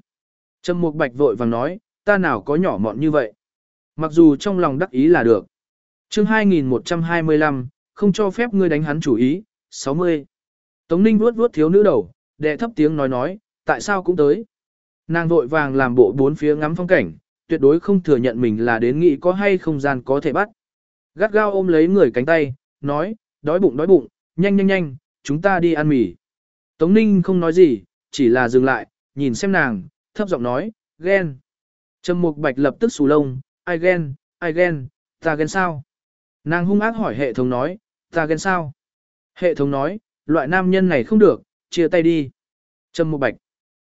Trầm Mục Bạch vội vàng nói, ta nào có nhỏ mọn như vậy. Mặc dù trong lòng đắc ý là được. chương 2125, không cho phép ngươi đánh hắn chủ ý, 60. Tống Ninh vuốt vuốt thiếu nữ đầu, đệ thấp tiếng nói nói, tại sao cũng tới. Nàng vội vàng làm bộ bốn phía ngắm phong cảnh, tuyệt đối không thừa nhận mình là đến nghĩ có hay không gian có thể bắt. Gắt gao ôm lấy người cánh tay, nói, đói bụng đói bụng, nhanh nhanh nhanh, chúng ta đi ăn mì. Tống Ninh không nói gì, chỉ là dừng lại, nhìn xem nàng, thấp giọng nói, ghen. Trầm Mục Bạch lập tức sù lông, ai ghen, ai ghen, ta ghen sao? Nàng hung ác hỏi hệ thống nói, ta ghen sao? Hệ thống nói, loại nam nhân này không được, chia tay đi. Trầm Mục Bạch.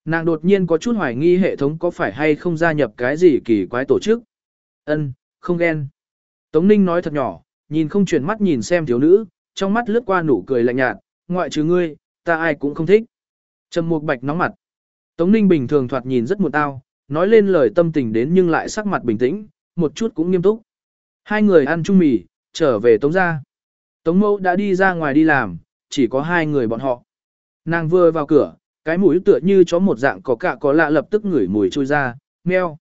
Nàng đột nhiên có chút hoài nghi hệ thống có phải hay không gia nhập cái gì kỳ quái tổ chức. Ân, không ghen. Tống Ninh nói thật nhỏ, nhìn không chuyển mắt nhìn xem thiếu nữ, trong mắt lướt qua nụ cười lạnh nhạt, ngoại trừ ngươi, ta ai cũng không thích. Trầm Mục Bạch nóng mặt. Tống Ninh bình thường thoạt nhìn rất muộn tao, nói lên lời tâm tình đến nhưng lại sắc mặt bình tĩnh, một chút cũng nghiêm túc. Hai người ăn chung mì, trở về Tống gia. Tống Mẫu đã đi ra ngoài đi làm, chỉ có hai người bọn họ. Nàng vừa vào cửa, cái mũi tựa như chó một dạng có cả có lạ lập tức ngửi mùi trôi ra, meo.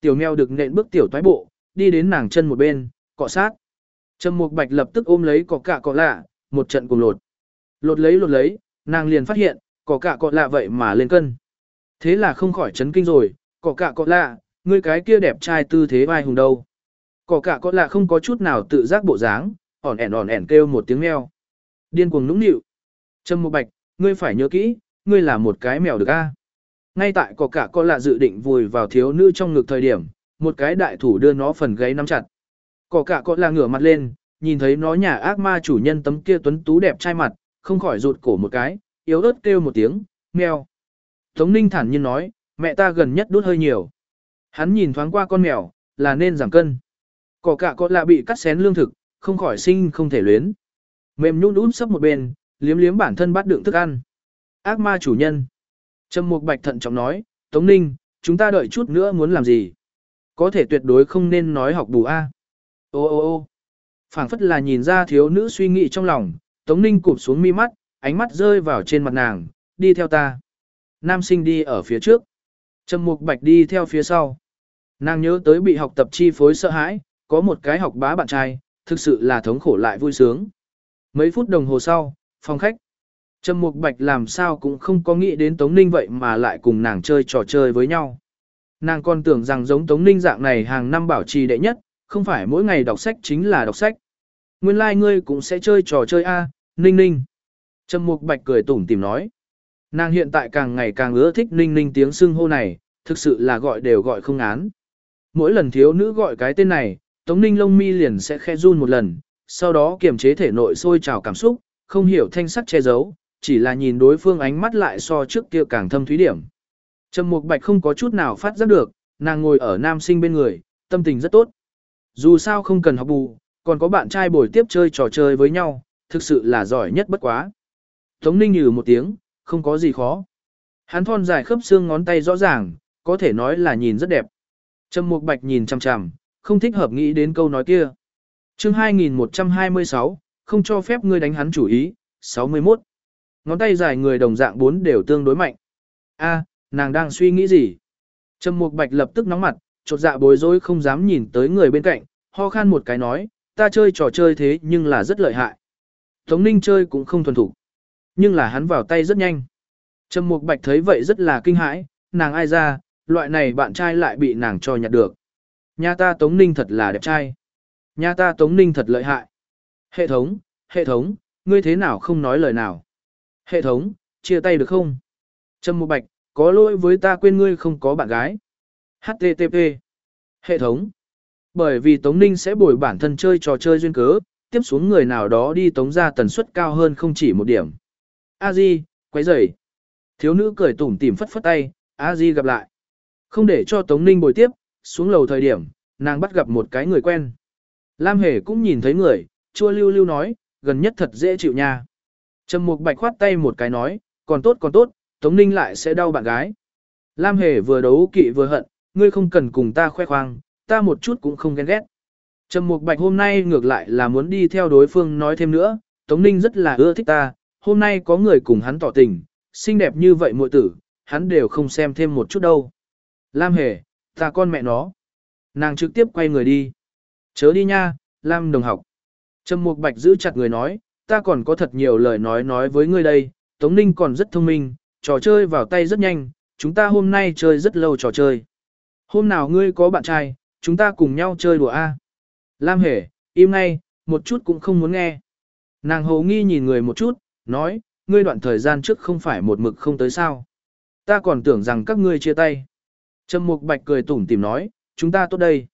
Tiểu meo được nện bước tiểu toái bộ, đi đến nàng chân một bên, cọ sát. Trầm Mục Bạch lập tức ôm lấy cỏ cạ cỏ lạ, một trận cùng lột. Lột lấy lột lấy, nàng liền phát hiện, cỏ cạ cỏ lạ vậy mà lên cân. Thế là không khỏi chấn kinh rồi, Cỏ cạ cỏ lạ, ngươi cái kia đẹp trai tư thế vai hùng đâu. Cỏ cạ cỏ lạ không có chút nào tự giác bộ dáng, ỏn ẻn ỏn ẻn kêu một tiếng meo. Điên cuồng nũng nịu. Trầm Mục Bạch, ngươi phải nhớ kỹ, ngươi là một cái mèo được a. Ngay tại cỏ cả cỏ lạ dự định vùi vào thiếu nữ trong ngực thời điểm, một cái đại thủ đưa nó phần gáy nắm chặt cỏ cả cọ là ngửa mặt lên, nhìn thấy nó nhà ác ma chủ nhân tấm kia tuấn tú đẹp trai mặt, không khỏi rụt cổ một cái, yếu ớt kêu một tiếng, mèo. Tống Ninh thản nhiên nói, mẹ ta gần nhất đốt hơi nhiều. Hắn nhìn thoáng qua con mèo, là nên giảm cân. Cỏ cả cọ là bị cắt xén lương thực, không khỏi sinh không thể luyến. Mềm nhũn út sấp một bên, liếm liếm bản thân bắt đựng thức ăn. Ác ma chủ nhân. Trầm Mục Bạch thận trọng nói, Tống Ninh, chúng ta đợi chút nữa muốn làm gì? Có thể tuyệt đối không nên nói học bù A. Ô ô ô phảng phất là nhìn ra thiếu nữ suy nghĩ trong lòng, Tống Ninh cụp xuống mi mắt, ánh mắt rơi vào trên mặt nàng, đi theo ta. Nam sinh đi ở phía trước. Trầm Mục Bạch đi theo phía sau. Nàng nhớ tới bị học tập chi phối sợ hãi, có một cái học bá bạn trai, thực sự là thống khổ lại vui sướng. Mấy phút đồng hồ sau, phòng khách. Trầm Mục Bạch làm sao cũng không có nghĩ đến Tống Ninh vậy mà lại cùng nàng chơi trò chơi với nhau. Nàng còn tưởng rằng giống Tống Ninh dạng này hàng năm bảo trì đệ nhất, không phải mỗi ngày đọc sách chính là đọc sách. Nguyên lai like ngươi cũng sẽ chơi trò chơi A, Ninh Ninh. Trầm Mục Bạch cười tủm tỉm nói. Nàng hiện tại càng ngày càng ưa thích ninh ninh tiếng xưng hô này, thực sự là gọi đều gọi không án. Mỗi lần thiếu nữ gọi cái tên này, Tống Ninh lông mi liền sẽ khe run một lần, sau đó kiềm chế thể nội sôi trào cảm xúc, không hiểu thanh sắc che giấu, chỉ là nhìn đối phương ánh mắt lại so trước kia càng thâm thúy điểm. Trầm Mục Bạch không có chút nào phát giác được, nàng ngồi ở nam sinh bên người, tâm tình rất tốt. Dù sao không cần học bù, còn có bạn trai bồi tiếp chơi trò chơi với nhau, thực sự là giỏi nhất bất quá. Tống Ninh nhừ một tiếng, không có gì khó. Hắn thon dài khớp xương ngón tay rõ ràng, có thể nói là nhìn rất đẹp. Trầm Mục Bạch nhìn chằm chằm, không thích hợp nghĩ đến câu nói kia. Chương 2126, không cho phép ngươi đánh hắn chủ ý, 61. Ngón tay dài người đồng dạng bốn đều tương đối mạnh. A, nàng đang suy nghĩ gì? Trầm Mục Bạch lập tức nóng mặt, chột dạ bối rối không dám nhìn tới người bên cạnh, ho khan một cái nói, ta chơi trò chơi thế nhưng là rất lợi hại. Tống Ninh chơi cũng không thuần thủ, nhưng là hắn vào tay rất nhanh. Trầm Mục Bạch thấy vậy rất là kinh hãi, nàng ai ra, loại này bạn trai lại bị nàng cho nhặt được. Nhà ta Tống Ninh thật là đẹp trai. Nhà ta Tống Ninh thật lợi hại. Hệ thống, hệ thống, ngươi thế nào không nói lời nào? Hệ thống, chia tay được không? Trầm Mục Bạch, có lỗi với ta quên ngươi không có bạn gái. HTTP. Hệ thống. Bởi vì Tống Ninh sẽ bồi bản thân chơi trò chơi duyên cớ, tiếp xuống người nào đó đi tống ra tần suất cao hơn không chỉ một điểm. A Di, quấy rầy. Thiếu nữ cười tủm tỉm phất phất tay, A Di gặp lại. Không để cho Tống Ninh bồi tiếp, xuống lầu thời điểm, nàng bắt gặp một cái người quen. Lam Hề cũng nhìn thấy người, chua lưu lưu nói, gần nhất thật dễ chịu nha. Trầm Mục Bạch khoát tay một cái nói, còn tốt còn tốt, Tống Ninh lại sẽ đau bạn gái. Lam Hề vừa đấu kỵ vừa hận, ngươi không cần cùng ta khoe khoang, ta một chút cũng không ghen ghét. Trầm Mục Bạch hôm nay ngược lại là muốn đi theo đối phương nói thêm nữa, Tống Ninh rất là ưa thích ta, hôm nay có người cùng hắn tỏ tình, xinh đẹp như vậy muội tử, hắn đều không xem thêm một chút đâu. Lam Hề, ta con mẹ nó. Nàng trực tiếp quay người đi. Chớ đi nha, Lam đồng học. Trầm Mục Bạch giữ chặt người nói, ta còn có thật nhiều lời nói nói với ngươi đây, Tống Ninh còn rất thông minh, trò chơi vào tay rất nhanh, chúng ta hôm nay chơi rất lâu trò chơi. Hôm nào ngươi có bạn trai, chúng ta cùng nhau chơi đùa A. Lam Hề, im ngay, một chút cũng không muốn nghe. Nàng hầu nghi nhìn người một chút, nói, ngươi đoạn thời gian trước không phải một mực không tới sao. Ta còn tưởng rằng các ngươi chia tay. Trầm Mục Bạch cười tủm tỉm nói, chúng ta tốt đây.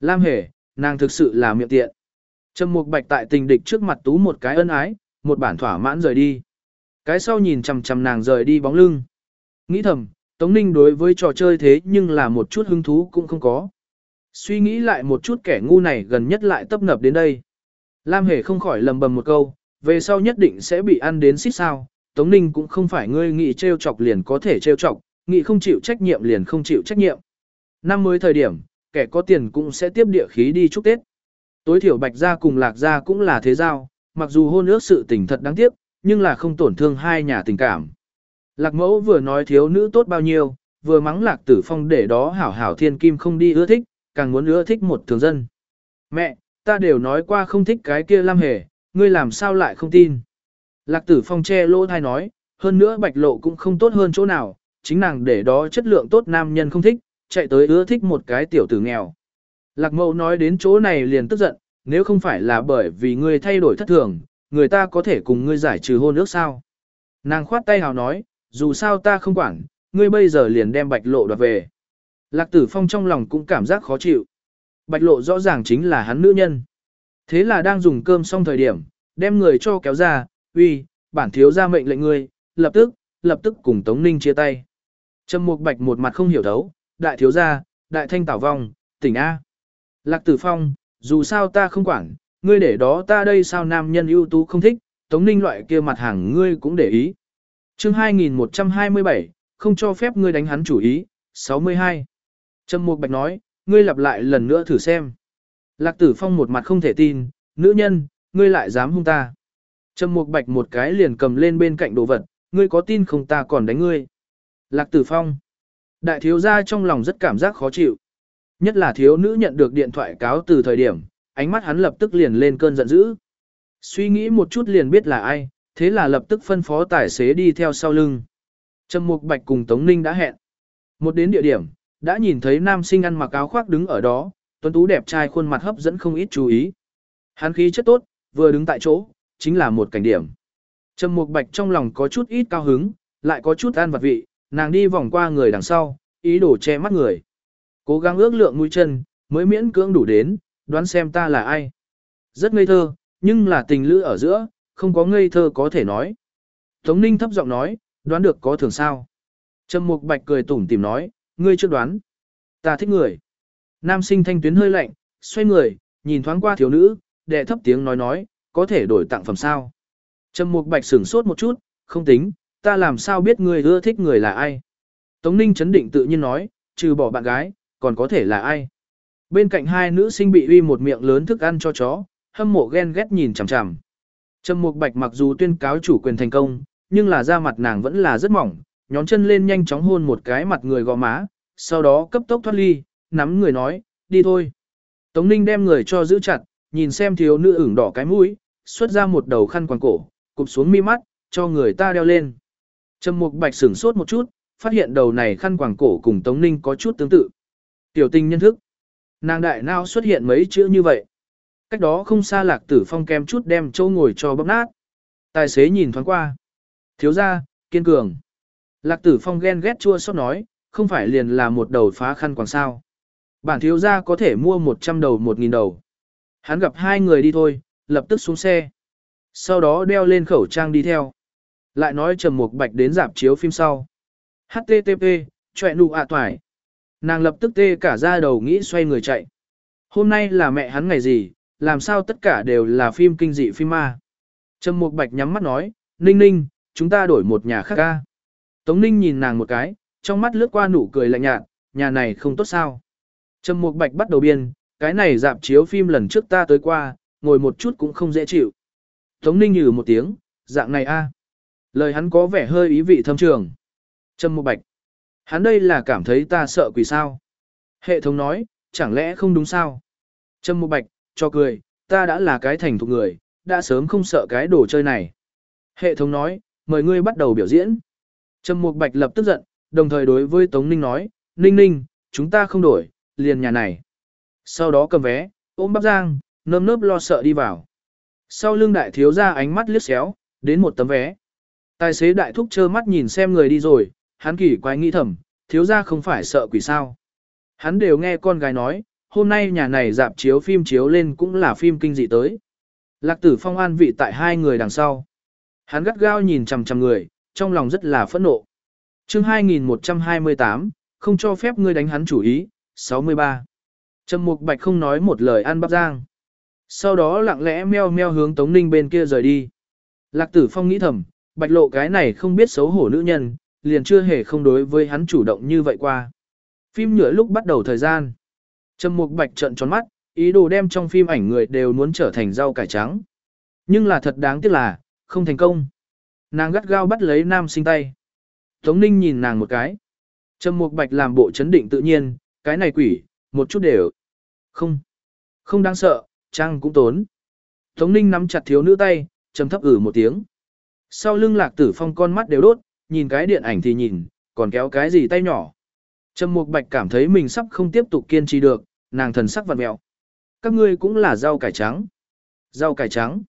Lam Hề, nàng thực sự là miệng tiện. Trầm Mục Bạch tại tình địch trước mặt tú một cái ân ái, một bản thỏa mãn rời đi. Cái sau nhìn chằm chằm nàng rời đi bóng lưng. Nghĩ thầm, Tống Ninh đối với trò chơi thế nhưng là một chút hứng thú cũng không có. Suy nghĩ lại một chút kẻ ngu này gần nhất lại tấp nập đến đây. Lam Hề không khỏi lầm bầm một câu, về sau nhất định sẽ bị ăn đến xít sao. Tống Ninh cũng không phải ngươi nghĩ trêu chọc liền có thể trêu chọc, nghĩ không chịu trách nhiệm liền không chịu trách nhiệm. Năm mới thời điểm, kẻ có tiền cũng sẽ tiếp địa khí đi chúc Tết. Tối thiểu Bạch Gia cùng Lạc Gia cũng là thế giao, mặc dù hôn ước sự tình thật đáng tiếc, nhưng là không tổn thương hai nhà tình cảm. Lạc mẫu vừa nói thiếu nữ tốt bao nhiêu, vừa mắng lạc tử phong để đó hảo hảo thiên kim không đi ưa thích, càng muốn ưa thích một thường dân. Mẹ, ta đều nói qua không thích cái kia lam hề, ngươi làm sao lại không tin. Lạc tử phong che lỗ thai nói, hơn nữa bạch lộ cũng không tốt hơn chỗ nào, chính nàng để đó chất lượng tốt nam nhân không thích, chạy tới ưa thích một cái tiểu tử nghèo. Lạc mẫu nói đến chỗ này liền tức giận, nếu không phải là bởi vì ngươi thay đổi thất thường, người ta có thể cùng ngươi giải trừ hôn ước sao. Nàng khoát tay hào nói, dù sao ta không quản, ngươi bây giờ liền đem bạch lộ đoạt về. Lạc tử phong trong lòng cũng cảm giác khó chịu. Bạch lộ rõ ràng chính là hắn nữ nhân. Thế là đang dùng cơm xong thời điểm, đem người cho kéo ra, uy, bản thiếu ra mệnh lệnh ngươi, lập tức, lập tức cùng Tống Ninh chia tay. Trầm Mục Bạch một mặt không hiểu thấu, đại thiếu gia, đại thanh tảo vong, tỉnh A. Lạc tử phong, dù sao ta không quản, ngươi để đó ta đây sao nam nhân ưu tú không thích, Tống Ninh loại kia mặt hàng ngươi cũng để ý chương 2127, không cho phép ngươi đánh hắn chủ ý, 62. Trầm Mục Bạch nói, ngươi lặp lại lần nữa thử xem. Lạc Tử Phong một mặt không thể tin, nữ nhân, ngươi lại dám hung ta. Trầm Mục Bạch một cái liền cầm lên bên cạnh đồ vật, ngươi có tin không ta còn đánh ngươi. Lạc Tử Phong. Đại thiếu gia trong lòng rất cảm giác khó chịu. Nhất là thiếu nữ nhận được điện thoại cáo từ thời điểm, ánh mắt hắn lập tức liền lên cơn giận dữ. Suy nghĩ một chút liền biết là ai, thế là lập tức phân phó tài xế đi theo sau lưng. Trầm Mục Bạch cùng Tống Ninh đã hẹn. Một đến địa điểm, đã nhìn thấy nam sinh ăn mặc áo khoác đứng ở đó, tuấn tú đẹp trai khuôn mặt hấp dẫn không ít chú ý. Hắn khí chất tốt, vừa đứng tại chỗ, chính là một cảnh điểm. Trầm Mục Bạch trong lòng có chút ít cao hứng, lại có chút an vật vị, nàng đi vòng qua người đằng sau, ý đồ che mắt người. Cố gắng ước lượng mũi chân, mới miễn cưỡng đủ đến, đoán xem ta là ai. Rất ngây thơ, nhưng là tình lữ ở giữa, không có ngây thơ có thể nói. Tống Ninh thấp giọng nói, đoán được có thường sao. Trầm Mục Bạch cười tủm tìm nói, ngươi chưa đoán. Ta thích người. Nam sinh thanh tuyến hơi lạnh, xoay người, nhìn thoáng qua thiếu nữ, đệ thấp tiếng nói nói, có thể đổi tặng phẩm sao. Trầm Mục Bạch sửng sốt một chút, không tính, ta làm sao biết ngươi ưa thích người là ai. Tống Ninh chấn định tự nhiên nói, trừ bỏ bạn gái, còn có thể là ai. Bên cạnh hai nữ sinh bị uy một miệng lớn thức ăn cho chó, hâm mộ ghen ghét nhìn chằm chằm. Trầm Mục Bạch mặc dù tuyên cáo chủ quyền thành công, nhưng là da mặt nàng vẫn là rất mỏng, nhón chân lên nhanh chóng hôn một cái mặt người gò má, sau đó cấp tốc thoát ly, nắm người nói, đi thôi. Tống Ninh đem người cho giữ chặt, nhìn xem thiếu nữ ửng đỏ cái mũi, xuất ra một đầu khăn quàng cổ, cụp xuống mi mắt, cho người ta đeo lên. Trầm Mục Bạch sửng sốt một chút, phát hiện đầu này khăn quàng cổ cùng Tống Ninh có chút tương tự. Tiểu tình nhân thức. Nàng đại nào xuất hiện mấy chữ như vậy. Cách đó không xa lạc tử phong kem chút đem châu ngồi cho bóp nát. Tài xế nhìn thoáng qua. Thiếu ra, kiên cường. Lạc tử phong ghen ghét chua xót nói, không phải liền là một đầu phá khăn quàng sao. Bản thiếu gia có thể mua 100 đầu 1.000 đầu. Hắn gặp hai người đi thôi, lập tức xuống xe. Sau đó đeo lên khẩu trang đi theo. Lại nói trầm một bạch đến dạp chiếu phim sau. HTTP, chọe nụ ạ toài. Nàng lập tức tê cả ra đầu nghĩ xoay người chạy. Hôm nay là mẹ hắn ngày gì, làm sao tất cả đều là phim kinh dị phim ma. Trầm Mục Bạch nhắm mắt nói, Ninh Ninh, chúng ta đổi một nhà khác ca. Tống Ninh nhìn nàng một cái, trong mắt lướt qua nụ cười lạnh nhạt, nhà này không tốt sao. Trầm Mục Bạch bắt đầu biên, cái này dạp chiếu phim lần trước ta tới qua, ngồi một chút cũng không dễ chịu. Tống Ninh nhừ một tiếng, dạng này a. Lời hắn có vẻ hơi ý vị thâm trường. Trầm Mục Bạch. Hắn đây là cảm thấy ta sợ quỷ sao. Hệ thống nói, chẳng lẽ không đúng sao? Trầm Mục Bạch, cho cười, ta đã là cái thành thục người, đã sớm không sợ cái đồ chơi này. Hệ thống nói, mời ngươi bắt đầu biểu diễn. Trầm Mục Bạch lập tức giận, đồng thời đối với Tống Ninh nói, Ninh Ninh, chúng ta không đổi, liền nhà này. Sau đó cầm vé, ôm bắp giang, nơm nớp lo sợ đi vào. Sau lưng đại thiếu ra ánh mắt liếc xéo, đến một tấm vé. Tài xế đại thúc trơ mắt nhìn xem người đi rồi, hắn kỳ quái nghĩ thầm, thiếu ra không phải sợ quỷ sao. Hắn đều nghe con gái nói, hôm nay nhà này dạp chiếu phim chiếu lên cũng là phim kinh dị tới. Lạc tử phong an vị tại hai người đằng sau. Hắn gắt gao nhìn chằm chằm người, trong lòng rất là phẫn nộ. chương 2128, không cho phép ngươi đánh hắn chủ ý, 63. Trầm Mục Bạch không nói một lời ăn bắp giang. Sau đó lặng lẽ meo meo hướng Tống Ninh bên kia rời đi. Lạc Tử Phong nghĩ thầm, Bạch Lộ cái này không biết xấu hổ nữ nhân, liền chưa hề không đối với hắn chủ động như vậy qua. Phim nhựa lúc bắt đầu thời gian. Trầm Mục Bạch trợn tròn mắt, ý đồ đem trong phim ảnh người đều muốn trở thành rau cải trắng. Nhưng là thật đáng tiếc là, không thành công. Nàng gắt gao bắt lấy nam sinh tay. Tống Ninh nhìn nàng một cái. Trầm Mục Bạch làm bộ chấn định tự nhiên, cái này quỷ, một chút đều. Không. Không đáng sợ, trang cũng tốn. Tống Ninh nắm chặt thiếu nữ tay, trầm thấp ử một tiếng. Sau lưng lạc tử phong con mắt đều đốt, nhìn cái điện ảnh thì nhìn, còn kéo cái gì tay nhỏ. Trầm Mục Bạch cảm thấy mình sắp không tiếp tục kiên trì được, nàng thần sắc vặn mèo. Các ngươi cũng là rau cải trắng. Rau cải trắng.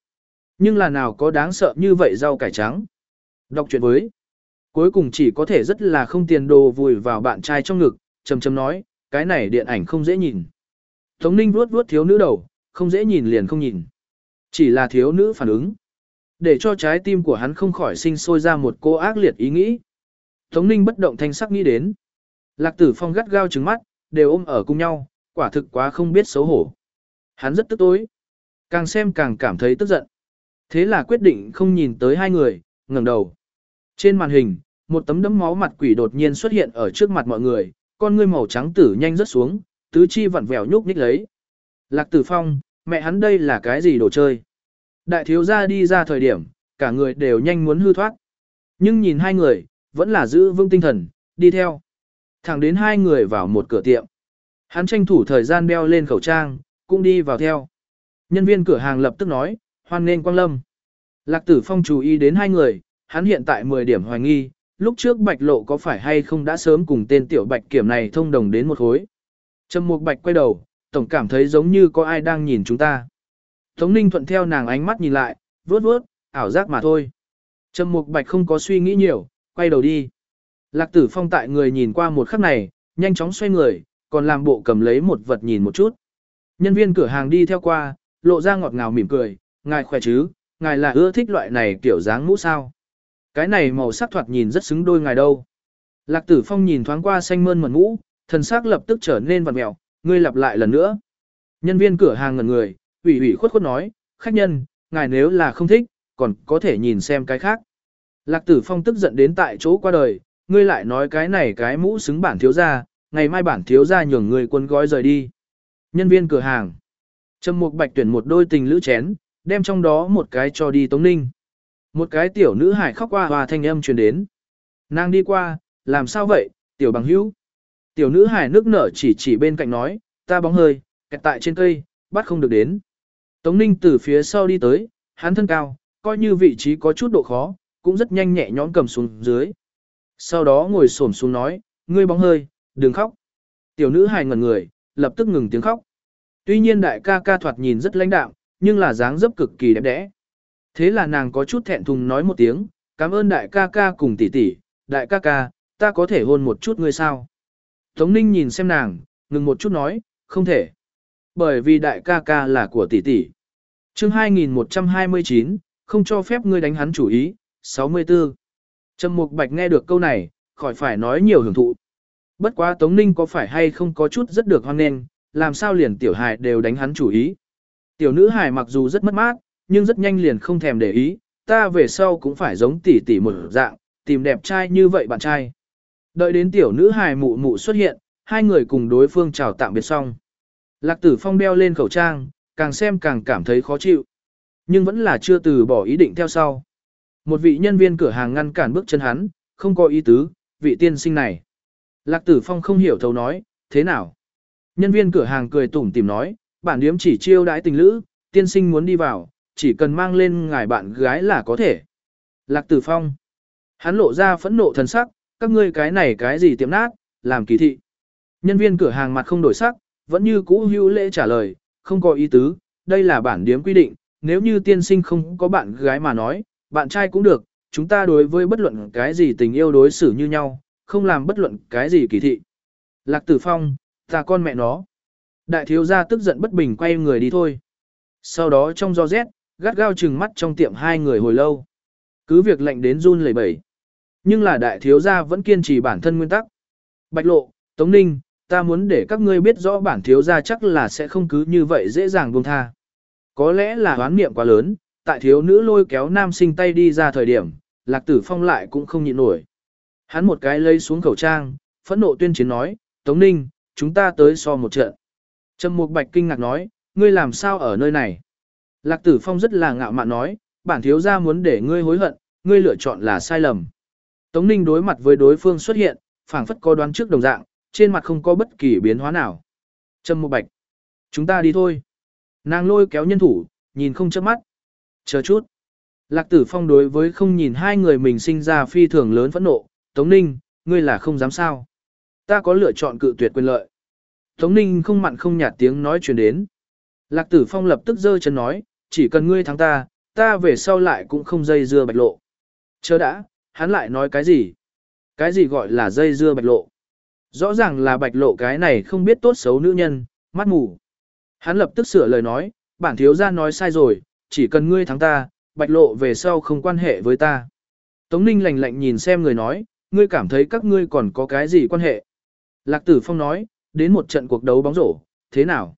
Nhưng là nào có đáng sợ như vậy rau cải trắng. Đọc chuyện với. Cuối cùng chỉ có thể rất là không tiền đồ vùi vào bạn trai trong ngực, trầm trầm nói, cái này điện ảnh không dễ nhìn. Tống Ninh vuốt vuốt thiếu nữ đầu, không dễ nhìn liền không nhìn. Chỉ là thiếu nữ phản ứng. Để cho trái tim của hắn không khỏi sinh sôi ra một cô ác liệt ý nghĩ. Tống Ninh bất động thanh sắc nghĩ đến. Lạc tử phong gắt gao trứng mắt, đều ôm ở cùng nhau, quả thực quá không biết xấu hổ. Hắn rất tức tối. Càng xem càng cảm thấy tức giận. Thế là quyết định không nhìn tới hai người, ngẩng đầu. Trên màn hình, một tấm đấm máu mặt quỷ đột nhiên xuất hiện ở trước mặt mọi người, con ngươi màu trắng tử nhanh rớt xuống, tứ chi vặn vẹo nhúc nhích lấy. Lạc Tử Phong, mẹ hắn đây là cái gì đồ chơi? Đại thiếu gia đi ra thời điểm, cả người đều nhanh muốn hư thoát. Nhưng nhìn hai người, vẫn là giữ vững tinh thần, đi theo. Thẳng đến hai người vào một cửa tiệm. Hắn tranh thủ thời gian đeo lên khẩu trang, cũng đi vào theo. Nhân viên cửa hàng lập tức nói, hoan nên quang lâm. Lạc tử phong chú ý đến hai người, hắn hiện tại 10 điểm hoài nghi, lúc trước bạch lộ có phải hay không đã sớm cùng tên tiểu bạch kiểm này thông đồng đến một khối. Trầm mục bạch quay đầu, tổng cảm thấy giống như có ai đang nhìn chúng ta. Tống ninh thuận theo nàng ánh mắt nhìn lại, vớt vớt, ảo giác mà thôi. Trầm Mục Bạch không có suy nghĩ nhiều, quay đầu đi. Lạc Tử Phong tại người nhìn qua một khắc này, nhanh chóng xoay người, còn làm bộ cầm lấy một vật nhìn một chút. Nhân viên cửa hàng đi theo qua, lộ ra ngọt ngào mỉm cười, ngài khỏe chứ, ngài là ưa thích loại này kiểu dáng mũ sao. Cái này màu sắc thoạt nhìn rất xứng đôi ngài đâu. Lạc Tử Phong nhìn thoáng qua xanh mơn mẩn mũ, thần sắc lập tức trở nên vặn mẹo, ngươi lặp lại lần nữa. Nhân viên cửa hàng ngẩn người, ủy ủy khuất khuất nói, khách nhân, ngài nếu là không thích, còn có thể nhìn xem cái khác. Lạc Tử Phong tức giận đến tại chỗ qua đời, ngươi lại nói cái này cái mũ xứng bản thiếu gia, ngày mai bản thiếu gia nhường người quân gói rời đi. Nhân viên cửa hàng. Trầm Mục Bạch tuyển một đôi tình lữ chén, đem trong đó một cái cho đi Tống Ninh. Một cái tiểu nữ hải khóc qua hòa thanh âm truyền đến. Nàng đi qua, làm sao vậy, tiểu bằng hữu. Tiểu nữ hải nước nở chỉ chỉ bên cạnh nói, ta bóng hơi, kẹt tại trên cây, bắt không được đến. Tống Ninh từ phía sau đi tới, hắn thân cao, coi như vị trí có chút độ khó, cũng rất nhanh nhẹ nhõm cầm xuống dưới. Sau đó ngồi xổm xuống nói, ngươi bóng hơi, đừng khóc. Tiểu nữ hài ngẩn người, lập tức ngừng tiếng khóc. Tuy nhiên đại ca ca thoạt nhìn rất lãnh đạm, nhưng là dáng dấp cực kỳ đẹp đẽ. Thế là nàng có chút thẹn thùng nói một tiếng, cảm ơn đại ca ca cùng tỷ tỷ, đại ca ca, ta có thể hôn một chút ngươi sao? Tống Ninh nhìn xem nàng, ngừng một chút nói, không thể. Bởi vì đại ca ca là của tỷ tỷ. chương 2129, không cho phép ngươi đánh hắn chủ ý, 64. Trầm Mục Bạch nghe được câu này, khỏi phải nói nhiều hưởng thụ. Bất quá Tống Ninh có phải hay không có chút rất được hoan nghênh, làm sao liền tiểu hài đều đánh hắn chủ ý. Tiểu nữ hài mặc dù rất mất mát, nhưng rất nhanh liền không thèm để ý, ta về sau cũng phải giống tỷ tỷ một dạng, tìm đẹp trai như vậy bạn trai. Đợi đến tiểu nữ hài mụ mụ xuất hiện, hai người cùng đối phương chào tạm biệt xong. Lạc tử phong đeo lên khẩu trang, càng xem càng cảm thấy khó chịu. Nhưng vẫn là chưa từ bỏ ý định theo sau. Một vị nhân viên cửa hàng ngăn cản bước chân hắn, không có ý tứ, vị tiên sinh này. Lạc tử phong không hiểu thấu nói, thế nào? Nhân viên cửa hàng cười tủm tìm nói, bản điếm chỉ chiêu đãi tình lữ, tiên sinh muốn đi vào, chỉ cần mang lên ngài bạn gái là có thể. Lạc tử phong. Hắn lộ ra phẫn nộ thần sắc, các ngươi cái này cái gì tiệm nát, làm kỳ thị. Nhân viên cửa hàng mặt không đổi sắc, vẫn như cũ hữu lễ trả lời, không có ý tứ, đây là bản điếm quy định, nếu như tiên sinh không có bạn gái mà nói, bạn trai cũng được, chúng ta đối với bất luận cái gì tình yêu đối xử như nhau, không làm bất luận cái gì kỳ thị. Lạc tử phong, ta con mẹ nó. Đại thiếu gia tức giận bất bình quay người đi thôi. Sau đó trong gió rét, gắt gao chừng mắt trong tiệm hai người hồi lâu. Cứ việc lệnh đến run lẩy bẩy. Nhưng là đại thiếu gia vẫn kiên trì bản thân nguyên tắc. Bạch lộ, Tống Ninh, ta muốn để các ngươi biết rõ bản thiếu gia chắc là sẽ không cứ như vậy dễ dàng buông tha. Có lẽ là hoán niệm quá lớn, tại thiếu nữ lôi kéo nam sinh tay đi ra thời điểm, lạc tử phong lại cũng không nhịn nổi. Hắn một cái lấy xuống khẩu trang, phẫn nộ tuyên chiến nói, Tống Ninh, chúng ta tới so một trận. Trầm Mục Bạch kinh ngạc nói, ngươi làm sao ở nơi này? Lạc Tử Phong rất là ngạo mạn nói, bản thiếu gia muốn để ngươi hối hận, ngươi lựa chọn là sai lầm. Tống Ninh đối mặt với đối phương xuất hiện, phảng phất có đoán trước đồng dạng, trên mặt không có bất kỳ biến hóa nào. Trầm Mục Bạch, chúng ta đi thôi. Nàng lôi kéo nhân thủ, nhìn không chớp mắt. Chờ chút. Lạc Tử Phong đối với không nhìn hai người mình sinh ra phi thường lớn phẫn nộ, Tống Ninh, ngươi là không dám sao. Ta có lựa chọn cự tuyệt quyền lợi. Tống Ninh không mặn không nhạt tiếng nói truyền đến. Lạc Tử Phong lập tức giơ chân nói, chỉ cần ngươi thắng ta, ta về sau lại cũng không dây dưa bạch lộ. Chờ đã, hắn lại nói cái gì? Cái gì gọi là dây dưa bạch lộ? Rõ ràng là bạch lộ cái này không biết tốt xấu nữ nhân, mắt mù. Hắn lập tức sửa lời nói, bản thiếu gia nói sai rồi, chỉ cần ngươi thắng ta, bạch lộ về sau không quan hệ với ta. Tống Ninh lạnh lạnh nhìn xem người nói, ngươi cảm thấy các ngươi còn có cái gì quan hệ? Lạc Tử Phong nói, đến một trận cuộc đấu bóng rổ, thế nào?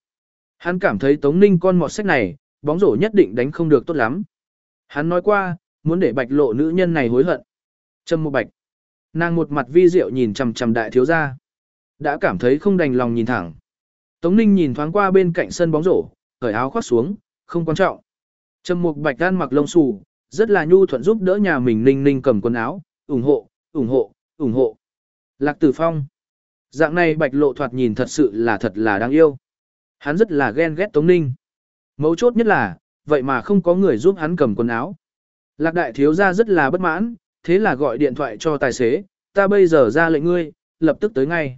Hắn cảm thấy Tống Ninh con mọt sách này, bóng rổ nhất định đánh không được tốt lắm. Hắn nói qua, muốn để bạch lộ nữ nhân này hối hận. Trâm một bạch. Nàng một mặt vi diệu nhìn chằm chằm đại thiếu gia. Đã cảm thấy không đành lòng nhìn thẳng. Tống Ninh nhìn thoáng qua bên cạnh sân bóng rổ, cởi áo khoác xuống, không quan trọng. Trâm Mục Bạch gan mặc lông xù, rất là nhu thuận giúp đỡ nhà mình Ninh Ninh cầm quần áo, ủng hộ, ủng hộ, ủng hộ. Lạc Tử Phong. Dạng này Bạch Lộ thoạt nhìn thật sự là thật là đáng yêu. Hắn rất là ghen ghét Tống Ninh. Mấu chốt nhất là, vậy mà không có người giúp hắn cầm quần áo. Lạc đại thiếu gia rất là bất mãn, thế là gọi điện thoại cho tài xế, ta bây giờ ra lệnh ngươi, lập tức tới ngay.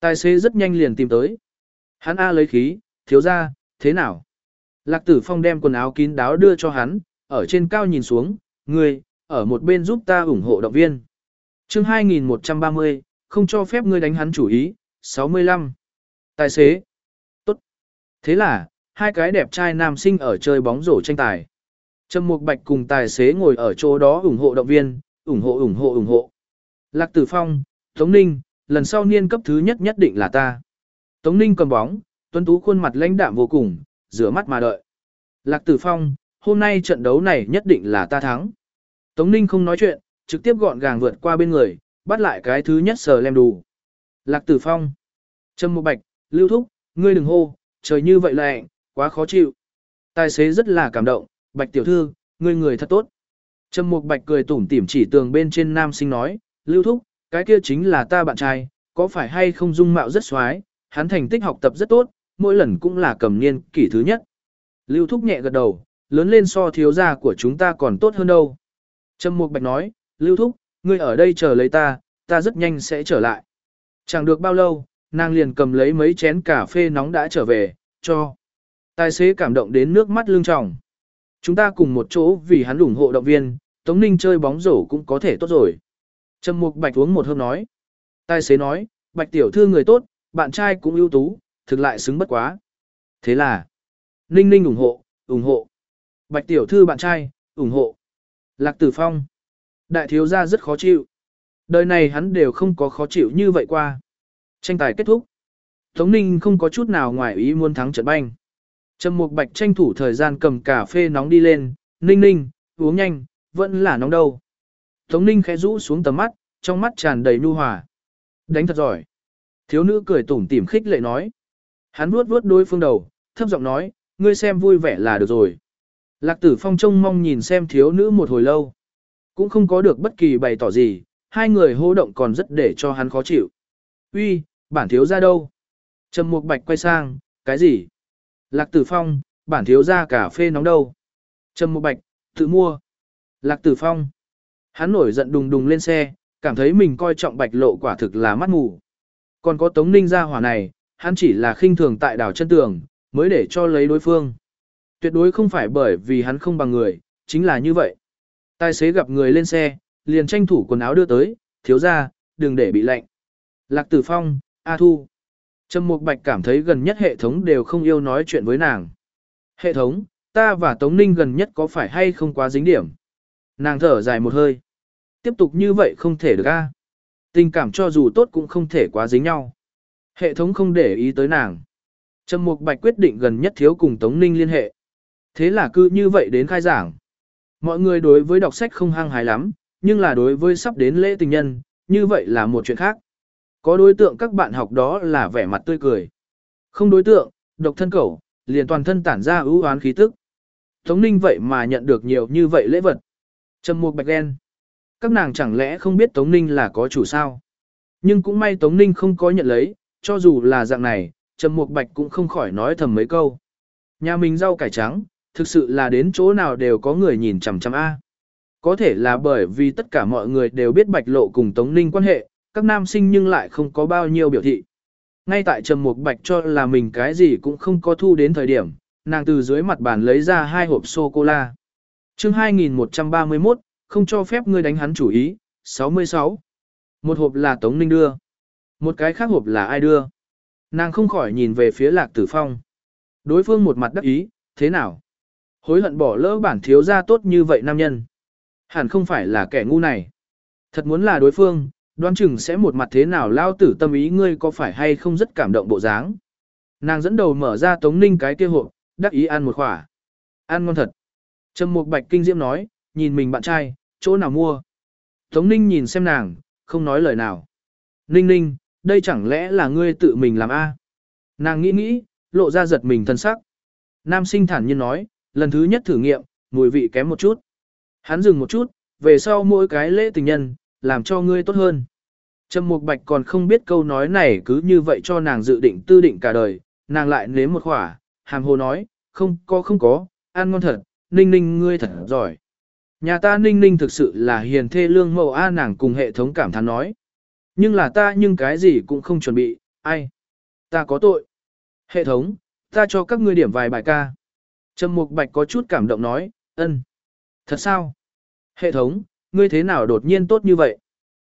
Tài xế rất nhanh liền tìm tới. Hắn A lấy khí, thiếu gia, thế nào? Lạc tử phong đem quần áo kín đáo đưa cho hắn, ở trên cao nhìn xuống, ngươi, ở một bên giúp ta ủng hộ động viên. chương 2130, không cho phép ngươi đánh hắn chủ ý, 65. Tài xế. Tốt. Thế là, hai cái đẹp trai nam sinh ở chơi bóng rổ tranh tài. Trầm Mục Bạch cùng tài xế ngồi ở chỗ đó ủng hộ động viên, ủng hộ ủng hộ ủng hộ. Lạc Tử Phong, Tống Ninh, lần sau niên cấp thứ nhất nhất định là ta. Tống Ninh cầm bóng, tuấn tú khuôn mặt lãnh đạm vô cùng, rửa mắt mà đợi. Lạc Tử Phong, hôm nay trận đấu này nhất định là ta thắng. Tống Ninh không nói chuyện, trực tiếp gọn gàng vượt qua bên người, bắt lại cái thứ nhất sờ lem đủ. Lạc Tử Phong, Trâm Mục Bạch, Lưu Thúc, ngươi đừng hô, trời như vậy lạnh, quá khó chịu. Tài xế rất là cảm động, Bạch tiểu thư, ngươi người thật tốt. Trâm Mục Bạch cười tủm tỉm chỉ tường bên trên nam sinh nói, Lưu Thúc, cái kia chính là ta bạn trai, có phải hay không dung mạo rất xoái, hắn thành tích học tập rất tốt, mỗi lần cũng là cầm niên kỷ thứ nhất. Lưu Thúc nhẹ gật đầu, lớn lên so thiếu gia của chúng ta còn tốt hơn đâu. Trâm Mục Bạch nói, Lưu Thúc, ngươi ở đây chờ lấy ta, ta rất nhanh sẽ trở lại. Chẳng được bao lâu, nàng liền cầm lấy mấy chén cà phê nóng đã trở về, cho. Tài xế cảm động đến nước mắt lưng tròng. Chúng ta cùng một chỗ vì hắn ủng hộ động viên, Tống Ninh chơi bóng rổ cũng có thể tốt rồi. Trầm Mục Bạch uống một hớp nói. Tài xế nói, Bạch tiểu thư người tốt, bạn trai cũng ưu tú, thực lại xứng bất quá. Thế là, Ninh Ninh ủng hộ, ủng hộ. Bạch tiểu thư bạn trai, ủng hộ. Lạc Tử Phong. Đại thiếu gia rất khó chịu. Đời này hắn đều không có khó chịu như vậy qua. Tranh tài kết thúc. Tống Ninh không có chút nào ngoài ý muốn thắng trận banh. Trầm Mục Bạch tranh thủ thời gian cầm cà phê nóng đi lên, Ninh Ninh, uống nhanh, vẫn là nóng đâu. Tống Ninh khẽ rũ xuống tầm mắt, trong mắt tràn đầy nhu hòa. Đánh thật giỏi. Thiếu nữ cười tủm tỉm khích lệ nói. Hắn vuốt vuốt đôi phương đầu, thấp giọng nói, ngươi xem vui vẻ là được rồi. Lạc tử phong trông mong nhìn xem thiếu nữ một hồi lâu. Cũng không có được bất kỳ bày tỏ gì, hai người hô động còn rất để cho hắn khó chịu. Uy, bản thiếu ra đâu? Trầm Mục Bạch quay sang, cái gì? Lạc Tử Phong, bản thiếu ra cà phê nóng đâu? Trầm Mục Bạch, tự mua. Lạc Tử Phong. Hắn nổi giận đùng đùng lên xe, cảm thấy mình coi trọng Bạch Lộ quả thực là mắt mù. Còn có Tống Ninh ra hỏa này, hắn chỉ là khinh thường tại đảo chân tường, mới để cho lấy đối phương. Tuyệt đối không phải bởi vì hắn không bằng người, chính là như vậy. Tài xế gặp người lên xe, liền tranh thủ quần áo đưa tới, thiếu ra, đừng để bị lạnh. Lạc Tử Phong, A Thu. Trầm Mục Bạch cảm thấy gần nhất hệ thống đều không yêu nói chuyện với nàng. Hệ thống, ta và Tống Ninh gần nhất có phải hay không quá dính điểm? Nàng thở dài một hơi. Tiếp tục như vậy không thể được a. Tình cảm cho dù tốt cũng không thể quá dính nhau. Hệ thống không để ý tới nàng. Trầm Mục Bạch quyết định gần nhất thiếu cùng Tống Ninh liên hệ. Thế là cứ như vậy đến khai giảng. Mọi người đối với đọc sách không hăng hái lắm, nhưng là đối với sắp đến lễ tình nhân, như vậy là một chuyện khác. Có đối tượng các bạn học đó là vẻ mặt tươi cười. Không đối tượng, độc thân cẩu, liền toàn thân tản ra ưu oán khí tức. Tống Ninh vậy mà nhận được nhiều như vậy lễ vật. Trầm Mục Bạch đen. Các nàng chẳng lẽ không biết Tống Ninh là có chủ sao? Nhưng cũng may Tống Ninh không có nhận lấy, cho dù là dạng này, Trầm Mục Bạch cũng không khỏi nói thầm mấy câu. Nhà mình rau cải trắng, thực sự là đến chỗ nào đều có người nhìn chằm chằm A. Có thể là bởi vì tất cả mọi người đều biết Bạch Lộ cùng Tống Ninh quan hệ, các nam sinh nhưng lại không có bao nhiêu biểu thị. Ngay tại Trầm Mục Bạch cho là mình cái gì cũng không có thu đến thời điểm, nàng từ dưới mặt bàn lấy ra hai hộp sô-cô-la. chương 2131, không cho phép ngươi đánh hắn chủ ý, 66. Một hộp là Tống Ninh đưa. Một cái khác hộp là ai đưa. Nàng không khỏi nhìn về phía Lạc Tử Phong. Đối phương một mặt đắc ý, thế nào? Hối hận bỏ lỡ bản thiếu gia tốt như vậy nam nhân. Hẳn không phải là kẻ ngu này. Thật muốn là đối phương, đoán chừng sẽ một mặt thế nào lao tử tâm ý ngươi có phải hay không rất cảm động bộ dáng. Nàng dẫn đầu mở ra tống ninh cái kia hộp, đắc ý ăn một khỏa. Ăn ngon thật. Trầm Mục Bạch kinh diễm nói, nhìn mình bạn trai, chỗ nào mua. Tống ninh nhìn xem nàng, không nói lời nào. Ninh ninh, đây chẳng lẽ là ngươi tự mình làm a? Nàng nghĩ nghĩ, lộ ra giật mình thân sắc. Nam sinh thản nhiên nói, lần thứ nhất thử nghiệm, mùi vị kém một chút. Hắn dừng một chút, về sau mỗi cái lễ tình nhân, làm cho ngươi tốt hơn. Trầm Mục Bạch còn không biết câu nói này cứ như vậy cho nàng dự định tư định cả đời, nàng lại nếm một khỏa, hàm hồ nói, không có không có, ăn ngon thật, ninh ninh ngươi thật giỏi. Nhà ta ninh ninh thực sự là hiền thê lương mẫu A nàng cùng hệ thống cảm thán nói. Nhưng là ta nhưng cái gì cũng không chuẩn bị, ai? Ta có tội. Hệ thống, ta cho các ngươi điểm vài bài ca. Trầm Mục Bạch có chút cảm động nói, ân. Thật sao? Hệ thống, ngươi thế nào đột nhiên tốt như vậy?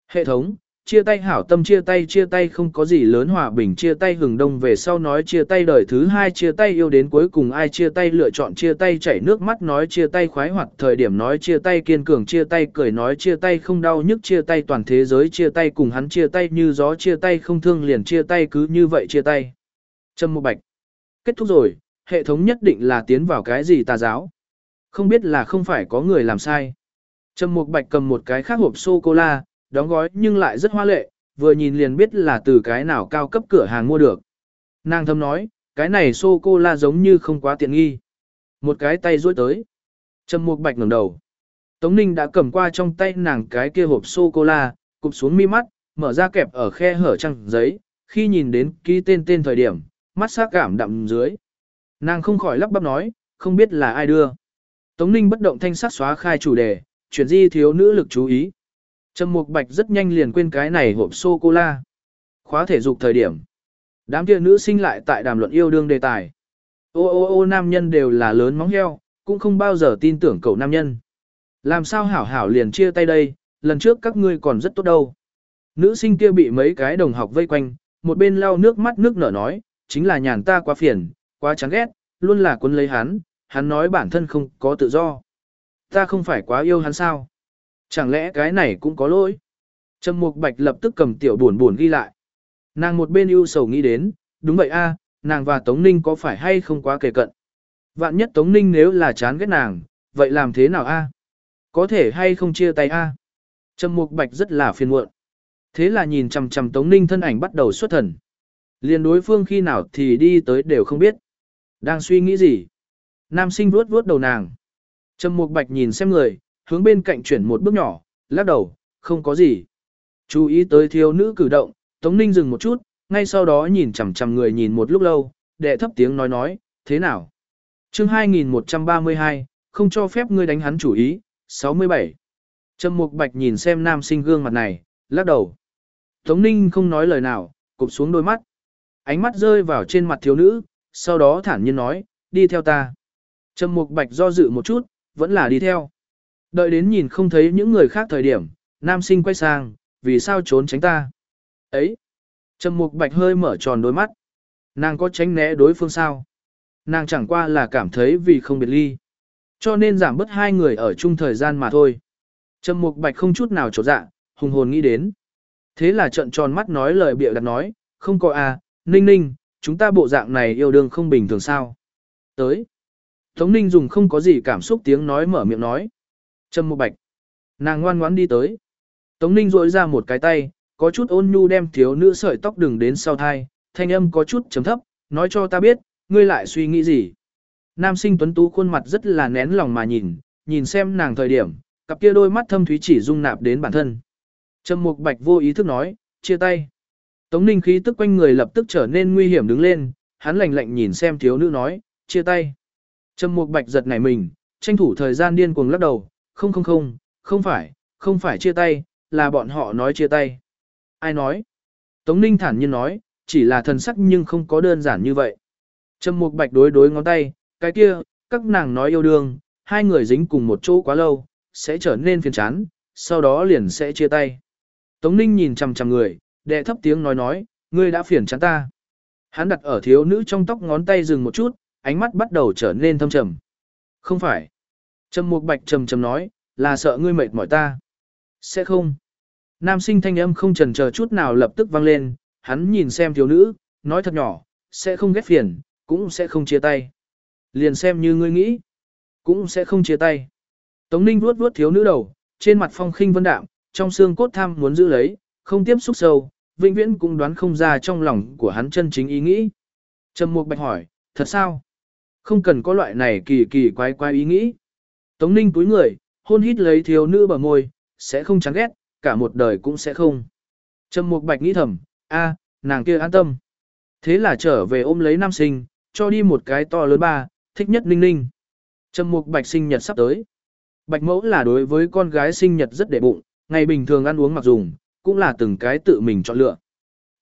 Hệ thống, chia tay hảo tâm chia tay chia tay không có gì lớn hòa bình chia tay hừng đông về sau nói chia tay đời thứ hai chia tay yêu đến cuối cùng ai chia tay lựa chọn chia tay chảy nước mắt nói chia tay khoái hoặc thời điểm nói chia tay kiên cường chia tay cười nói chia tay không đau nhức chia tay toàn thế giới chia tay cùng hắn chia tay như gió chia tay không thương liền chia tay cứ như vậy chia tay. Trâm Mộ Bạch. Kết thúc rồi, hệ thống nhất định là tiến vào cái gì tà giáo. Không biết là không phải có người làm sai. Trâm Mục Bạch cầm một cái khác hộp sô-cô-la, đóng gói nhưng lại rất hoa lệ, vừa nhìn liền biết là từ cái nào cao cấp cửa hàng mua được. Nàng thâm nói, cái này sô-cô-la giống như không quá tiện nghi. Một cái tay duỗi tới. Trâm Mục Bạch ngẩng đầu. Tống Ninh đã cầm qua trong tay nàng cái kia hộp sô-cô-la, cụp xuống mi mắt, mở ra kẹp ở khe hở trăng giấy, khi nhìn đến ký tên tên thời điểm, mắt sắc cảm đậm dưới. Nàng không khỏi lắp bắp nói, không biết là ai đưa. Tống Ninh bất động thanh sắc xóa khai chủ đề, chuyển di thiếu nữ lực chú ý. Trầm Mục Bạch rất nhanh liền quên cái này hộp sô-cô-la. Khóa thể dục thời điểm. Đám kia nữ sinh lại tại đàm luận yêu đương đề tài. Ô ô ô nam nhân đều là lớn móng heo, cũng không bao giờ tin tưởng cậu nam nhân. Làm sao hảo hảo liền chia tay đây, lần trước các ngươi còn rất tốt đâu. Nữ sinh kia bị mấy cái đồng học vây quanh, một bên lau nước mắt nước nở nói, chính là nhàn ta quá phiền, quá chán ghét, luôn là quân lấy hắn, hắn nói bản thân không có tự do. Ta không phải quá yêu hắn sao? Chẳng lẽ cái này cũng có lỗi? Trầm Mục Bạch lập tức cầm tiểu buồn buồn ghi lại. Nàng một bên ưu sầu nghĩ đến, đúng vậy a, nàng và Tống Ninh có phải hay không quá kề cận? Vạn nhất Tống Ninh nếu là chán ghét nàng, vậy làm thế nào a? Có thể hay không chia tay a? Trầm Mục Bạch rất là phiền muộn. Thế là nhìn chằm chằm Tống Ninh thân ảnh bắt đầu xuất thần. Liên đối phương khi nào thì đi tới đều không biết. Đang suy nghĩ gì? Nam sinh vuốt vuốt đầu nàng. Trầm Mục Bạch nhìn xem người, hướng bên cạnh chuyển một bước nhỏ, lắc đầu, không có gì. Chú ý tới thiếu nữ cử động, Tống Ninh dừng một chút, ngay sau đó nhìn chằm chằm người nhìn một lúc lâu, đệ thấp tiếng nói nói, thế nào? chương 2132, không cho phép ngươi đánh hắn chủ ý, 67. Trầm Mục Bạch nhìn xem nam sinh gương mặt này, lắc đầu. Tống Ninh không nói lời nào, cụp xuống đôi mắt. Ánh mắt rơi vào trên mặt thiếu nữ, sau đó thản nhiên nói, đi theo ta. Trầm Mục Bạch do dự một chút, vẫn là đi theo. Đợi đến nhìn không thấy những người khác thời điểm, nam sinh quay sang, vì sao trốn tránh ta? Ấy! Trầm Mục Bạch hơi mở tròn đôi mắt. Nàng có tránh né đối phương sao? Nàng chẳng qua là cảm thấy vì không biệt ly. Cho nên giảm bớt hai người ở chung thời gian mà thôi. Trầm Mục Bạch không chút nào trột dạ, hùng hồn nghĩ đến. Thế là trận tròn mắt nói lời bịa đặt nói, không có à, ninh ninh, chúng ta bộ dạng này yêu đương không bình thường sao. Tới. Tống ninh dùng không có gì cảm xúc tiếng nói mở miệng nói. Trâm Mộ bạch. Nàng ngoan ngoãn đi tới. Tống ninh rỗi ra một cái tay, có chút ôn nhu đem thiếu nữ sợi tóc đừng đến sau thai, thanh âm có chút chấm thấp, nói cho ta biết, ngươi lại suy nghĩ gì. Nam sinh tuấn tú khuôn mặt rất là nén lòng mà nhìn, nhìn xem nàng thời điểm, cặp kia đôi mắt thâm thúy chỉ dung nạp đến bản thân. Trầm Mục Bạch vô ý thức nói, chia tay. Tống Ninh khí tức quanh người lập tức trở nên nguy hiểm đứng lên, hắn lạnh lạnh nhìn xem thiếu nữ nói, chia tay. Trầm Mục Bạch giật nảy mình, tranh thủ thời gian điên cuồng lắc đầu, không không không, không phải, không phải chia tay, là bọn họ nói chia tay. Ai nói? Tống Ninh thản nhiên nói, chỉ là thần sắc nhưng không có đơn giản như vậy. Trầm Mục Bạch đối đối ngón tay, cái kia, các nàng nói yêu đương, hai người dính cùng một chỗ quá lâu, sẽ trở nên phiền chán, sau đó liền sẽ chia tay. Tống Ninh nhìn chằm chằm người, đệ thấp tiếng nói nói, ngươi đã phiền chán ta. Hắn đặt ở thiếu nữ trong tóc ngón tay dừng một chút, ánh mắt bắt đầu trở nên thâm trầm. Không phải. Trầm Mục Bạch trầm trầm nói, là sợ ngươi mệt mỏi ta. Sẽ không. Nam sinh thanh âm không chần chờ chút nào lập tức vang lên, hắn nhìn xem thiếu nữ, nói thật nhỏ, sẽ không ghét phiền, cũng sẽ không chia tay. Liền xem như ngươi nghĩ, cũng sẽ không chia tay. Tống Ninh vuốt vuốt thiếu nữ đầu, trên mặt phong khinh vân đạm, trong xương cốt tham muốn giữ lấy, không tiếp xúc sâu, vĩnh viễn cũng đoán không ra trong lòng của hắn chân chính ý nghĩ. Trầm Mục Bạch hỏi, thật sao? Không cần có loại này kỳ kỳ quái quái ý nghĩ. Tống Ninh túi người, hôn hít lấy thiếu nữ bờ môi, sẽ không chán ghét, cả một đời cũng sẽ không. Trầm Mục Bạch nghĩ thầm, a, nàng kia an tâm. Thế là trở về ôm lấy nam sinh, cho đi một cái to lớn ba, thích nhất Ninh Ninh. Trầm Mục Bạch sinh nhật sắp tới. Bạch mẫu là đối với con gái sinh nhật rất để bụng, ngày bình thường ăn uống mặc dùng, cũng là từng cái tự mình chọn lựa.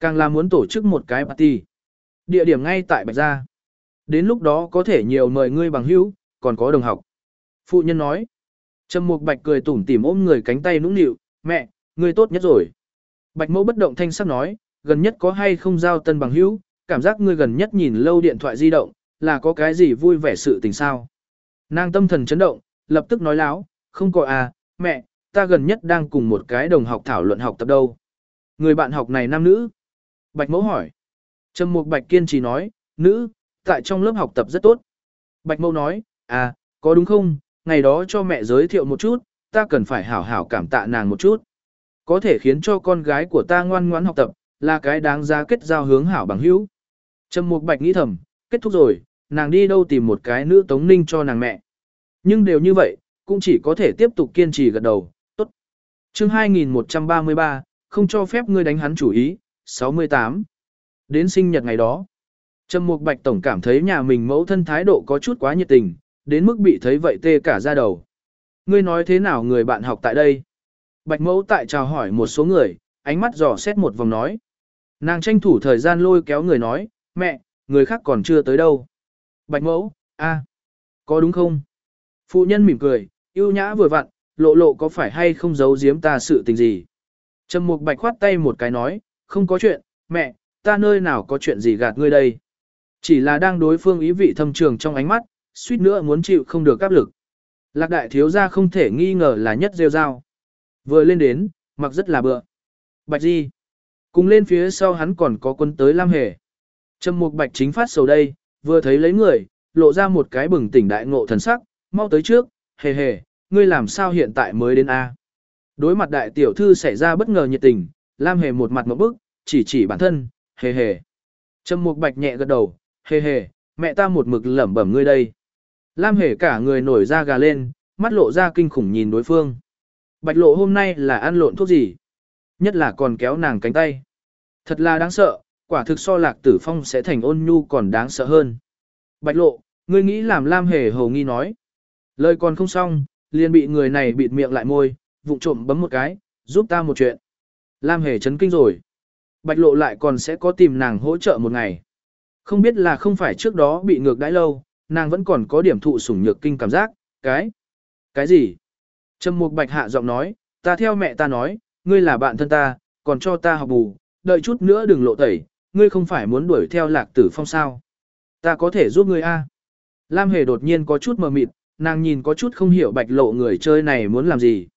Càng là muốn tổ chức một cái party. Địa điểm ngay tại Bạch Gia. Đến lúc đó có thể nhiều mời ngươi bằng hữu, còn có đồng học. Phụ nhân nói. Trầm Mục Bạch cười tủm tỉm ôm người cánh tay nũng nịu, "Mẹ, ngươi tốt nhất rồi." Bạch Mẫu bất động thanh sắc nói, "Gần nhất có hay không giao tân bằng hữu, cảm giác ngươi gần nhất nhìn lâu điện thoại di động, là có cái gì vui vẻ sự tình sao?" Nàng tâm thần chấn động, lập tức nói láo, "Không có à, mẹ, ta gần nhất đang cùng một cái đồng học thảo luận học tập đâu." Người bạn học này nam nữ? Bạch Mẫu hỏi. Trầm Mục Bạch kiên trì nói, "Nữ, tại trong lớp học tập rất tốt." Bạch Mẫu nói, "À, có đúng không? Ngày đó cho mẹ giới thiệu một chút, ta cần phải hảo hảo cảm tạ nàng một chút. Có thể khiến cho con gái của ta ngoan ngoãn học tập, là cái đáng giá kết giao hướng hảo bằng hữu." Trầm Mục Bạch nghĩ thầm, kết thúc rồi, nàng đi đâu tìm một cái nữ tống ninh cho nàng mẹ. Nhưng đều như vậy, cũng chỉ có thể tiếp tục kiên trì gật đầu chương 2133, không cho phép ngươi đánh hắn chủ ý, 68. Đến sinh nhật ngày đó, Trầm Mục Bạch Tổng cảm thấy nhà mình mẫu thân thái độ có chút quá nhiệt tình, đến mức bị thấy vậy tê cả ra đầu. Ngươi nói thế nào người bạn học tại đây? Bạch mẫu tại chào hỏi một số người, ánh mắt dò xét một vòng nói. Nàng tranh thủ thời gian lôi kéo người nói, mẹ, người khác còn chưa tới đâu. Bạch mẫu, a, có đúng không? Phụ nhân mỉm cười, yêu nhã vừa vặn, lộ lộ có phải hay không giấu giếm ta sự tình gì? Trầm Mục Bạch khoát tay một cái nói, không có chuyện, mẹ, ta nơi nào có chuyện gì gạt ngươi đây. Chỉ là đang đối phương ý vị thâm trường trong ánh mắt, suýt nữa muốn chịu không được áp lực. Lạc đại thiếu gia không thể nghi ngờ là nhất rêu dao, Vừa lên đến, mặc rất là bựa. Bạch Di. Cùng lên phía sau hắn còn có quân tới Lam Hề. Trầm Mục Bạch chính phát sầu đây, vừa thấy lấy người, lộ ra một cái bừng tỉnh đại ngộ thần sắc, mau tới trước, hề hề, ngươi làm sao hiện tại mới đến A. Đối mặt đại tiểu thư xảy ra bất ngờ nhiệt tình, Lam Hề một mặt một bức, chỉ chỉ bản thân, hề hề. Trầm Mục Bạch nhẹ gật đầu, hề hề, mẹ ta một mực lẩm bẩm ngươi đây. Lam Hề cả người nổi da gà lên, mắt lộ ra kinh khủng nhìn đối phương. Bạch lộ hôm nay là ăn lộn thuốc gì? Nhất là còn kéo nàng cánh tay. Thật là đáng sợ, quả thực so lạc tử phong sẽ thành ôn nhu còn đáng sợ hơn. Bạch lộ, ngươi nghĩ làm Lam Hề hầu nghi nói. Lời còn không xong, liền bị người này bịt miệng lại môi, vụng trộm bấm một cái, giúp ta một chuyện. Lam hề chấn kinh rồi. Bạch lộ lại còn sẽ có tìm nàng hỗ trợ một ngày. Không biết là không phải trước đó bị ngược đãi lâu, nàng vẫn còn có điểm thụ sủng nhược kinh cảm giác, cái. Cái gì? Trầm mục bạch hạ giọng nói, ta theo mẹ ta nói, ngươi là bạn thân ta, còn cho ta học bù, đợi chút nữa đừng lộ tẩy, ngươi không phải muốn đuổi theo lạc tử phong sao. Ta có thể giúp ngươi a Lam hề đột nhiên có chút mờ mịt, nàng nhìn có chút không hiểu bạch lộ người chơi này muốn làm gì.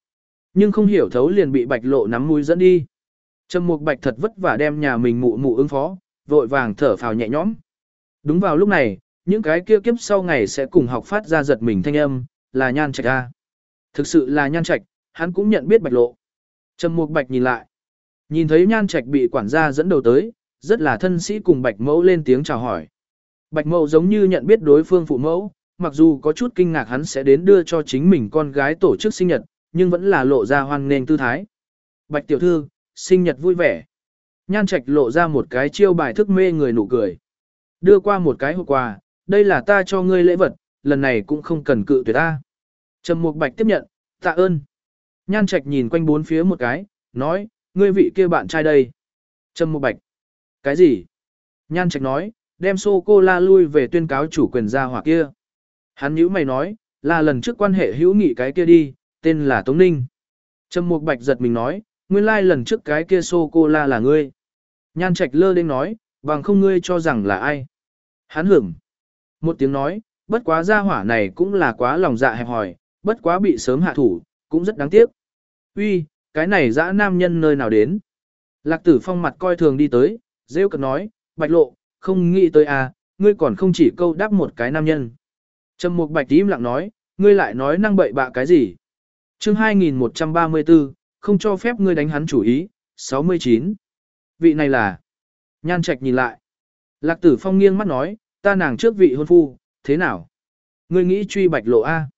Nhưng không hiểu thấu liền bị bạch lộ nắm mũi dẫn đi. Trầm mục bạch thật vất vả đem nhà mình mụ mụ ứng phó, vội vàng thở phào nhẹ nhõm. Đúng vào lúc này, những cái kia kiếp sau ngày sẽ cùng học phát ra giật mình thanh âm, là nhan trạch a. Thực sự là nhan trạch, hắn cũng nhận biết bạch lộ. Trầm mục bạch nhìn lại. Nhìn thấy nhan trạch bị quản gia dẫn đầu tới, rất là thân sĩ cùng bạch mẫu lên tiếng chào hỏi. Bạch mẫu giống như nhận biết đối phương phụ mẫu, mặc dù có chút kinh ngạc hắn sẽ đến đưa cho chính mình con gái tổ chức sinh nhật, nhưng vẫn là lộ ra hoan nghênh tư thái. Bạch tiểu thư, sinh nhật vui vẻ. Nhan Trạch lộ ra một cái chiêu bài thức mê người nụ cười. Đưa qua một cái hộp quà, đây là ta cho ngươi lễ vật, lần này cũng không cần cự tuyệt ta. Trầm Mục Bạch tiếp nhận, tạ ơn. Nhan Trạch nhìn quanh bốn phía một cái, nói, ngươi vị kia bạn trai đây. Trầm Mục Bạch. Cái gì? Nhan Trạch nói, đem sô-cô-la lui về tuyên cáo chủ quyền gia hỏa kia. Hắn nhữ mày nói, là lần trước quan hệ hữu nghị cái kia đi, tên là Tống Ninh. Trầm Mục Bạch giật mình nói, nguyên lai lần trước cái kia sô-cô-la là ngươi. Nhan Trạch lơ đến nói, bằng không ngươi cho rằng là ai. Hắn hưởng. Một tiếng nói, bất quá gia hỏa này cũng là quá lòng dạ hẹp hòi, bất quá bị sớm hạ thủ, cũng rất đáng tiếc. Uy, cái này dã nam nhân nơi nào đến? Lạc tử phong mặt coi thường đi tới, rêu cực nói, bạch lộ, không nghĩ tới à, ngươi còn không chỉ câu đáp một cái nam nhân. Trầm mục bạch im lặng nói, ngươi lại nói năng bậy bạ cái gì? chương 2134, không cho phép ngươi đánh hắn chủ ý, 69. Vị này là... Nhan Trạch nhìn lại. Lạc tử phong nghiêng mắt nói, ta nàng trước vị hôn phu, thế nào? Ngươi nghĩ truy bạch lộ A.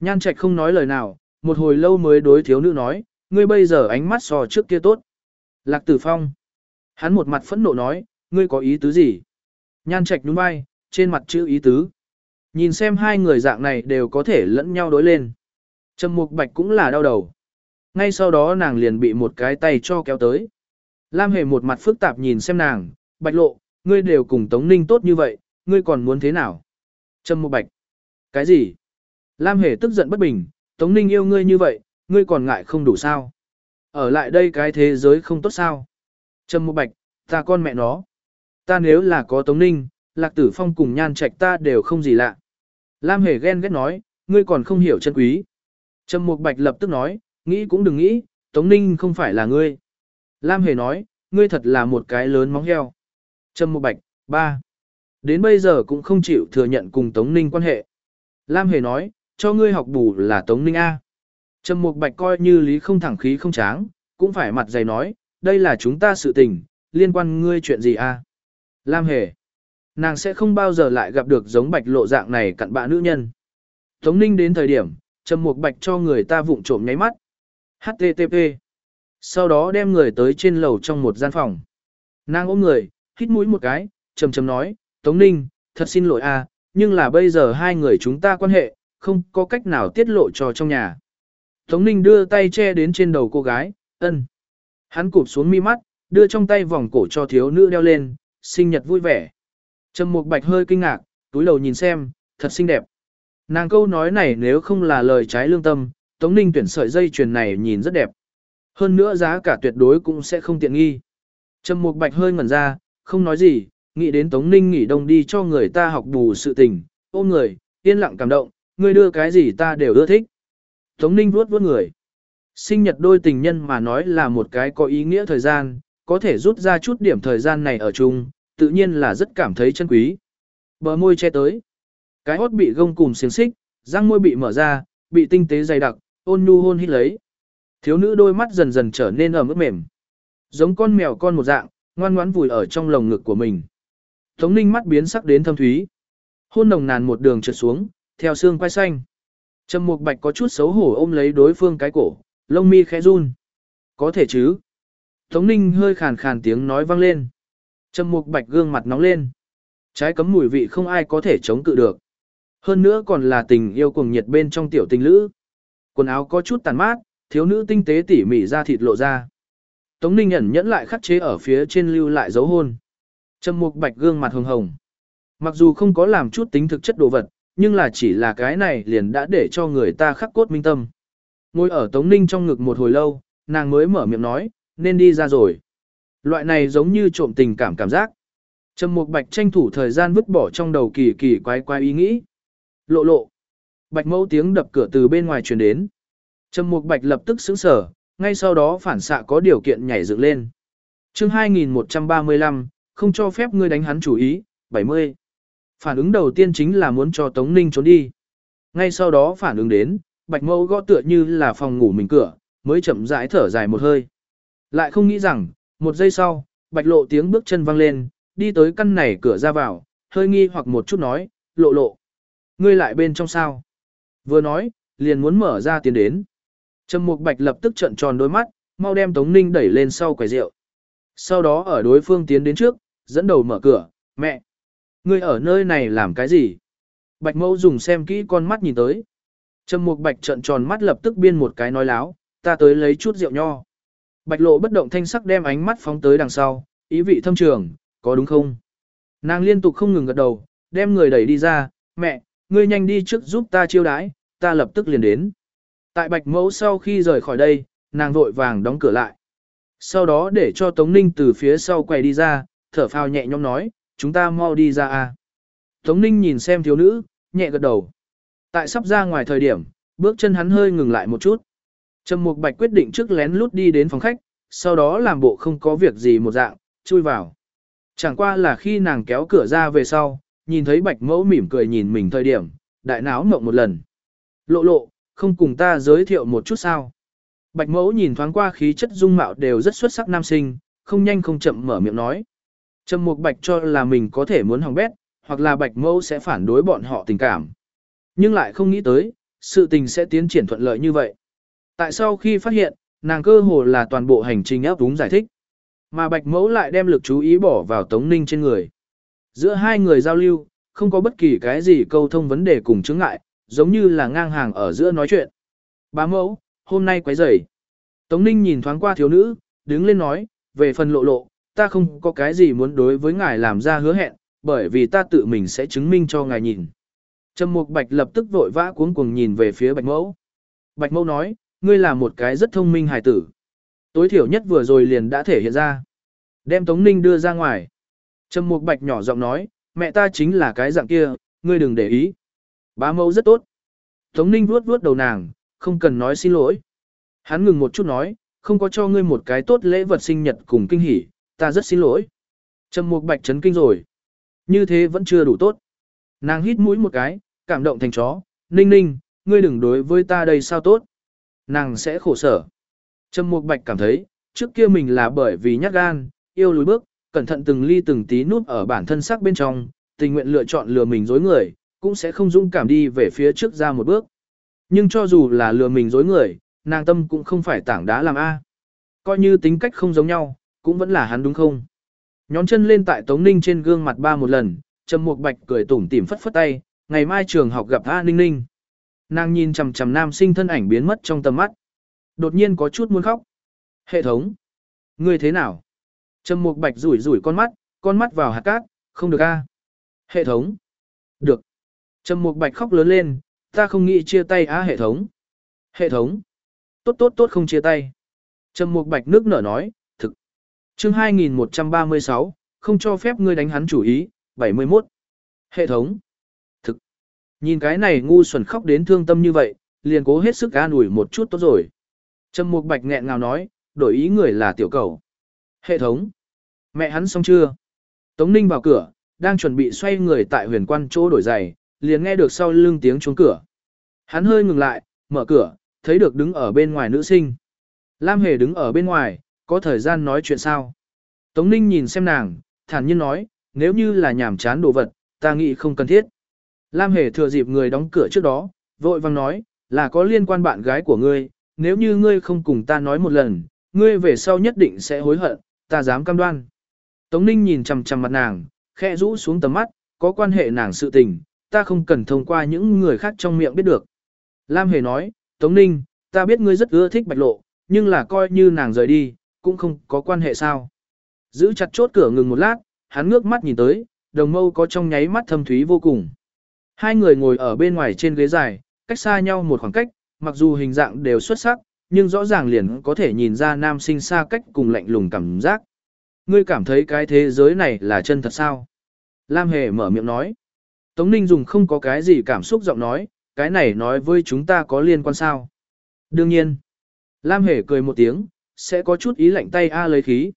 Nhan Trạch không nói lời nào, một hồi lâu mới đối thiếu nữ nói, ngươi bây giờ ánh mắt so trước kia tốt. Lạc tử phong. Hắn một mặt phẫn nộ nói, ngươi có ý tứ gì? Nhan Trạch nhún vai, trên mặt chữ ý tứ. Nhìn xem hai người dạng này đều có thể lẫn nhau đối lên. Trầm Mục Bạch cũng là đau đầu. Ngay sau đó nàng liền bị một cái tay cho kéo tới. Lam Hề một mặt phức tạp nhìn xem nàng, Bạch Lộ, ngươi đều cùng Tống Ninh tốt như vậy, ngươi còn muốn thế nào? Trầm Mục Bạch. Cái gì? Lam Hề tức giận bất bình, Tống Ninh yêu ngươi như vậy, ngươi còn ngại không đủ sao? Ở lại đây cái thế giới không tốt sao? Trầm Mục Bạch, ta con mẹ nó. Ta nếu là có Tống Ninh, Lạc Tử Phong cùng Nhan Trạch ta đều không gì lạ. Lam Hề ghen ghét nói, ngươi còn không hiểu chân quý. Trầm Mục Bạch lập tức nói, nghĩ cũng đừng nghĩ, Tống Ninh không phải là ngươi. Lam Hề nói, ngươi thật là một cái lớn móng heo. Trầm Mục Bạch, ba. Đến bây giờ cũng không chịu thừa nhận cùng Tống Ninh quan hệ. Lam Hề nói, cho ngươi học bù là Tống Ninh A. Trầm Mục Bạch coi như lý không thẳng khí không tráng, cũng phải mặt dày nói, đây là chúng ta sự tình, liên quan ngươi chuyện gì A. Lam Hề, nàng sẽ không bao giờ lại gặp được giống Bạch lộ dạng này cặn bạ nữ nhân. Tống Ninh đến thời điểm, Trầm Mục Bạch cho người ta vụng trộm nháy mắt. HTTP. Sau đó đem người tới trên lầu trong một gian phòng. Nàng ôm người, hít mũi một cái, trầm trầm nói, Tống Ninh, thật xin lỗi a, nhưng là bây giờ hai người chúng ta quan hệ, không có cách nào tiết lộ cho trong nhà. Tống Ninh đưa tay che đến trên đầu cô gái, ân. Hắn cụp xuống mi mắt, đưa trong tay vòng cổ cho thiếu nữ đeo lên, sinh nhật vui vẻ. Trầm Mục Bạch hơi kinh ngạc, túi đầu nhìn xem, thật xinh đẹp. Nàng câu nói này nếu không là lời trái lương tâm, Tống Ninh tuyển sợi dây chuyền này nhìn rất đẹp. Hơn nữa giá cả tuyệt đối cũng sẽ không tiện nghi. Trầm Mục Bạch hơi ngẩn ra, không nói gì, nghĩ đến Tống Ninh nghỉ đông đi cho người ta học bù sự tình, ôm người, yên lặng cảm động, người đưa cái gì ta đều ưa thích. Tống Ninh vuốt vuốt người. Sinh nhật đôi tình nhân mà nói là một cái có ý nghĩa thời gian, có thể rút ra chút điểm thời gian này ở chung, tự nhiên là rất cảm thấy chân quý. Bờ môi che tới. Cái hốt bị gông cùm xiềng xích, răng môi bị mở ra, bị tinh tế dày đặc, ôn nhu hôn hít lấy. Thiếu nữ đôi mắt dần dần trở nên ẩm ướt mềm. Giống con mèo con một dạng, ngoan ngoãn vùi ở trong lồng ngực của mình. Tống ninh mắt biến sắc đến thâm thúy. Hôn nồng nàn một đường trượt xuống, theo xương quai xanh. Trầm Mục Bạch có chút xấu hổ ôm lấy đối phương cái cổ, lông mi khẽ run. Có thể chứ? Tống Ninh hơi khàn khàn tiếng nói vang lên. Trầm Mục Bạch gương mặt nóng lên. Trái cấm mùi vị không ai có thể chống cự được. Hơn nữa còn là tình yêu cuồng nhiệt bên trong tiểu tình lữ. Quần áo có chút tàn mát, thiếu nữ tinh tế tỉ mỉ ra thịt lộ ra. Tống Ninh ẩn nhẫn lại khắc chế ở phía trên lưu lại dấu hôn. Trầm Mục Bạch gương mặt hồng hồng. Mặc dù không có làm chút tính thực chất đồ vật, nhưng là chỉ là cái này liền đã để cho người ta khắc cốt minh tâm. Ngồi ở Tống Ninh trong ngực một hồi lâu, nàng mới mở miệng nói, nên đi ra rồi. Loại này giống như trộm tình cảm cảm giác. Trầm Mục Bạch tranh thủ thời gian vứt bỏ trong đầu kỳ kỳ quái quái ý nghĩ. Lộ lộ. Bạch mẫu tiếng đập cửa từ bên ngoài truyền đến. Trầm Mục Bạch lập tức sững sờ, ngay sau đó phản xạ có điều kiện nhảy dựng lên. Chương 2135, không cho phép ngươi đánh hắn chủ ý, 70. Phản ứng đầu tiên chính là muốn cho Tống Ninh trốn đi. Ngay sau đó phản ứng đến, Bạch Mẫu gõ tựa như là phòng ngủ mình cửa, mới chậm rãi thở dài một hơi. Lại không nghĩ rằng, một giây sau, Bạch Lộ tiếng bước chân vang lên, đi tới căn này cửa ra vào, hơi nghi hoặc một chút nói, lộ lộ. Ngươi lại bên trong sao? Vừa nói, liền muốn mở ra tiến đến. Trầm Mục Bạch lập tức trợn tròn đôi mắt, mau đem Tống Ninh đẩy lên sau quầy rượu. Sau đó ở đối phương tiến đến trước, dẫn đầu mở cửa, mẹ. Ngươi ở nơi này làm cái gì? Bạch mẫu dùng xem kỹ con mắt nhìn tới. Trầm mục bạch trợn tròn mắt lập tức biên một cái nói láo, ta tới lấy chút rượu nho. Bạch lộ bất động thanh sắc đem ánh mắt phóng tới đằng sau, ý vị thâm trường, có đúng không? Nàng liên tục không ngừng gật đầu, đem người đẩy đi ra, mẹ, ngươi nhanh đi trước giúp ta chiêu đái, ta lập tức liền đến. Tại bạch mẫu sau khi rời khỏi đây, nàng vội vàng đóng cửa lại. Sau đó để cho Tống Ninh từ phía sau quay đi ra, thở phào nhẹ nhõm nói, chúng ta mau đi ra à? Tống Ninh nhìn xem thiếu nữ, nhẹ gật đầu. Tại sắp ra ngoài thời điểm, bước chân hắn hơi ngừng lại một chút. Trầm Mục Bạch quyết định trước lén lút đi đến phòng khách, sau đó làm bộ không có việc gì một dạng, chui vào. Chẳng qua là khi nàng kéo cửa ra về sau, nhìn thấy Bạch Mẫu mỉm cười nhìn mình thời điểm, đại náo mộng một lần. Lộ lộ, không cùng ta giới thiệu một chút sao. Bạch Mẫu nhìn thoáng qua khí chất dung mạo đều rất xuất sắc nam sinh, không nhanh không chậm mở miệng nói. Trầm Mục Bạch cho là mình có thể muốn hỏng bét, hoặc là Bạch Mẫu sẽ phản đối bọn họ tình cảm. Nhưng lại không nghĩ tới, sự tình sẽ tiến triển thuận lợi như vậy. Tại sau khi phát hiện, nàng cơ hồ là toàn bộ hành trình ép đúng giải thích. Mà Bạch Mẫu lại đem lực chú ý bỏ vào Tống Ninh trên người. Giữa hai người giao lưu, không có bất kỳ cái gì câu thông vấn đề cùng chứng ngại, giống như là ngang hàng ở giữa nói chuyện. Bá Mẫu, hôm nay quấy rầy. Tống Ninh nhìn thoáng qua thiếu nữ, đứng lên nói, về phần lộ lộ, ta không có cái gì muốn đối với ngài làm ra hứa hẹn, bởi vì ta tự mình sẽ chứng minh cho ngài nhìn. Trầm Mục Bạch lập tức vội vã cuống cuồng nhìn về phía Bạch Mẫu. Bạch mẫu nói, ngươi là một cái rất thông minh hài tử. Tối thiểu nhất vừa rồi liền đã thể hiện ra. Đem Tống Ninh đưa ra ngoài. Trầm Mục Bạch nhỏ giọng nói, mẹ ta chính là cái dạng kia, ngươi đừng để ý. Bá mẫu rất tốt. Tống Ninh vuốt vuốt đầu nàng, không cần nói xin lỗi. Hắn ngừng một chút nói, không có cho ngươi một cái tốt lễ vật sinh nhật cùng kinh hỉ, ta rất xin lỗi. Trầm Mục Bạch chấn kinh rồi. Như thế vẫn chưa đủ tốt. Nàng hít mũi một cái, cảm động thành chó, ninh ninh, ngươi đừng đối với ta đây sao tốt. Nàng sẽ khổ sở. Trầm Mục Bạch cảm thấy, trước kia mình là bởi vì nhát gan, yêu lùi bước, cẩn thận từng ly từng tí núp ở bản thân sắc bên trong, tình nguyện lựa chọn lừa mình dối người, cũng sẽ không dũng cảm đi về phía trước ra một bước. Nhưng cho dù là lừa mình dối người, nàng tâm cũng không phải tảng đá làm A. Coi như tính cách không giống nhau, cũng vẫn là hắn đúng không? Nhón chân lên tại Tống Ninh trên gương mặt ba một lần, Trầm Mục Bạch cười tủm tỉm phất phất tay, ngày mai trường học gặp A Ninh Ninh. Nàng nhìn chằm chằm nam sinh thân ảnh biến mất trong tầm mắt. Đột nhiên có chút muốn khóc. Hệ thống. Ngươi thế nào? Trầm Mục Bạch rủi rủi con mắt, con mắt vào hạt cát, không được a. Hệ thống. Được. Trầm Mục Bạch khóc lớn lên, ta không nghĩ chia tay á hệ thống. Hệ thống. Tốt tốt tốt không chia tay. Trầm Mục Bạch nước nở nói, thực. Chương 2136, không cho phép ngươi đánh hắn chủ ý, 71. Hệ thống. Nhìn cái này ngu xuẩn khóc đến thương tâm như vậy, liền cố hết sức an ủi một chút tốt rồi. Trầm Mục Bạch nghẹn ngào nói, đổi ý người là tiểu cầu. Hệ thống. Mẹ hắn xong chưa? Tống Ninh vào cửa, đang chuẩn bị xoay người tại huyền quan chỗ đổi giày, liền nghe được sau lưng tiếng chuông cửa. Hắn hơi ngừng lại, mở cửa, thấy được đứng ở bên ngoài nữ sinh. Lam Hề đứng ở bên ngoài, có thời gian nói chuyện sao? Tống Ninh nhìn xem nàng, thản nhiên nói, nếu như là nhảm chán đồ vật, ta nghĩ không cần thiết. Lam Hề thừa dịp người đóng cửa trước đó, vội vang nói, là có liên quan bạn gái của ngươi, nếu như ngươi không cùng ta nói một lần, ngươi về sau nhất định sẽ hối hận, ta dám cam đoan. Tống Ninh nhìn chằm chằm mặt nàng, khẽ rũ xuống tầm mắt, có quan hệ nàng sự tình, ta không cần thông qua những người khác trong miệng biết được. Lam Hề nói, Tống Ninh, ta biết ngươi rất ưa thích bạch lộ, nhưng là coi như nàng rời đi, cũng không có quan hệ sao. Giữ chặt chốt cửa ngừng một lát, hắn ngước mắt nhìn tới, đồng mâu có trong nháy mắt thâm thúy vô cùng. Hai người ngồi ở bên ngoài trên ghế dài, cách xa nhau một khoảng cách, mặc dù hình dạng đều xuất sắc, nhưng rõ ràng liền có thể nhìn ra nam sinh xa cách cùng lạnh lùng cảm giác. Ngươi cảm thấy cái thế giới này là chân thật sao? Lam Hề mở miệng nói. Tống Ninh dùng không có cái gì cảm xúc giọng nói, cái này nói với chúng ta có liên quan sao? Đương nhiên. Lam Hề cười một tiếng, sẽ có chút ý lạnh tay A lấy khí.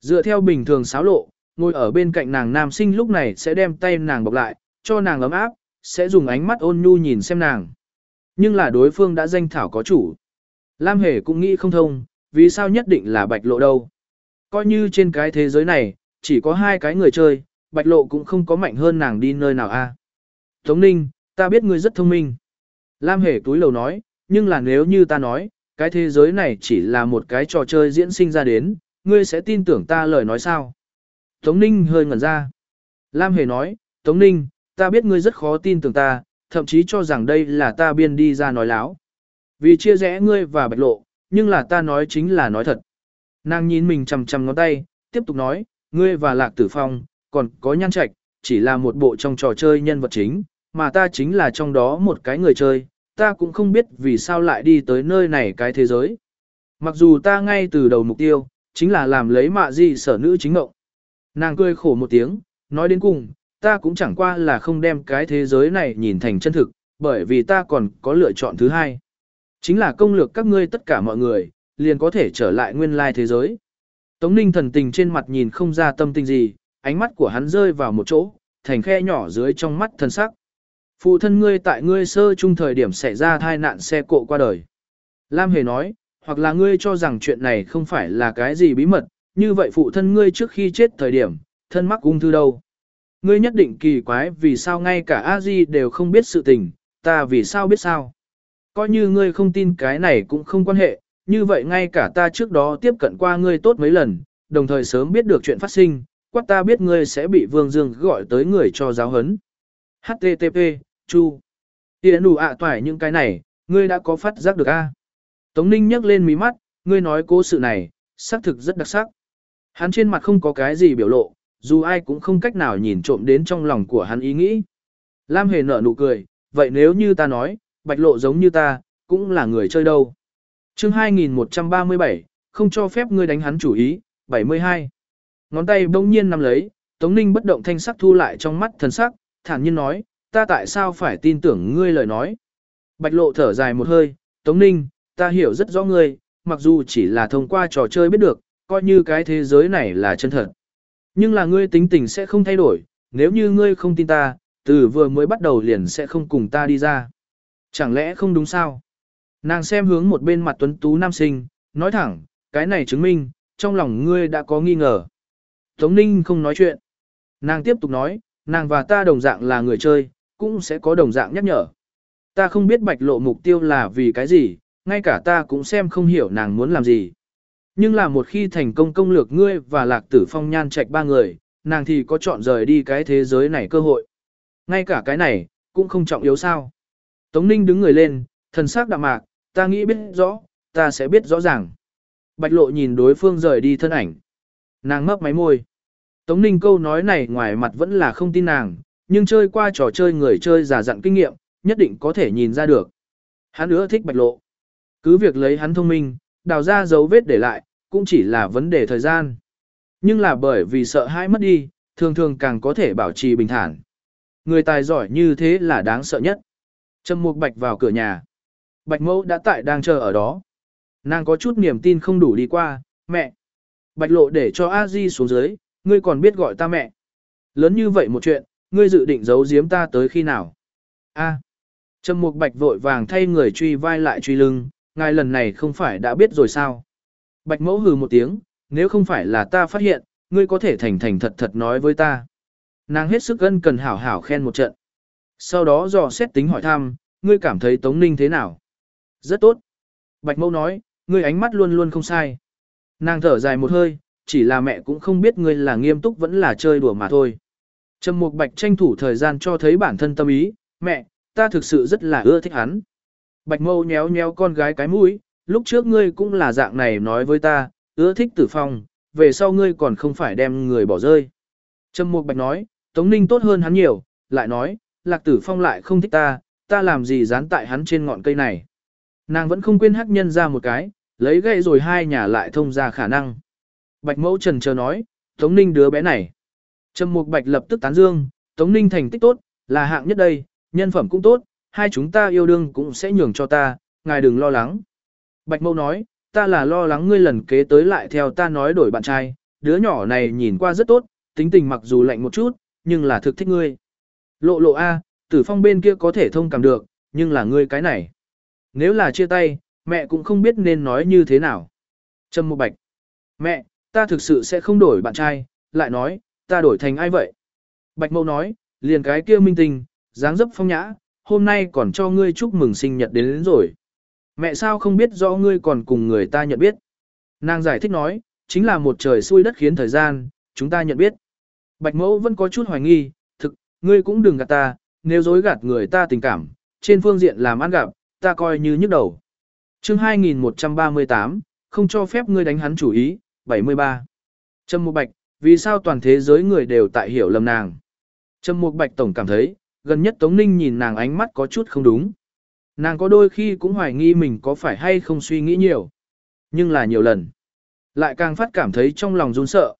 Dựa theo bình thường xáo lộ, ngồi ở bên cạnh nàng nam sinh lúc này sẽ đem tay nàng bọc lại, cho nàng ấm áp, sẽ dùng ánh mắt ôn nhu nhìn xem nàng. Nhưng là đối phương đã danh thảo có chủ. Lam Hề cũng nghĩ không thông, vì sao nhất định là bạch lộ đâu. Coi như trên cái thế giới này, chỉ có hai cái người chơi, bạch lộ cũng không có mạnh hơn nàng đi nơi nào a. Tống Ninh, ta biết ngươi rất thông minh. Lam Hề túi lầu nói, nhưng là nếu như ta nói, cái thế giới này chỉ là một cái trò chơi diễn sinh ra đến, ngươi sẽ tin tưởng ta lời nói sao? Tống Ninh hơi ngẩn ra. Lam Hề nói, Tống Ninh, ta biết ngươi rất khó tin tưởng ta, thậm chí cho rằng đây là ta biên đi ra nói láo. Vì chia rẽ ngươi và bạch lộ, nhưng là ta nói chính là nói thật. Nàng nhìn mình chầm chầm ngón tay, tiếp tục nói, ngươi và lạc tử phong, còn có nhan trạch, chỉ là một bộ trong trò chơi nhân vật chính, mà ta chính là trong đó một cái người chơi, ta cũng không biết vì sao lại đi tới nơi này cái thế giới. Mặc dù ta ngay từ đầu mục tiêu, chính là làm lấy mạ gì sở nữ chính ngộng. Nàng cười khổ một tiếng, nói đến cùng, ta cũng chẳng qua là không đem cái thế giới này nhìn thành chân thực, bởi vì ta còn có lựa chọn thứ hai. Chính là công lược các ngươi tất cả mọi người, liền có thể trở lại nguyên lai thế giới. Tống ninh thần tình trên mặt nhìn không ra tâm tình gì, ánh mắt của hắn rơi vào một chỗ, thành khe nhỏ dưới trong mắt thân sắc. Phụ thân ngươi tại ngươi sơ trung thời điểm xảy ra thai nạn xe cộ qua đời. Lam Hề nói, hoặc là ngươi cho rằng chuyện này không phải là cái gì bí mật, như vậy phụ thân ngươi trước khi chết thời điểm, thân mắc ung thư đâu. Ngươi nhất định kỳ quái vì sao ngay cả a di đều không biết sự tình, ta vì sao biết sao. Coi như ngươi không tin cái này cũng không quan hệ, như vậy ngay cả ta trước đó tiếp cận qua ngươi tốt mấy lần, đồng thời sớm biết được chuyện phát sinh, quát ta biết ngươi sẽ bị Vương Dương gọi tới người cho giáo hấn. HTTP, Chu. Tiện đủ ạ toải những cái này, ngươi đã có phát giác được a? Tống Ninh nhấc lên mí mắt, ngươi nói cố sự này, xác thực rất đặc sắc. Hắn trên mặt không có cái gì biểu lộ, dù ai cũng không cách nào nhìn trộm đến trong lòng của hắn ý nghĩ. Lam hề nở nụ cười, vậy nếu như ta nói, bạch lộ giống như ta, cũng là người chơi đâu. chương 2137, không cho phép ngươi đánh hắn chủ ý, 72. Ngón tay bỗng nhiên nắm lấy, Tống Ninh bất động thanh sắc thu lại trong mắt thần sắc, thản nhiên nói, ta tại sao phải tin tưởng ngươi lời nói. Bạch lộ thở dài một hơi, Tống Ninh, ta hiểu rất rõ ngươi, mặc dù chỉ là thông qua trò chơi biết được, coi như cái thế giới này là chân thật. Nhưng là ngươi tính tình sẽ không thay đổi, nếu như ngươi không tin ta, từ vừa mới bắt đầu liền sẽ không cùng ta đi ra. Chẳng lẽ không đúng sao? Nàng xem hướng một bên mặt tuấn tú nam sinh, nói thẳng, cái này chứng minh, trong lòng ngươi đã có nghi ngờ. Tống Ninh không nói chuyện. Nàng tiếp tục nói, nàng và ta đồng dạng là người chơi, cũng sẽ có đồng dạng nhắc nhở. Ta không biết bạch lộ mục tiêu là vì cái gì, ngay cả ta cũng xem không hiểu nàng muốn làm gì. Nhưng là một khi thành công công lược ngươi và lạc tử phong nhan trạch ba người, nàng thì có chọn rời đi cái thế giới này cơ hội. Ngay cả cái này, cũng không trọng yếu sao. Tống Ninh đứng người lên, thần sắc đạm mạc, ta nghĩ biết rõ, ta sẽ biết rõ ràng. Bạch lộ nhìn đối phương rời đi thân ảnh. Nàng mấp máy môi. Tống Ninh câu nói này ngoài mặt vẫn là không tin nàng, nhưng chơi qua trò chơi người chơi giả dặn kinh nghiệm, nhất định có thể nhìn ra được. Hắn ưa thích bạch lộ. Cứ việc lấy hắn thông minh, đào ra dấu vết để lại, cũng chỉ là vấn đề thời gian. Nhưng là bởi vì sợ hãi mất đi, thường thường càng có thể bảo trì bình thản. Người tài giỏi như thế là đáng sợ nhất. Trầm Mục Bạch vào cửa nhà. Bạch Mẫu đã tại đang chờ ở đó. Nàng có chút niềm tin không đủ đi qua, mẹ. Bạch Lộ để cho A Di xuống dưới, ngươi còn biết gọi ta mẹ. Lớn như vậy một chuyện, ngươi dự định giấu giếm ta tới khi nào? A. Trầm Mục Bạch vội vàng thay người truy vai lại truy lưng, ngài lần này không phải đã biết rồi sao? Bạch Mẫu hừ một tiếng, nếu không phải là ta phát hiện, ngươi có thể thành thành thật thật nói với ta. Nàng hết sức ân cần hảo hảo khen một trận. Sau đó dò xét tính hỏi thăm, ngươi cảm thấy Tống Ninh thế nào? Rất tốt. Bạch Mẫu nói, ngươi ánh mắt luôn luôn không sai. Nàng thở dài một hơi, chỉ là mẹ cũng không biết ngươi là nghiêm túc vẫn là chơi đùa mà thôi. Trầm Mục Bạch tranh thủ thời gian cho thấy bản thân tâm ý, mẹ, ta thực sự rất là ưa thích hắn. Bạch Mâu nhéo nhéo con gái cái mũi, lúc trước ngươi cũng là dạng này nói với ta, ưa thích tử phong, về sau ngươi còn không phải đem người bỏ rơi. Trầm Mục Bạch nói, Tống Ninh tốt hơn hắn nhiều, lại nói, Lạc Tử Phong lại không thích ta, ta làm gì dán tại hắn trên ngọn cây này. Nàng vẫn không quên hắc nhân ra một cái, lấy gậy rồi hai nhà lại thông ra khả năng. Bạch Mẫu trần chờ nói, Tống Ninh đứa bé này. Trầm Mục Bạch lập tức tán dương, Tống Ninh thành tích tốt, là hạng nhất đây, nhân phẩm cũng tốt, hai chúng ta yêu đương cũng sẽ nhường cho ta, ngài đừng lo lắng. Bạch Mâu nói, ta là lo lắng ngươi lần kế tới lại theo ta nói đổi bạn trai, đứa nhỏ này nhìn qua rất tốt, tính tình mặc dù lạnh một chút, nhưng là thực thích ngươi. Lộ lộ A, tử phong bên kia có thể thông cảm được, nhưng là ngươi cái này. Nếu là chia tay, mẹ cũng không biết nên nói như thế nào. Trâm Mộ Bạch. Mẹ, ta thực sự sẽ không đổi bạn trai, lại nói, ta đổi thành ai vậy? Bạch Mâu nói, liền cái kia minh tình, dáng dấp phong nhã, hôm nay còn cho ngươi chúc mừng sinh nhật đến, đến rồi. Mẹ sao không biết rõ ngươi còn cùng người ta nhận biết? Nàng giải thích nói, chính là một trời xui đất khiến thời gian, chúng ta nhận biết. Bạch mẫu vẫn có chút hoài nghi, thực, ngươi cũng đừng gạt ta, nếu dối gạt người ta tình cảm, trên phương diện làm ăn gặp, ta coi như nhức đầu. chương 2138, không cho phép ngươi đánh hắn chủ ý, 73. Trâm Mục Bạch, vì sao toàn thế giới người đều tại hiểu lầm nàng? Trâm Mục Bạch Tổng cảm thấy, gần nhất Tống Ninh nhìn nàng ánh mắt có chút không đúng. Nàng có đôi khi cũng hoài nghi mình có phải hay không suy nghĩ nhiều. Nhưng là nhiều lần. Lại càng phát cảm thấy trong lòng run sợ.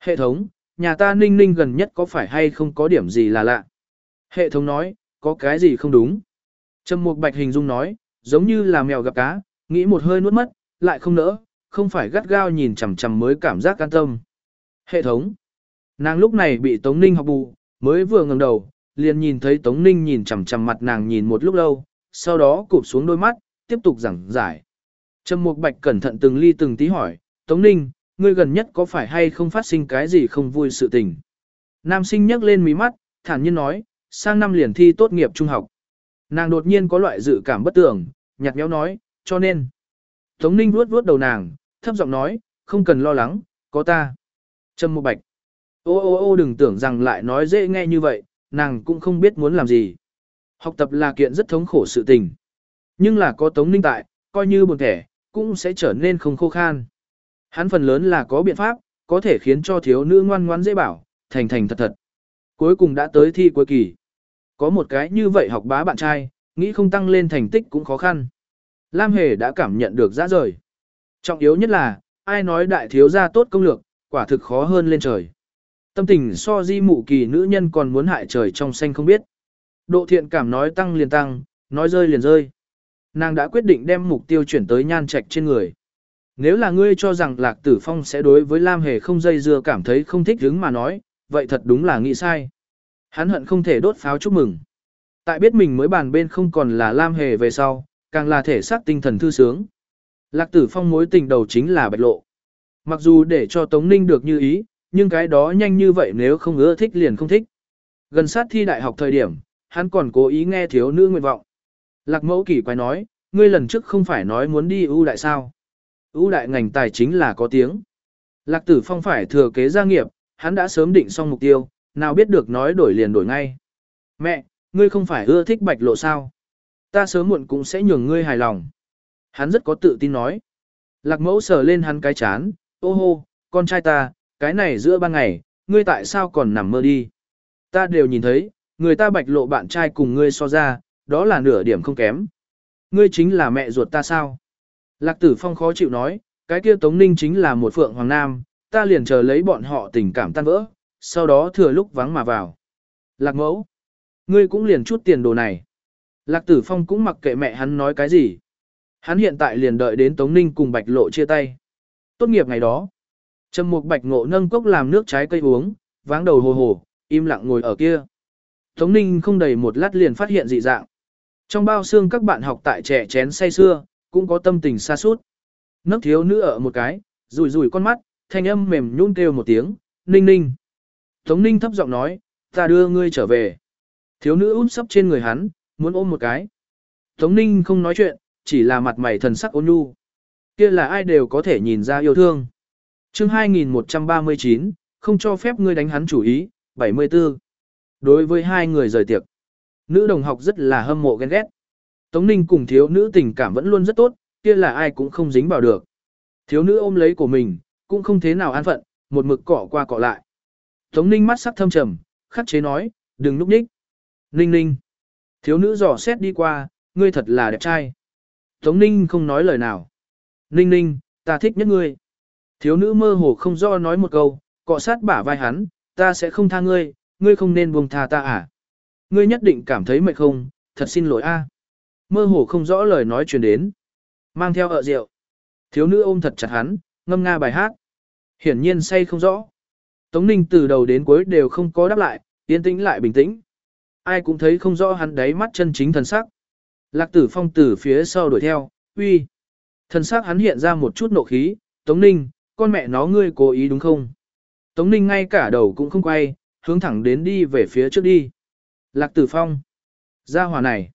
Hệ thống, nhà ta Ninh Ninh gần nhất có phải hay không có điểm gì là lạ. Hệ thống nói, có cái gì không đúng. Trầm Mục Bạch hình dung nói, giống như là mèo gặp cá, nghĩ một hơi nuốt mất, lại không nỡ, không phải gắt gao nhìn chằm chằm mới cảm giác an tâm. Hệ thống. Nàng lúc này bị Tống Ninh học bù, mới vừa ngẩng đầu, liền nhìn thấy Tống Ninh nhìn chằm chằm mặt nàng nhìn một lúc lâu, sau đó cụp xuống đôi mắt, tiếp tục giảng giải. Trầm Mục Bạch cẩn thận từng ly từng tí hỏi, Tống Ninh, ngươi gần nhất có phải hay không phát sinh cái gì không vui sự tình? Nam sinh nhấc lên mí mắt, thản nhiên nói, sang năm liền thi tốt nghiệp trung học. Nàng đột nhiên có loại dự cảm bất tưởng, nhạt nhẽo nói, cho nên. Tống Ninh vuốt vuốt đầu nàng, thấp giọng nói, không cần lo lắng, có ta. Trầm Mục Bạch. Ô ô ô đừng tưởng rằng lại nói dễ nghe như vậy, nàng cũng không biết muốn làm gì. Học tập là kiện rất thống khổ sự tình. Nhưng là có Tống Ninh tại, coi như buồn thẻ, cũng sẽ trở nên không khô khan. Hắn phần lớn là có biện pháp, có thể khiến cho thiếu nữ ngoan ngoãn dễ bảo, thành thành thật thật. Cuối cùng đã tới thi cuối kỳ. Có một cái như vậy học bá bạn trai, nghĩ không tăng lên thành tích cũng khó khăn. Lam Hề đã cảm nhận được dã rời. Trọng yếu nhất là, ai nói đại thiếu gia tốt công lược, quả thực khó hơn lên trời. Tâm tình so di mụ kỳ nữ nhân còn muốn hại trời trong xanh không biết. Độ thiện cảm nói tăng liền tăng, nói rơi liền rơi. Nàng đã quyết định đem mục tiêu chuyển tới nhan trạch trên người. Nếu là ngươi cho rằng Lạc Tử Phong sẽ đối với Lam Hề không dây dưa cảm thấy không thích hứng mà nói, vậy thật đúng là nghĩ sai. Hắn hận không thể đốt pháo chúc mừng. Tại biết mình mới bàn bên không còn là Lam Hề về sau, càng là thể xác tinh thần thư sướng. Lạc Tử Phong mối tình đầu chính là bạch lộ. Mặc dù để cho Tống Ninh được như ý, nhưng cái đó nhanh như vậy nếu không ưa thích liền không thích. Gần sát thi đại học thời điểm, hắn còn cố ý nghe thiếu nữ nguyện vọng. Lạc mẫu kỳ quái nói, ngươi lần trước không phải nói muốn đi ưu đại sao. ưu đại ngành tài chính là có tiếng. Lạc tử phong phải thừa kế gia nghiệp, hắn đã sớm định xong mục tiêu, nào biết được nói đổi liền đổi ngay. Mẹ, ngươi không phải ưa thích bạch lộ sao? Ta sớm muộn cũng sẽ nhường ngươi hài lòng. Hắn rất có tự tin nói. Lạc mẫu sờ lên hắn cái chán, ô hô, con trai ta, cái này giữa ban ngày, ngươi tại sao còn nằm mơ đi? Ta đều nhìn thấy, người ta bạch lộ bạn trai cùng ngươi so ra, đó là nửa điểm không kém. Ngươi chính là mẹ ruột ta sao? Lạc tử phong khó chịu nói, cái kia Tống Ninh chính là một phượng hoàng nam, ta liền chờ lấy bọn họ tình cảm tan vỡ, sau đó thừa lúc vắng mà vào. Lạc mẫu, ngươi cũng liền chút tiền đồ này. Lạc tử phong cũng mặc kệ mẹ hắn nói cái gì. Hắn hiện tại liền đợi đến Tống Ninh cùng Bạch Lộ chia tay. Tốt nghiệp ngày đó, Trầm Mục Bạch Ngộ nâng cốc làm nước trái cây uống, váng đầu hồ hồ, im lặng ngồi ở kia. Tống Ninh không đầy một lát liền phát hiện dị dạng. Trong bao xương các bạn học tại trẻ chén say xưa, cũng có tâm tình xa sút Nấc thiếu nữ ở một cái, rủi rủi con mắt, thanh âm mềm nhún kêu một tiếng, ninh ninh. Tống ninh thấp giọng nói, ta đưa ngươi trở về. Thiếu nữ út sấp trên người hắn, muốn ôm một cái. Tống ninh không nói chuyện, chỉ là mặt mày thần sắc ôn nhu. Kia là ai đều có thể nhìn ra yêu thương chương 2139, không cho phép ngươi đánh hắn chủ ý, 74. Đối với hai người rời tiệc, nữ đồng học rất là hâm mộ ghen ghét. Tống Ninh cùng thiếu nữ tình cảm vẫn luôn rất tốt, kia là ai cũng không dính vào được. Thiếu nữ ôm lấy của mình, cũng không thế nào an phận, một mực cọ qua cọ lại. Tống Ninh mắt sắc thâm trầm, khắc chế nói, đừng núp nhích. Ninh ninh. Thiếu nữ dò xét đi qua, ngươi thật là đẹp trai. Tống Ninh không nói lời nào. Ninh ninh, ta thích nhất ngươi. Thiếu nữ mơ hồ không do nói một câu, cọ sát bả vai hắn, ta sẽ không tha ngươi, ngươi không nên buông tha ta à. Ngươi nhất định cảm thấy mệt không, thật xin lỗi a. Mơ hồ không rõ lời nói truyền đến. Mang theo ợ rượu. Thiếu nữ ôm thật chặt hắn, ngâm nga bài hát. Hiển nhiên say không rõ. Tống Ninh từ đầu đến cuối đều không có đáp lại, yên tĩnh lại bình tĩnh. Ai cũng thấy không rõ hắn đáy mắt chân chính thần sắc. Lạc tử phong từ phía sau đuổi theo, uy. Thần sắc hắn hiện ra một chút nộ khí, Tống Ninh, con mẹ nó ngươi cố ý đúng không? Tống Ninh ngay cả đầu cũng không quay, hướng thẳng đến đi về phía trước đi. Lạc tử phong. Ra hòa này.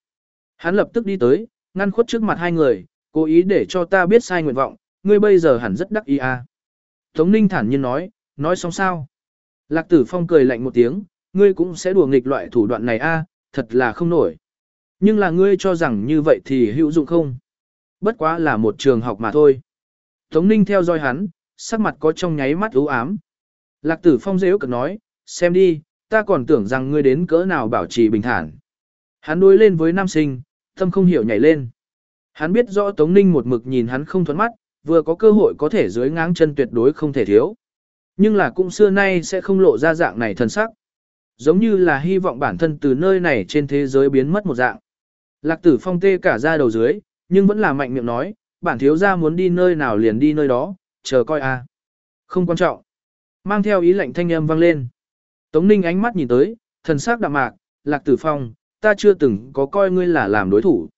Hắn lập tức đi tới, ngăn khuất trước mặt hai người, cố ý để cho ta biết sai nguyện vọng, ngươi bây giờ hẳn rất đắc ý à. Tống Ninh thản nhiên nói, nói xong sao? Lạc Tử Phong cười lạnh một tiếng, ngươi cũng sẽ đùa nghịch loại thủ đoạn này a, à, thật là không nổi. Nhưng là ngươi cho rằng như vậy thì hữu dụng không? Bất quá là một trường học mà thôi. Tống Ninh theo dõi hắn, sắc mặt có trong nháy mắt u ám. Lạc Tử Phong dễ cực nói, xem đi, ta còn tưởng rằng ngươi đến cỡ nào bảo trì bình thản. Hắn đối lên với nam sinh, tâm không hiểu nhảy lên. Hắn biết rõ Tống Ninh một mực nhìn hắn không thuẫn mắt, vừa có cơ hội có thể dưới ngáng chân tuyệt đối không thể thiếu. Nhưng là cũng xưa nay sẽ không lộ ra dạng này thân sắc. Giống như là hy vọng bản thân từ nơi này trên thế giới biến mất một dạng. Lạc tử phong tê cả ra đầu dưới, nhưng vẫn là mạnh miệng nói, bản thiếu gia muốn đi nơi nào liền đi nơi đó, chờ coi a. Không quan trọng. Mang theo ý lệnh thanh âm vang lên. Tống Ninh ánh mắt nhìn tới, thần sắc đạm mạc, Lạc Tử Phong, ta chưa từng có coi ngươi là làm đối thủ.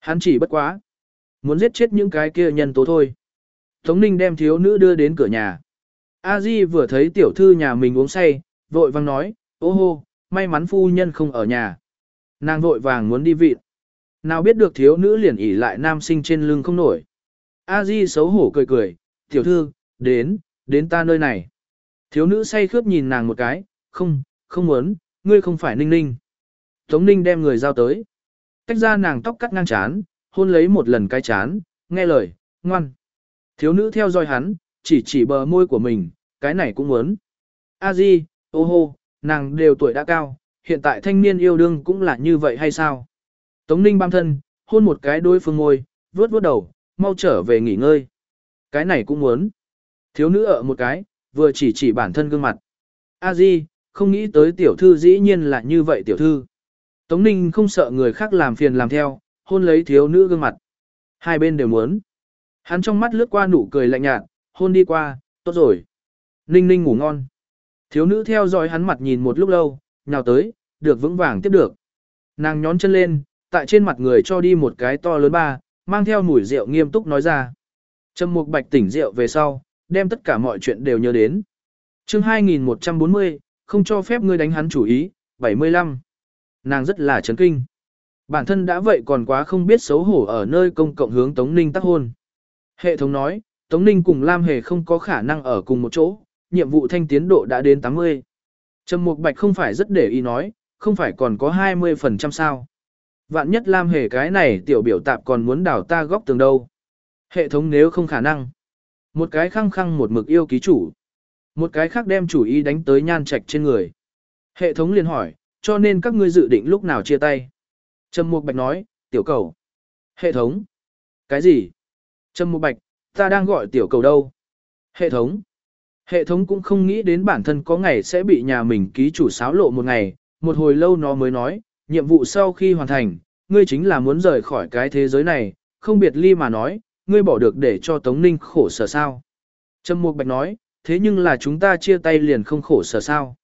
Hắn chỉ bất quá. Muốn giết chết những cái kia nhân tố thôi. Tống Ninh đem thiếu nữ đưa đến cửa nhà. A Di vừa thấy tiểu thư nhà mình uống say, vội vàng nói, ô hô, may mắn phu nhân không ở nhà. Nàng vội vàng muốn đi vịt. Nào biết được thiếu nữ liền ỉ lại nam sinh trên lưng không nổi. A Di xấu hổ cười cười, tiểu thư, đến, đến ta nơi này. Thiếu nữ say khướt nhìn nàng một cái, không, không muốn, ngươi không phải ninh ninh. Tống ninh đem người giao tới. Tách ra nàng tóc cắt ngang chán, hôn lấy một lần cái chán, nghe lời, ngoan. Thiếu nữ theo dõi hắn, chỉ chỉ bờ môi của mình, cái này cũng muốn. A di, ô hô, nàng đều tuổi đã cao, hiện tại thanh niên yêu đương cũng là như vậy hay sao? Tống ninh băm thân, hôn một cái đối phương môi, vuốt vuốt đầu, mau trở về nghỉ ngơi. Cái này cũng muốn. Thiếu nữ ở một cái, vừa chỉ chỉ bản thân gương mặt. A Di, không nghĩ tới tiểu thư dĩ nhiên là như vậy tiểu thư. Tống Ninh không sợ người khác làm phiền làm theo, hôn lấy thiếu nữ gương mặt. Hai bên đều muốn. Hắn trong mắt lướt qua nụ cười lạnh nhạt, hôn đi qua, tốt rồi. Ninh Ninh ngủ ngon. Thiếu nữ theo dõi hắn mặt nhìn một lúc lâu, nhào tới, được vững vàng tiếp được. Nàng nhón chân lên, tại trên mặt người cho đi một cái to lớn ba, mang theo mùi rượu nghiêm túc nói ra. Trầm Mục Bạch tỉnh rượu về sau, đem tất cả mọi chuyện đều nhớ đến. Chương 2140, không cho phép ngươi đánh hắn chủ ý, 75. Nàng rất là chấn kinh. Bản thân đã vậy còn quá không biết xấu hổ ở nơi công cộng hướng Tống Ninh tác hôn. Hệ thống nói, Tống Ninh cùng Lam Hề không có khả năng ở cùng một chỗ, nhiệm vụ thanh tiến độ đã đến 80. Trầm Mục Bạch không phải rất để ý nói, không phải còn có 20% sao. Vạn nhất Lam Hề cái này tiểu biểu tạp còn muốn đảo ta góc tường đâu. Hệ thống nếu không khả năng. Một cái khăng khăng một mực yêu ký chủ. Một cái khác đem chủ ý đánh tới nhan trạch trên người. Hệ thống liền hỏi, cho nên các ngươi dự định lúc nào chia tay. Trầm Mục Bạch nói, tiểu cầu. Hệ thống. Cái gì? Trầm Mục Bạch, ta đang gọi tiểu cầu đâu? Hệ thống. Hệ thống cũng không nghĩ đến bản thân có ngày sẽ bị nhà mình ký chủ xáo lộ một ngày, một hồi lâu nó mới nói, nhiệm vụ sau khi hoàn thành, ngươi chính là muốn rời khỏi cái thế giới này, không biệt ly mà nói, ngươi bỏ được để cho Tống Ninh khổ sở sao. Trầm Mục Bạch nói, thế nhưng là chúng ta chia tay liền không khổ sở sao.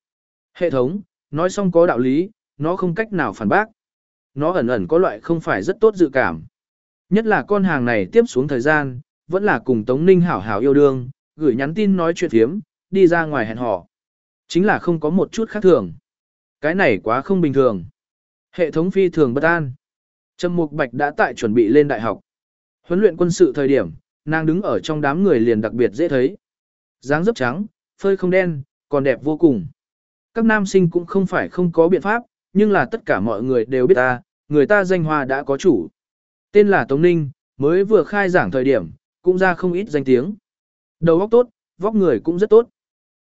Hệ thống, nói xong có đạo lý, nó không cách nào phản bác. Nó ẩn ẩn có loại không phải rất tốt dự cảm. Nhất là con hàng này tiếp xuống thời gian, vẫn là cùng Tống Ninh hảo hảo yêu đương, gửi nhắn tin nói chuyện thiếm, đi ra ngoài hẹn hò. Chính là không có một chút khác thường. Cái này quá không bình thường. Hệ thống phi thường bất an. Trầm Mục Bạch đã tại chuẩn bị lên đại học. Huấn luyện quân sự thời điểm, nàng đứng ở trong đám người liền đặc biệt dễ thấy. Dáng dấp trắng, phơi không đen, còn đẹp vô cùng. Các nam sinh cũng không phải không có biện pháp, nhưng là tất cả mọi người đều biết ta, người ta danh hoa đã có chủ. Tên là Tống Ninh, mới vừa khai giảng thời điểm, cũng ra không ít danh tiếng. Đầu óc tốt, vóc người cũng rất tốt.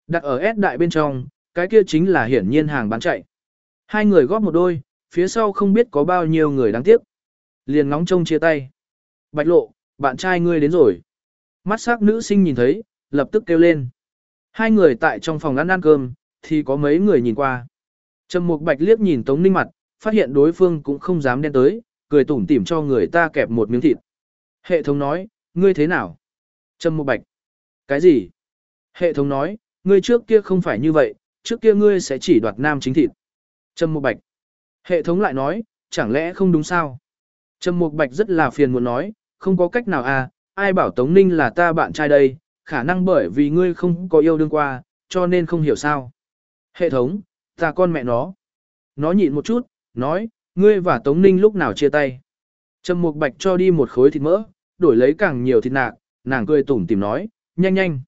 Đặt ở S đại bên trong, cái kia chính là hiển nhiên hàng bán chạy. Hai người góp một đôi, phía sau không biết có bao nhiêu người đáng tiếc. Liền ngóng trông chia tay. Bạch lộ, bạn trai ngươi đến rồi. Mắt sắc nữ sinh nhìn thấy, lập tức kêu lên. Hai người tại trong phòng ăn ăn cơm, thì có mấy người nhìn qua. Trầm Mục Bạch liếc nhìn Tống Ninh mặt, phát hiện đối phương cũng không dám đen tới, cười tủm tỉm cho người ta kẹp một miếng thịt. Hệ thống nói, ngươi thế nào? Trầm Mục Bạch. Cái gì? Hệ thống nói, ngươi trước kia không phải như vậy, trước kia ngươi sẽ chỉ đoạt nam chính thịt. Trầm Mục Bạch. Hệ thống lại nói, chẳng lẽ không đúng sao? Trầm Mục Bạch rất là phiền muốn nói, không có cách nào à, ai bảo Tống Ninh là ta bạn trai đây, khả năng bởi vì ngươi không có yêu đương qua, cho nên không hiểu sao. Hệ thống, ta con mẹ nó. Nó nhịn một chút, nói, ngươi và Tống Ninh lúc nào chia tay. Trầm Mục Bạch cho đi một khối thịt mỡ, đổi lấy càng nhiều thịt nạc, nàng cười tủm tìm nói, nhanh nhanh.